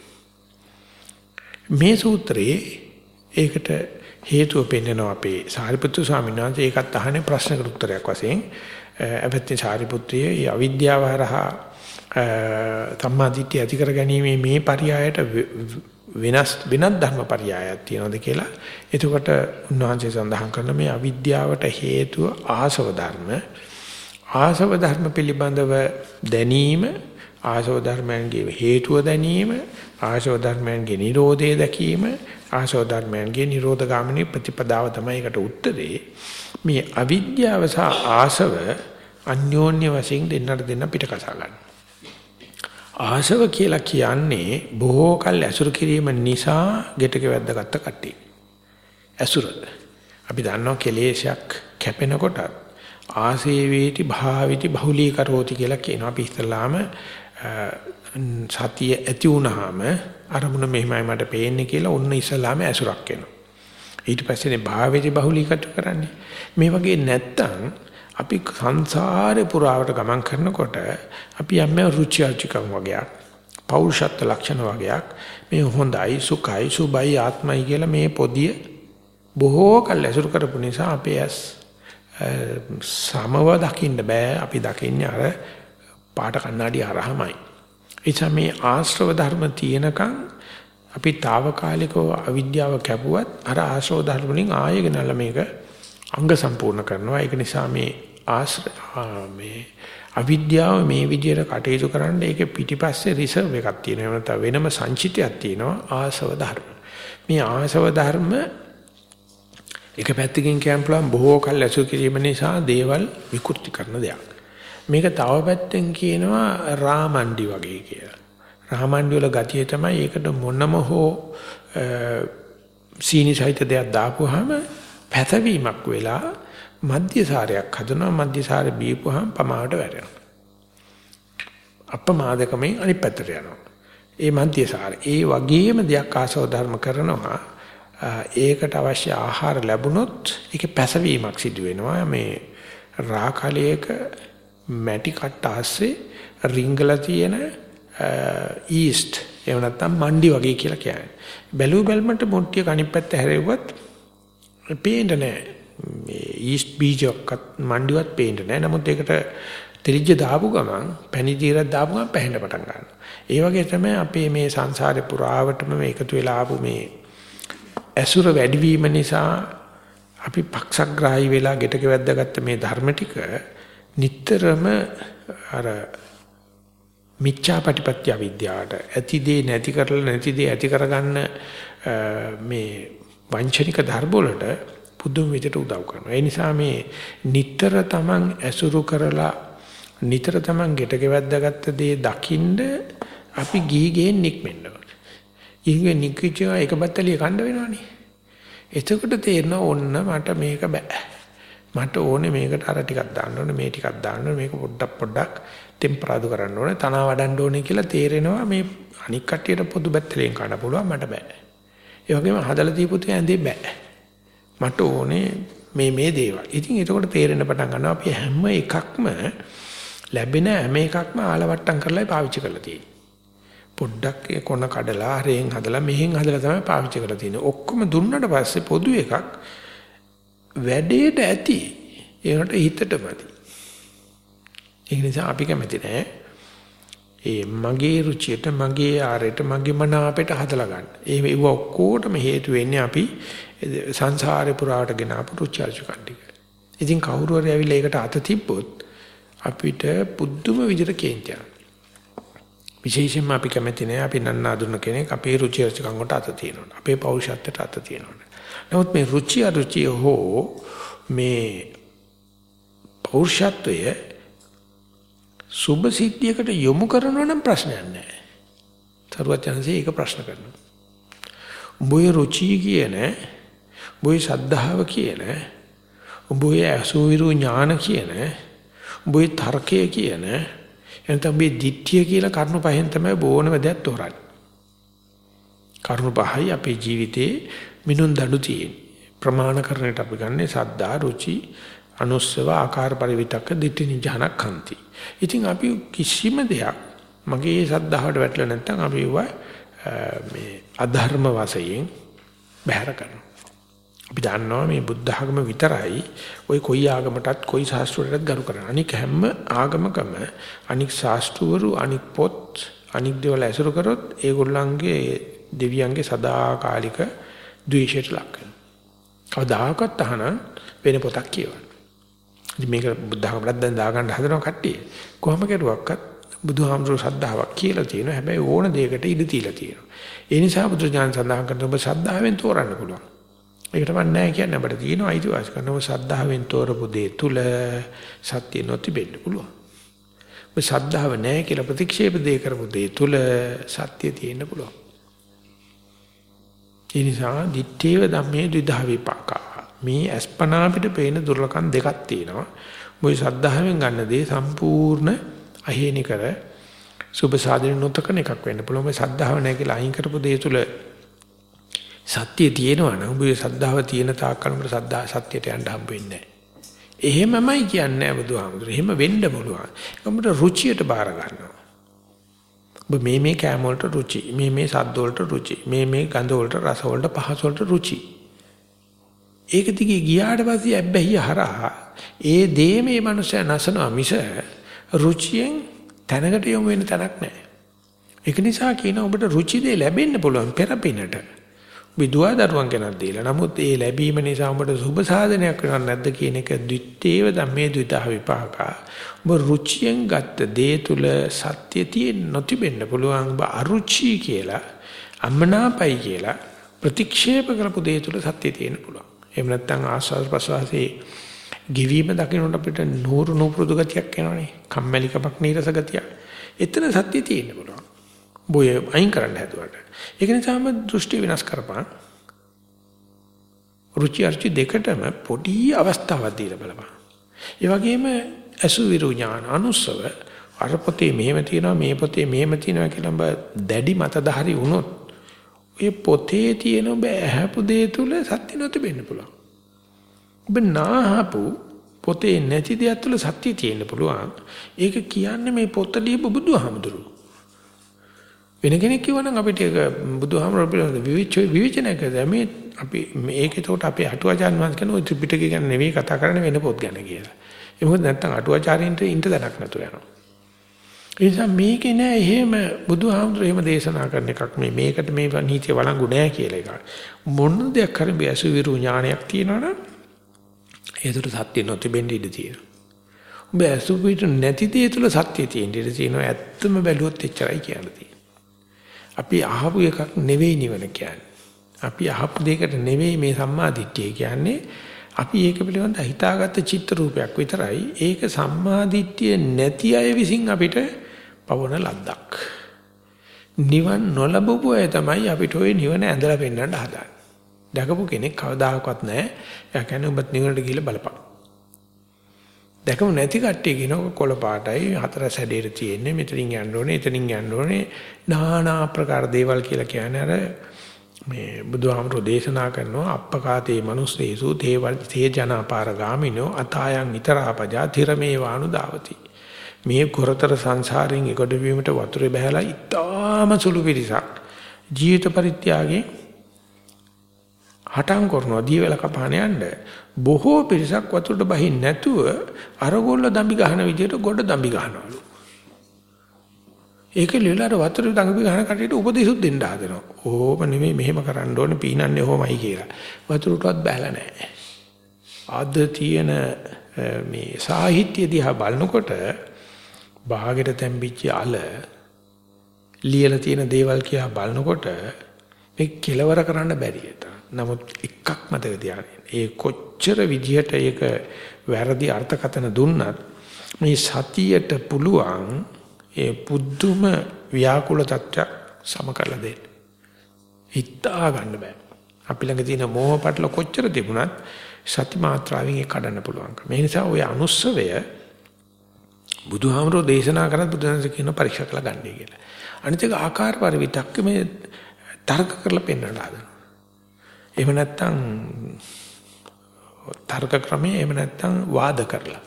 මේ සූත්‍රයේ ඒකට හේතුව පෙන්වනවා අපේ සාරිපුත්තු ස්වාමීන් වහන්සේ ඒකත් අහන්නේ ප්‍රශ්නකට උත්තරයක් වශයෙන්. අපත්‍ය සාරිපුත්‍රයේ මේ අවිද්‍යාව හරහා සම්මාදිට්ඨිය ඇති කර ගැනීම මේ පරියායට වෙනස් වෙනත් ධර්මපරයයක් තියෙනවද කියලා. එතකොට උන්වහන්සේ සඳහන් කරන මේ අවිද්‍යාවට හේතුව ආසව ධර්ම. ආසව ධර්ම පිළිබඳව දැනීම ආසව ධර්මයන්ගේ හේතුව දැනීම ආසව ධර්මයන්ගේ Nirodhe දැකීම ආසව ධර්මයන්ගේ Nirodha ගාමිනී ප්‍රතිපදාව තමයි ඒකට උත්තරේ මේ අවිද්‍යාව සහ ආසව අන්‍යෝන්‍ය වශයෙන් දෙන්නට දෙන්න පිට කසා ගන්න. ආසව කියලා කියන්නේ බොහෝ කල් ඇසුරු කිරීම නිසා ගෙටක වැද්දගත්ත කට්ටිය. ඇසුර. අපි දන්නවා කෙලේශයක් කැපෙනකොට ආසේවේති භාවිති බහුලී කරෝති කියලා කියනවා. අපි ඉස්සලාම සතිය ඇති වුනහම අරමුණ මෙහෙමයි මට පේන්නේ කියලා ඔන්න ඉස්සලාම ඇසුරක් එනවා. ඊට පස්සේනේ භාවිති බහුලීකතු කරන්නේ. මේ වගේ නැත්තම් අපි සංසාරේ පුරාවට ගමන් කරනකොට අපි යම්ම රුචි අරුචිකම් වගේක් පෞරුෂත්ව ලක්ෂණ වගේක් මේ හොඳයි සුඛයි සුබයි ආත්මයි කියලා මේ පොදිය බොහෝ කල් ඇසුරු කරපු නිසා අපේ ඇස් සමව දකින්න බෑ. අපි දකින්නේ අර පාට කණ්ණාඩි හරහමයි එචා මේ ආශ්‍රව ධර්ම තියෙනකන් අපි తాවකාලිකව අවිද්‍යාව කැපුවත් අර ආශ්‍රව ධර්ම වලින් ආයෙ ගෙනල්ලා මේක අංග සම්පූර්ණ කරනවා. ඒක නිසා මේ මේ අවිද්‍යාව මේ විදිහට කටයුතු කරන්න ඒකේ පිටිපස්සේ රිසර්ව් එකක් තියෙනවා නැත්නම් වෙනම සංචිතයක් තියෙනවා ආසව ධර්ම. මේ ආසව ධර්ම එක පැත්තකින් කියන්න පුළුවන් බොහෝ කල් ඇසු කිරීම නිසා දේවල් විකෘති කරන දෙයක්. මේක තව පැත්තෙන් කියනවා රාමණ්ඩි වගේ කියලා. රාමණ්ඩි වල ගතිය තමයි ඒකට මොනම හෝ සීනි සහිත දෙයක් දාපුවාම පැතවීමක් වෙලා මධ්‍යසාරයක් හදනවා මධ්‍යසාරේ බීපුවාම පමාවට වැටෙනවා. අපමාදකමෙන් අනිත් පැත්තට යනවා. ඒ මධ්‍යසාර ඒ වගේම දෙයක් ආසව ධර්ම කරනවා. ඒකට අවශ්‍ය ආහාර ලැබුණොත් ඒකේ පැසවීමක් සිදු වෙනවා. මේ රාකලයක මැටි කට්ට ආස්සේ රිංගලා තියෙන ඊස්ට් එහෙම නැත්නම් මණ්ඩි වගේ කියලා කියන්නේ. බැලු බැලමට මොට්ටිය කණිප් පැත්ත හැරෙව්වත් පේන්නේ නැහැ. මේ ඊස්ට් බීජයක්වත් මණ්ඩිවත් පේන්නේ නැහැ. නමුත් ඒකට ත්‍රිජ්‍ය දාපු ගමන් පැණි දීරක් දාපු ගමන් පැහෙන්න පටන් ගන්නවා. ඒ වගේ තමයි අපේ මේ සංසාරේ පුරාවටම මේ එකතු වෙලා ආපු මේ ඇසුර වැඩිවීම නිසා අපි පක්ෂග්‍රාහී වෙලා ගෙටක වැද්දාගත්ත මේ ධර්ම ටික නිටතරම අර මිච්ඡාපටිපත්‍ය අවිද්‍යාවට ඇති දේ නැති කරලා නැති දේ ඇති කරගන්න මේ වංචනික ධර්ම වලට පුදුම විදිහට උදව් කරනවා. ඒ නිසා මේ නිතර තමන් ඇසුරු කරලා නිතර තමන් ගෙට ගෙවද්දාගත්ත දේ දකින්ද අපි ගිහිගෙන් නික්මෙන්න ඕනේ. ඊගේ නික්විච එක බත්තලිය කණ්ඩ වෙනවනේ. එතකොට තේරෙනවා ඔන්න මට මේක බෑ. මට ඕනේ මේකට අර ටිකක් දාන්න ඕනේ මේ ටිකක් දාන්න ඕනේ මේක පොඩ්ඩක් පොඩ්ඩක් ටෙම්පරාදු කරන්න ඕනේ තනවා වඩන්න ඕනේ කියලා තේරෙනවා මේ අනික් කට්ටියට පොදු බත්තලියෙන් කන්න පුළුවන් මට බෑ. ඒ වගේම හදලා දීපු තේ ඇඳේ බෑ. මට ඕනේ මේ මේ දේවල්. ඉතින් එතකොට තේරෙන්න පටන් ගන්නවා අපි හැම එකක්ම ලැබෙන හැම එකක්ම ආලවට්ටම් කරලා පාවිච්චි කරලා තියෙන්නේ. පොඩ්ඩක් ඒ කොන කඩලා හරෙන් හදලා මෙහෙන් හදලා තමයි පාවිච්චි කරලා තියෙන්නේ. ඔක්කොම දුන්නට පස්සේ පොදු එකක් වැඩේට ඇති. ඒකට හිතටමදි. ඒ නිසා අපි කැමති නෑ ඒ මගේ රුචියට මගේ ආරයට මගේ මනාපයට හදලා ගන්න. ඒ ඔක්කොටම හේතු වෙන්නේ අපි සංසාරේ පුරාට ගෙන ආපු රුචර්ජකන් ටික. ඉතින් කවුරු හරි ඇවිල්ලා ඒකට අත තිබ්බොත් අපිට පුදුම විදිහට කේන්ති විශේෂයෙන්ම අපි කැමති නෑ අපි නන්නාඳුන කෙනෙක් අපේ රුචර්ජකන් කොට අත තියනවා. අපේ පෞරුෂත්වයට අත තියනවා. නමුත් මේ රුචි අරුචි හෝ මේ පෞරුෂත්වය සුභ සිද්ධියකට යොමු කරනවා නම් ප්‍රශ්නයක් නෑ. තරුවත් යනසේ ඒක ප්‍රශ්න කරනවා. උඹේ රුචි කියන උඹේ ශද්ධාව කියන උඹේ අසුවිරු ඥාන කියන උඹේ තර්කය කියන එතන මේ දිට්ඨිය කියලා කරුණු පහෙන් තමයි බෝනම දෙයක් තෝරන්නේ. කරුණු පහයි අපේ ජීවිතේ මිනුම් දඩු තියෙන්නේ. ප්‍රමාණකරණයට අපි ගන්නේ සද්දා රුචි අනුස්සව ආකාර පරිවිතක දිට්ඨි නිජහනක් හන්ති. ඉතින් අපි කිසිම දෙයක් මගේ සද්ධාවට වැටලා නැත්නම් අපි මේ අධර්ම වශයෙන් බැහැර කරනවා. අපි දන්නවා මේ බුද්ධ ආගම විතරයි ওই කොයි ආගමටත් කොයි ශාස්ත්‍රයකටත් ගරු කරන. අනික හැම ආගමකම අනික් ශාස්ත්‍රවරු අනික් පොත් අනික් දේවල් ඇසුරු කරොත් ඒගොල්ලන්ගේ දෙවියන්ගේ සදාකාලික ද්වේෂයට ලක් වෙනවා. කවදාකවත් අහන වෙන පොතක් කියවන්න. මේක බුද්ධඝමලක් දැන් දාගන්න හදනවා කට්ටිය. කොහොම කෙරුවක්වත් බුදුහාමුදුරු ශ්‍රද්ධාවක් කියලා තියෙනවා. හැබැයි ඕන දෙයකට ඉඩ තියලා තියෙනවා. ඒ නිසා බුදුජානක සඳහන් කරන ඔබ ශ්‍රද්ධාවෙන් තෝරන්න පුළුවන්. ඒකට මම නැහැ කියන්නේ අපිට තියෙනවා අයිතිවාසිකම්. ඔබ ශ්‍රද්ධාවෙන් තෝරපු දේ තුල සත්‍ය නොතිබෙන්න පුළුවන්. ඔබ ශ්‍රද්ධාව නැහැ කියලා ප්‍රතික්ෂේප දේ කරපු දේ තුල සත්‍ය තියෙන්න පුළුවන්. ඒ නිසා දිත්තේව ධම්මේ ද්විධා විපාකා. මේ අස්පනා අපිට පේන දුර්ලකම් දෙකක් තියෙනවා. මොයි ශ්‍රද්ධාවෙන් ගන්න දේ සම්පූර්ණ අහේනි කර සුභ සාධන නොතකන එකක් වෙන්න පුළුවන්. මේ ශ්‍රද්ධාව නැහැ කියලා අයින් කරපු දේ තුල සත්‍ය තියෙනවා නම් ඔබේ ශ්‍රද්ධාව තියෙන තාක්කල් උඹට සද්ධා සත්‍යයට යන්න හම්බ වෙන්නේ නැහැ. එහෙමමයි කියන්නේ බුදුහාමුදුරු. එහෙම වෙන්න පුළුවන්. උඹට රුචියට බාර ගන්නවා. ඔබ මේ මේ කෑම වලට රුචි, මේ මේ සද්ද වලට රුචි, මේ මේ ගඳ වලට රස වලට පහස වලට රුචි. ඒක දිගේ ගියාට පස්සේ ඇබ්බැහිය හරහා ඒ දේ මේ මනුස්සයා නසනවා මිස රුචියෙන් තැනකට යොමු වෙන තැනක් නැහැ. ඒක නිසා කියන ඔබට රුචි දේ ලැබෙන්න පුළුවන් පෙරපිනට. විදුවා දරුවන් කෙනක් දීලා. නමුත් ඒ ලැබීම නිසා ඔබට සුබ සාධනයක් වෙනවද නැද්ද කියන එක ද්විතේව ධම්මේ ද්විතහ විපාකා. ඔබ රුචියෙන් ගත්ත දේ තුල සත්‍ය තියෙන්න නොතිබෙන්න පුළුවන්. ඔබ අරුචි කියලා අමනාපයි කියලා ප්‍රතික්ෂේප කරපු දේ තුල සත්‍ය තියෙන්න පුළුවන්. එහෙම නැත්නම් ආස්වාද ප්‍රසවාසයේ ගිවීම දකින්නට අපිට නూరు නూපුරුදු ගතියක් එනවනේ. කම්මැලිකමක් නීරස ගතියක්. එතන සත්‍ය තියෙන්න පුළුවන්. බොය අයින් කරන්න හැදුවට. ඒක නිසාම දෘෂ්ටි වෙනස් කරපන්. රුචි අරුචි දෙකටම පොඩි අවස්ථාවක් දීලා බලපන්. ඒ වගේම අසුවිරු ඥාන අනුස්සව අර පොතේ මෙහෙම තියෙනවා මේ පොතේ මෙහෙම තියෙනවා කියලා ඔබ දැඩි මතධාරි වුණොත් ඒ පොතේ තියෙන ඔබ ඇහැපු දේ තුල සත්‍ය නොතිබෙන්න පුළුවන්. ඔබ නාහපු පොතේ නැති දෙයක් තුල සත්‍ය තියෙන්න පුළුවන්. ඒක කියන්නේ මේ පොත ලියපු බුදුහාමුදුරුවෝ. වෙන කෙනෙක් කිව්වනම් අපිට ඒක බුදුහාමර පිළිබඳ විවිචනය කරලා මේ අපි මේක ඒකට අපේ අටුවාචාර්ය වහන්සේ කියන ඔය ත්‍රිපිටකය ගැන නෙවෙයි කතා කරන්නේ වෙන පොත් ගැන කියලා. ඒ මොකද නැත්තම් අටුවාචාර්යින්ට ඉන්න දැනක් නැතුව යනවා. ඒ නිසා මේකේ නෑ එහෙම බුදුහාමුදුර එහෙම දේශනා කරන එකක් මේ මේකට මේ නීතිය වළංගු නෑ කියලා එකක්. මොන දෙයක් හරි බැසු විරු ඥානයක් තියෙනවනම් ඒකට සත්‍ය නොතිබෙන්න ඉඩ තියෙනවා. ඔබ ඇසු පිට නැති දේ තුල සත්‍ය තියෙන්න ඉඩ තියෙනවා. ඇත්තම බැලුවොත් එච්චරයි කියන්නේ. අපි අහපු එකක් නෙවෙයි නිවන කියන්නේ. අපි අහපු දෙයකට නෙවෙයි මේ සම්මාදිට්ඨිය කියන්නේ. අපි ඒක පිළිබඳ හිතාගත්ත චිත්‍ර රූපයක් විතරයි. ඒක සම්මාදිට්ඨිය නැති අය විසින් අපිට පවන ලද්දක්. නිවන් නොලබපු අය තමයි අපිට ওই නිවන ඇඳලා පෙන්වන්න හදන්නේ. දැකපු කෙනෙක් කවදාකවත් නැහැ. එයා කියන්නේ ඔබත් නිවනට ගිහිල්ලා බලපන්. දැකම නැති කට්ටිය කියනවා කොළ පාටයි හතර සැඩේට තියෙන්නේ මෙතනින් යන්න ඕනේ එතනින් යන්න ඕනේ নানা ආකාර දේවල් කියලා කියන්නේ අර මේ බුදුහාමරෝ දේශනා කරනවා අප්පකාතේ මනුස්සේසු තේවල් තේ ජනාපාරගාමිනෝ අතායන් ිතරාපජා තිරමේවානු දාවති මේ කොරතර සංසාරයෙන් එකොඩ වීමට වතුරේ බහැලා ඉතාම සුළු පිරිසක් ජීවිත පරිත්‍යාගයෙන් හටම් කරනවා දීවල කපාන යන්න බොහෝ පිරිසක් වතුරට බහින්න නැතුව අරගොල්ල දම්බි ගහන විදිහට ගොඩ දම්බි ගහනවලු. ඒක ලියලා වතුරේ දම්බි ගහන කටියට උපදේශුත් දෙන්න හදනවා. ඕම නෙමෙයි මෙහෙම කරන්න ඕනේ පීනන්නේ ඕමයි කියලා. වතුරටවත් බැලලා නැහැ. අද තියෙන මේ සාහිත්‍ය දිහා බලනකොට බාගෙට තැම්පිච්ච අල ලියලා තියෙන දේවල් කියලා බලනකොට මේ කෙලවර කරන්න බැරි නමුත් එකක් මතක තියාගන්න. ඒ කොච්චර විදිහට ඒක වැරදි අර්ථකථන දුන්නත් මේ සතියට පුළුවන් ඒ පුදුම ව්‍යාකූල තත්ත්වයක් සම කරලා දෙන්න. හිතා ගන්න බෑ. අපි ළඟ තියෙන මෝහ පටල කොච්චර තිබුණත් සති මාත්‍රාවෙන් ඒක කඩන්න පුළුවන්. මේ නිසා ওই අනුස්සවය බුදුහාමරෝ දේශනා කරත් බුදුන්ස කියන පරීක්ෂා කළ ගන්නයි කියලා. අනිත් එක ආකාර පරිවිතක්ක මේ තර්ක කරලා පෙන්වන්න හදනවා. එහෙම නැත්නම් තර්ක ක්‍රමයේ එහෙම නැත්නම් වාද කරලා.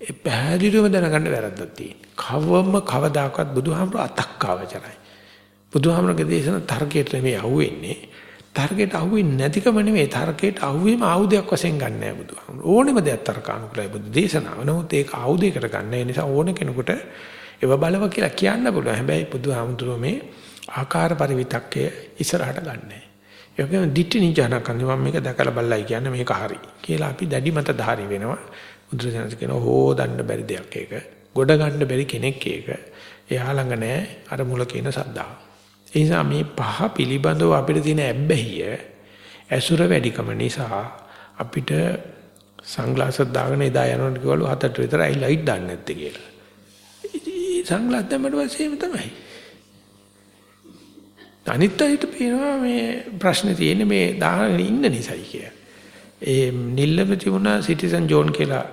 ඒ පැහැදිලිවම දැනගන්න වැරද්දක් තියෙනවා. කවම කවදාකවත් බුදුහාමර අතක්කාවචරයි. බුදුහාමරගේ දේශන තර්කයට නෙමෙයි අහුවෙන්නේ. තර්කයට අහුවෙන්නේ නැතිකම නෙමෙයි තර්කයට අහුවීම ආයුධයක් වශයෙන් ගන්න නෑ බුදුහාමර. ඕනෙම දෙයක් තර්කානුකූලයි බුදු දේශනාව. නමුත් ඒක ආයුධයකට ගන්න. ඒ නිසා ඕන කෙනෙකුට ඒව බලව කියලා කියන්න පුළුවන්. හැබැයි බුදුහාමුදුරුවෝ මේ ආකාර පරිවිතක්කය ඉස්සරහට ගන්නෑ. ඒ වගේම ditthi නිජානකන්නේ මම මේක දැකලා බලලයි කියන්නේ මේක හරි කියලා අපි දැඩි මත ධාරි වෙනවා. බුදුරජාණන් කියන හොදන්න බැරි දෙයක් ඒක. ගොඩ ගන්න බැරි කෙනෙක් ඒක. එයා ළඟ නැහැ අර මුල කියන සද්දාව. ඒ නිසා මේ පහ පිළිබඳව අපිට තියෙන ඇබ්බැහිය ඇසුර වැඩිකම නිසා අපිට සංග්ලාස් දාගෙන එදා යනකොට කිව්වලු හතට විතර අයි ලයිට් දාන්න නැත්තේ කියලා. ඉතින් සංග්ලාස් දැම්මට පස්සේ එහෙම තමයි. අනිත් අයට පේනවා මේ ප්‍රශ්නේ තියෙන්නේ මේ දාගෙන ඉන්න නිසායි කියලා. ඒ නිල්ලම තිබුණා සිටිසන් ජෝන් කියලා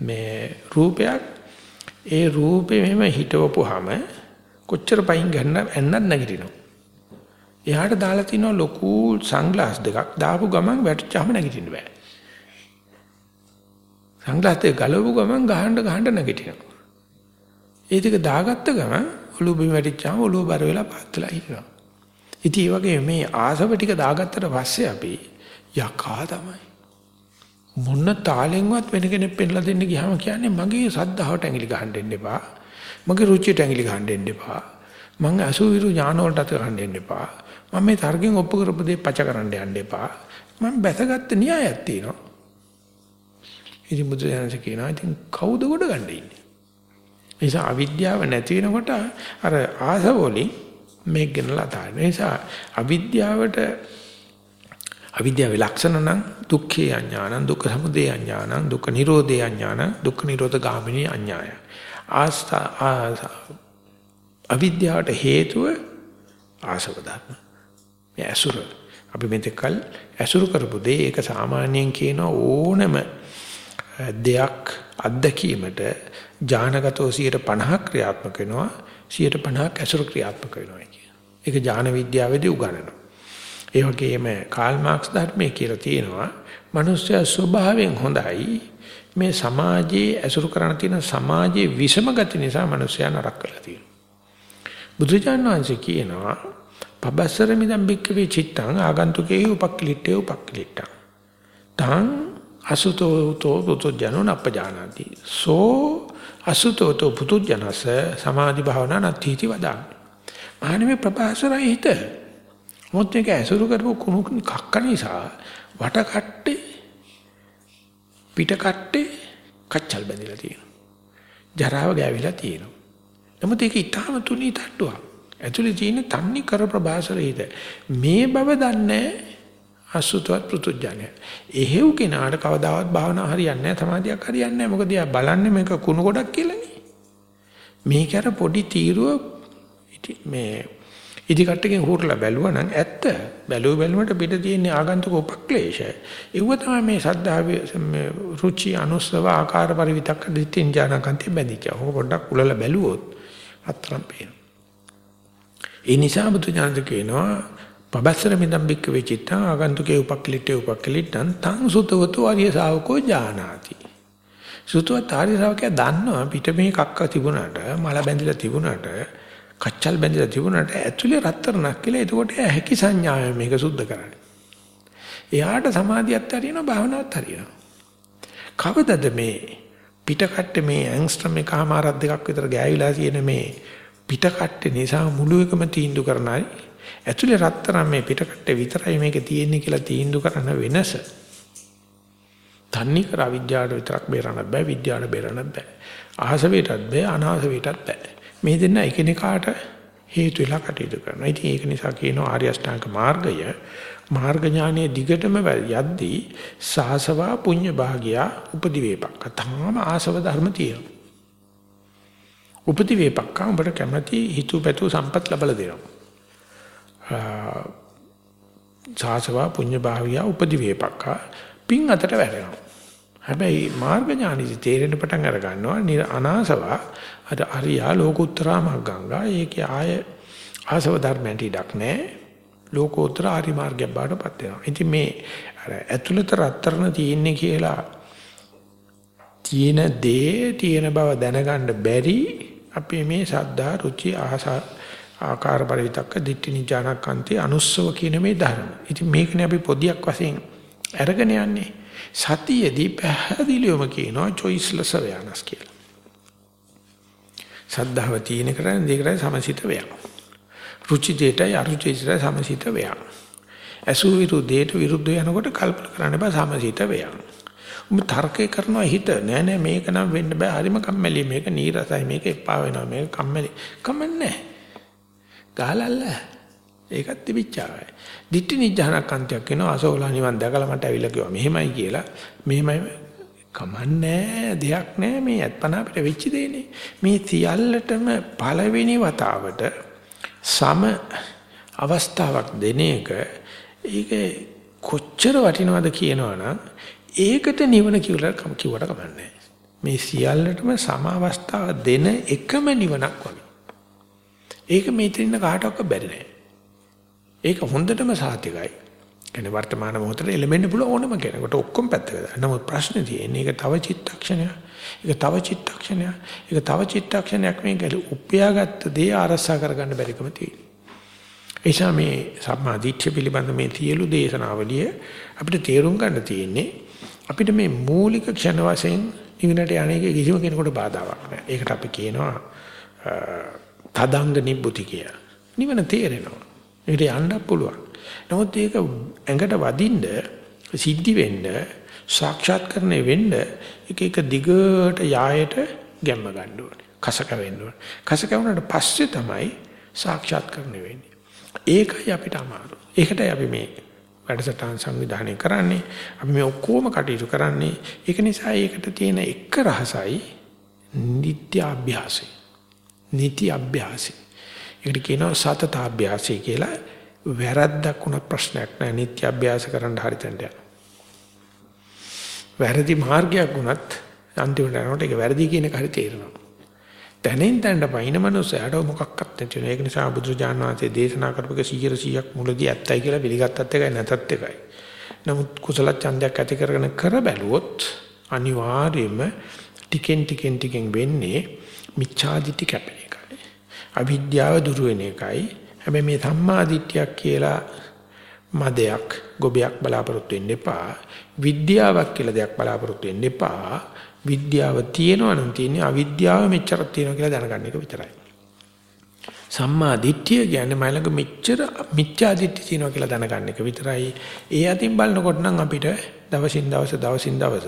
මේ රූපයක් ඒ රූපේ මෙහෙම හිටවපුවාම කොච්චර පයින් ගන්න ඇන්නත් නැගිටිනවා. එයාට දාලා තිනවා ලොකු සංග්ලාස් දෙකක් දාපු ගමන් වැටච්චාම නැගිටින්න බෑ. සංග්ලාස් දෙක ගලවපු ගමන් ගහන්න ගහන්න නැගිටිනවා. ඒ දෙක දාගත්ත ගමන් ඔළුව බිම වැටිච්චාම ඔළුව බර වෙලා පාත්ලා හිටිනවා. ඉතින් ඒ වගේ මේ ආසව ටික දාගත්තට පස්සේ අපි යකා තමයි. මොන තාලෙන්වත් වෙන කෙනෙක් පෙන්ලා දෙන්න ගියාම කියන්නේ මගේ සද්ධාවට ඇඟිලි ගහන්න දෙන්න එපා. මගේ රුචියට ඇඟිලි ගහන්න දෙන්න එපා. මම අසුවිරු ඥාන වලට අත ගහන්න දෙන්න එපා. මම මේ තර්කයෙන් ඔප්පු කරපු දේ පච කරන්න යන්න එපා. මම බැසගත්ත න්‍යායක් තියෙනවා. ඉතින් බුදුදහම කියනවා ඉතින් කවුද ගොඩ ගන්න ඉන්නේ? ඒ නිසා අවිද්‍යාව නැති වෙනකොට අර ආසවලින් මේක ගෙනලා තාන. ඒ නිසා අවිද්‍යාවට අවිද්‍යාවේ ලක්ෂණ නම් දුක්ඛේ අඥානං දුක්ඛ සමුදය අඥානං දුක්ඛ නිරෝධේ අඥානං දුක්ඛ නිරෝධ ගාමිනී අඥාය. ආස්තා අවිද්‍යාවට හේතුව ආසව ධර්ම. මේ අසුර අපි මෙතකල් අසුර කරපු දේ ඒක සාමාන්‍යයෙන් කියන ඕනම දෙයක් අත්දැකීමට ඥානගතව 50ක් ක්‍රියාත්මක වෙනවා 50ක් අසුර ක්‍රියාත්මක වෙනවා කියන. ඒක ඥාන විද්‍යාවේදී උගන්වනවා. ඒ වගේම කාල් මාක්ස් ධර්මයේ කියලා තියෙනවා මිනිස්සු ස්වභාවයෙන් හොඳයි මේ සමාජයේ අසුර කරන තියෙන සමාජයේ විෂම ගති නිසා මිනිස්සයා නරක කරලා තියෙනවා. බුදුචාන් වහන්සේ කියනවා පබස්සර මිදම් බික්කවේ චිත්තං ආගන්තුකේ උපක්ලිට්ඨේ උපක්ලිට්ඨං. තං අසුතෝතෝ පුතුජනෝ නප්පජානාති. සෝ අසුතෝතෝ පුතුජනස සමාධි භාවනා නත්ථීති වදාමි. මහණෙනි ප්‍රභාසරයි හිත. මොත් එක ඇසුරු කරපු කුණු කක්ක නිසා වට කට්ටේ පිට කට්ටේ කච්චල් බැඳිලා තියෙනවා. ජරාව ගෑවිලා තියෙනවා. නමුත් ඒක ඊටාම තුනී තට්ටුවක්. ඇතුලේ තියෙන තන්නේ කර ප්‍රභාසරයිද මේ බව දන්නේ අසුතවත් පෘතුජ්ජනය. එහෙව් කෙනාට කවදාවත් භාවනා හරියන්නේ නැහැ සමාධියක් හරියන්නේ නැහැ. මොකද යා බලන්නේ මේක කුණු ගොඩක් කියලානේ. මේක අර පොඩි තීරුව මේ ඉදි කට්ටකින් හුරලා බැලුවා නම් ඇත්ත. බැලුව බැලුමට පිට තියෙන ආගන්තුක උපක්ලේශය. ඒව තමයි මේ සද්ධාවේ රුචි අනුස්සව ආකාර පරිවිතක්ක දිට්ඨින් ඥානකන්ති බැඳිච්ච. ඕක පොඩ්ඩක් උලලා බැලුවොත් අත්‍තරම් පේනවා. ඒ නිසා බුදු ඥානද කියනවා පබස්සර මිදම් බික්ක වෙචිත්තා ආගන්තුකේ උපක්ලිටේ උපක්ලිට්ටන් තං සුතවතු ආර්ය ශාවකෝ ජානාති. සුතවත් ආර්ය ශාවකයා දන්නවා පිට මේ කක්ක තිබුණාට මල බැඳිලා තිබුණාට කච්චල් බැඳිලා තිබුණාට ඇතුලේ රත්තරණක් කියලා එතකොට හැකි සංඥාවෙන් මේක සුද්ධ කරන්නේ. එයාට සමාධියත් හරියනවා භාවනාවත් හරියනවා. කවදද මේ පිටකට්ටේ මේ ඇන්ස්ට්‍රම් එකමාරක් දෙකක් විතර ගෑවිලා තියෙන මේ පිටකට්ටේ නිසා මුළු එකම තීන්දුව කරනයි ඇතුලේ රත්තරන් මේ පිටකට්ටේ විතරයි මේක තියෙන්නේ කියලා තීන්දුව කරන වෙනස. තන්නේ කර අවිද්‍යාවට විතරක් බේරන්න බෑ විද්‍යාවට බේරන්න බෑ. අහස වේටත් බෑ අනාහස වේටත් බෑ. මේ දෙන්න එකිනෙකාට හේතු වෙලා කටයුතු කරනවා. ඉතින් ඒක නිසා කියනවා ආර්ය අෂ්ටාංග මාර්ගය මාර්ග ඥානයේ දිගටම යද්දී සාසවා පුඤ්ඤ භාගියා උපදිවේපක්. තාම ආසව ධර්ම තියෙනවා. උපදිවේපක්ක උඹට කැමැති හිතු පැතු සම්පත් ලැබලා දෙනවා. සාසවා පුඤ්ඤ භාගියා උපදිවේපක්ක පින් අතට වැටෙනවා. හැබැයි මාර්ග ඥානෙදි තේරෙන්න පටන් අර ගන්නවා අනාසවා අර අරියා ලෝකුත්තරා මග්ගංගා ඒකේ ආය ආසව ධර්මයන්ට ඉඩක් නැහැ ලෝකෝත්තර ආරි මාර්ගයක් බාටපත් වෙනවා. ඉතින් මේ අර ඇතුළත රත්තරන තියෙන්නේ කියලා තියෙන දේ තියෙන බව දැනගන්න බැරි අපි මේ සද්දා රුචි ආස ආකාර පරිවිතක්ක දිට්ඨි නිජානකන්ති අනුස්සව කියන මේ ධර්ම. ඉතින් මේකනේ අපි පොදියක් වශයෙන් අරගෙන යන්නේ. සතියේදී පැහැදිලිවම කියනවා choiceless awareness කියලා. සද්ධාව තියෙන කරන්නේ දෙකටයි සමසිත වේයක්. රුචි දෙයටයි අරුචි දෙයටයි සමසිත වේයක්. අසු විරුද්ධයට විරුද්ධ යනකොට කල්පනා කරන්න බෑ සමසිත වේයක්. උඹ තර්කේ කරනවා හිත. නෑ නෑ මේක නම් වෙන්න බෑ. හරිම කම්මැලි. මේක නීරසයි. මේක එපා වෙනවා. මේක කම්මැලි. කමන්නේ ගහලල්ල. ඒකත් තිබිච්චාවයි. දිට්ඨි නිජහනකන්තයක් වෙනවා. අසෝලා නිවන් දැකලා මට ඇවිල්ලා කිව්වා මෙහෙමයි කියලා. මෙහෙමයි. කමන්නේ දෙයක් නෑ මේ අත්පන අපිට වෙච්ච දෙන්නේ මේ සියල්ලටම පළවෙනි වතාවට සම අවස්ථාවක් දෙන එක ඒක කොච්චර වටිනවද කියනවනම් ඒකට නිවන කියලා කිව්වට කමන්නේ මේ සියල්ලටම සම අවස්ථාව දෙන එකම නිවනක් වගේ. ඒක මේතරින් කාටවත් බැරි නෑ. ඒක හොඳටම සාතිකයි. කියන්නේ වර්තමාන මොහොතේ එළඹෙන්න පුළුවන් ඕනම කෙනෙකුට ඔක්කොම පැත්තක දාන්න. නමුත් ප්‍රශ්නේ තියෙන්නේ ඒක තව චිත්තක්ෂණයක්. ඒක තව චිත්තක්ෂණයක්. ඒක තව චිත්තක්ෂණයක් මේක උපයාගත්ත දේ ආරසා කරගන්න බැරිකම තියෙනවා. එيشා මේ සම්මාදිට්ඨිය පිළිබඳ මේ සියලු දේශනාවලිය අපිට තේරුම් ගන්න තියෙන්නේ අපිට මේ මූලික ක්ෂණ වශයෙන් නිවනට යන්නේ කිසිම කෙනෙකුට බාධාවක් නැහැ. ඒකට අපි කියනවා තදංග නිබ්බුති කියලා. නිවන තේරෙනවා. ඒකට යන්න පුළුවන්. නමුත් ඒක ඇඟට වදින්න සිද්ධි වෙන්න සාක්ෂාත්කරණය වෙන්න එක එක දිගට යායට ගැම්ම ගන්න ඕනේ. කස කැවෙන්න ඕනේ. කස කැවුනට පස්සේ තමයි සාක්ෂාත්කරණය වෙන්නේ. ඒකයි අපිට අමාරු. ඒකටයි අපි මේ වැඩසටහන් සංවිධානය කරන්නේ. අපි මේ ඔක්කොම කටයුතු කරන්නේ. ඒක නිසා ඒකට තියෙන එක රහසයි නිත්‍ය අභ්‍යාසය. නිති අභ්‍යාසය. ඒකට කියනවා සතත අභ්‍යාසය කියලා. වැරද්දක් උනත් ප්‍රශ්නයක් නෑ නිත්‍ය අභ්‍යාස කරන්න හරියට යනවා. වැරදි මාර්ගයක් උනත් අන්තිමට යනකොට ඒක වැරදි කියන එක හරි තේරෙනවා. දැනෙන් දැනට පයින් මනුස්සයාට මොකක්වත් නැති වෙන. ඒක නිසා බුදුරජාණන් වහන්සේ දේශනා කරපු එක 100%ක් මුලදී ඇත්තයි කියලා පිළිගත්තත් එකයි නැතත් එකයි. නමුත් කුසල ඡන්දයක් ඇති කරගෙන කර බැලුවොත් අනිවාර්යයෙන්ම ටිකෙන් ටිකෙන් ටිකෙන් වෙන්නේ මිච්ඡාදිටි කැපෙන එකයි. අවිද්‍යාව දුරු වෙන එකයි. හැබැයි මේ සම්මාදිට්ඨියක් කියලා මදයක් ගොබයක් බලාපොරොත්තු වෙන්න එපා. විද්‍යාවක් කියලා දෙයක් බලාපොරොත්තු වෙන්න එපා. විද්‍යාව තියෙනවා නම් තියෙන්නේ අවිද්‍යාව මෙච්චරක් තියෙනවා කියලා දැනගන්න එක විතරයි. සම්මා දිට්ඨිය කියන්නේ මයිලඟ මෙච්චර මිච්ඡා දිට්ඨිය තියෙනවා කියලා දැනගන්න එක විතරයි. ඒ අතින් බලනකොට නම් අපිට දවසින් දවස දවසින් දවස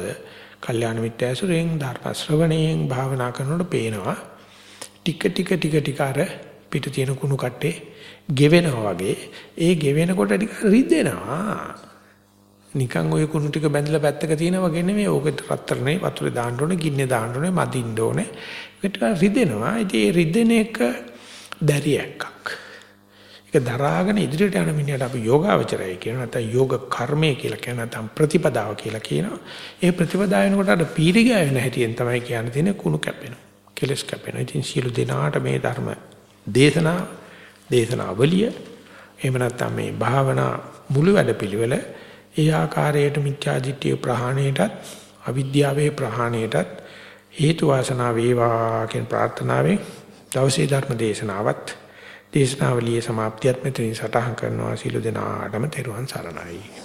කල්යාණ මිත්‍ය ඇසුරෙන් ධර්ම ශ්‍රවණයෙන් භාවනා කරනකොට පේනවා ටික ටික ටික ටික අර පිට තියෙන කුණු කට්ටේ ගෙවෙනවා වගේ ඒ ගෙවෙනකොට ටික රිදෙනවා. නිකන් ওই කුණු ටික බැඳලා පැත්තක තියෙනා වගේ නෙමෙයි. ඕක රත්තරනේ වතුරේ දාන්න ඕනේ, ගින්නේ දාන්න ඕනේ, මදින්න ඕනේ. ඒකට රිදෙනවා. ඉතින් ඒ රිදෙන එක දැරියක්ක්. ඒක දරාගෙන ඉදිරියට යන මිනිහට අපි යෝගාවචරය කියනවා නැත්නම් යෝග කර්මය කියලා කියන නැත්නම් ප්‍රතිපදාව කියලා කියනවා. ඒ ප්‍රතිපදාව වෙනකොට අර පීරිගය වෙන හැටියෙන් තමයි කියන්න තියෙන්නේ කුණු කැපෙනවා. කෙලස් කැපෙනවා. ඉතින් සියලු දෙනාට මේ ධර්ම දේශනා දේශනාවලිය එහෙම නැත්නම් මේ භාවනා මුළු වැඩපිළිවෙල ඒ ආකාරයට මිත්‍යාදිට්ඨිය ප්‍රහාණයටත් අවිද්‍යාවේ ප්‍රහාණයටත් හේතු වාසනා වේවා කියන ප්‍රාර්ථනාවෙන් දවසේ ධර්ම දේශනාවත් දේශනාවලියේ સમાප්තියත් මෙතනින් සටහන් කරනවා සීල දෙනාටම තෙරුවන් සරණයි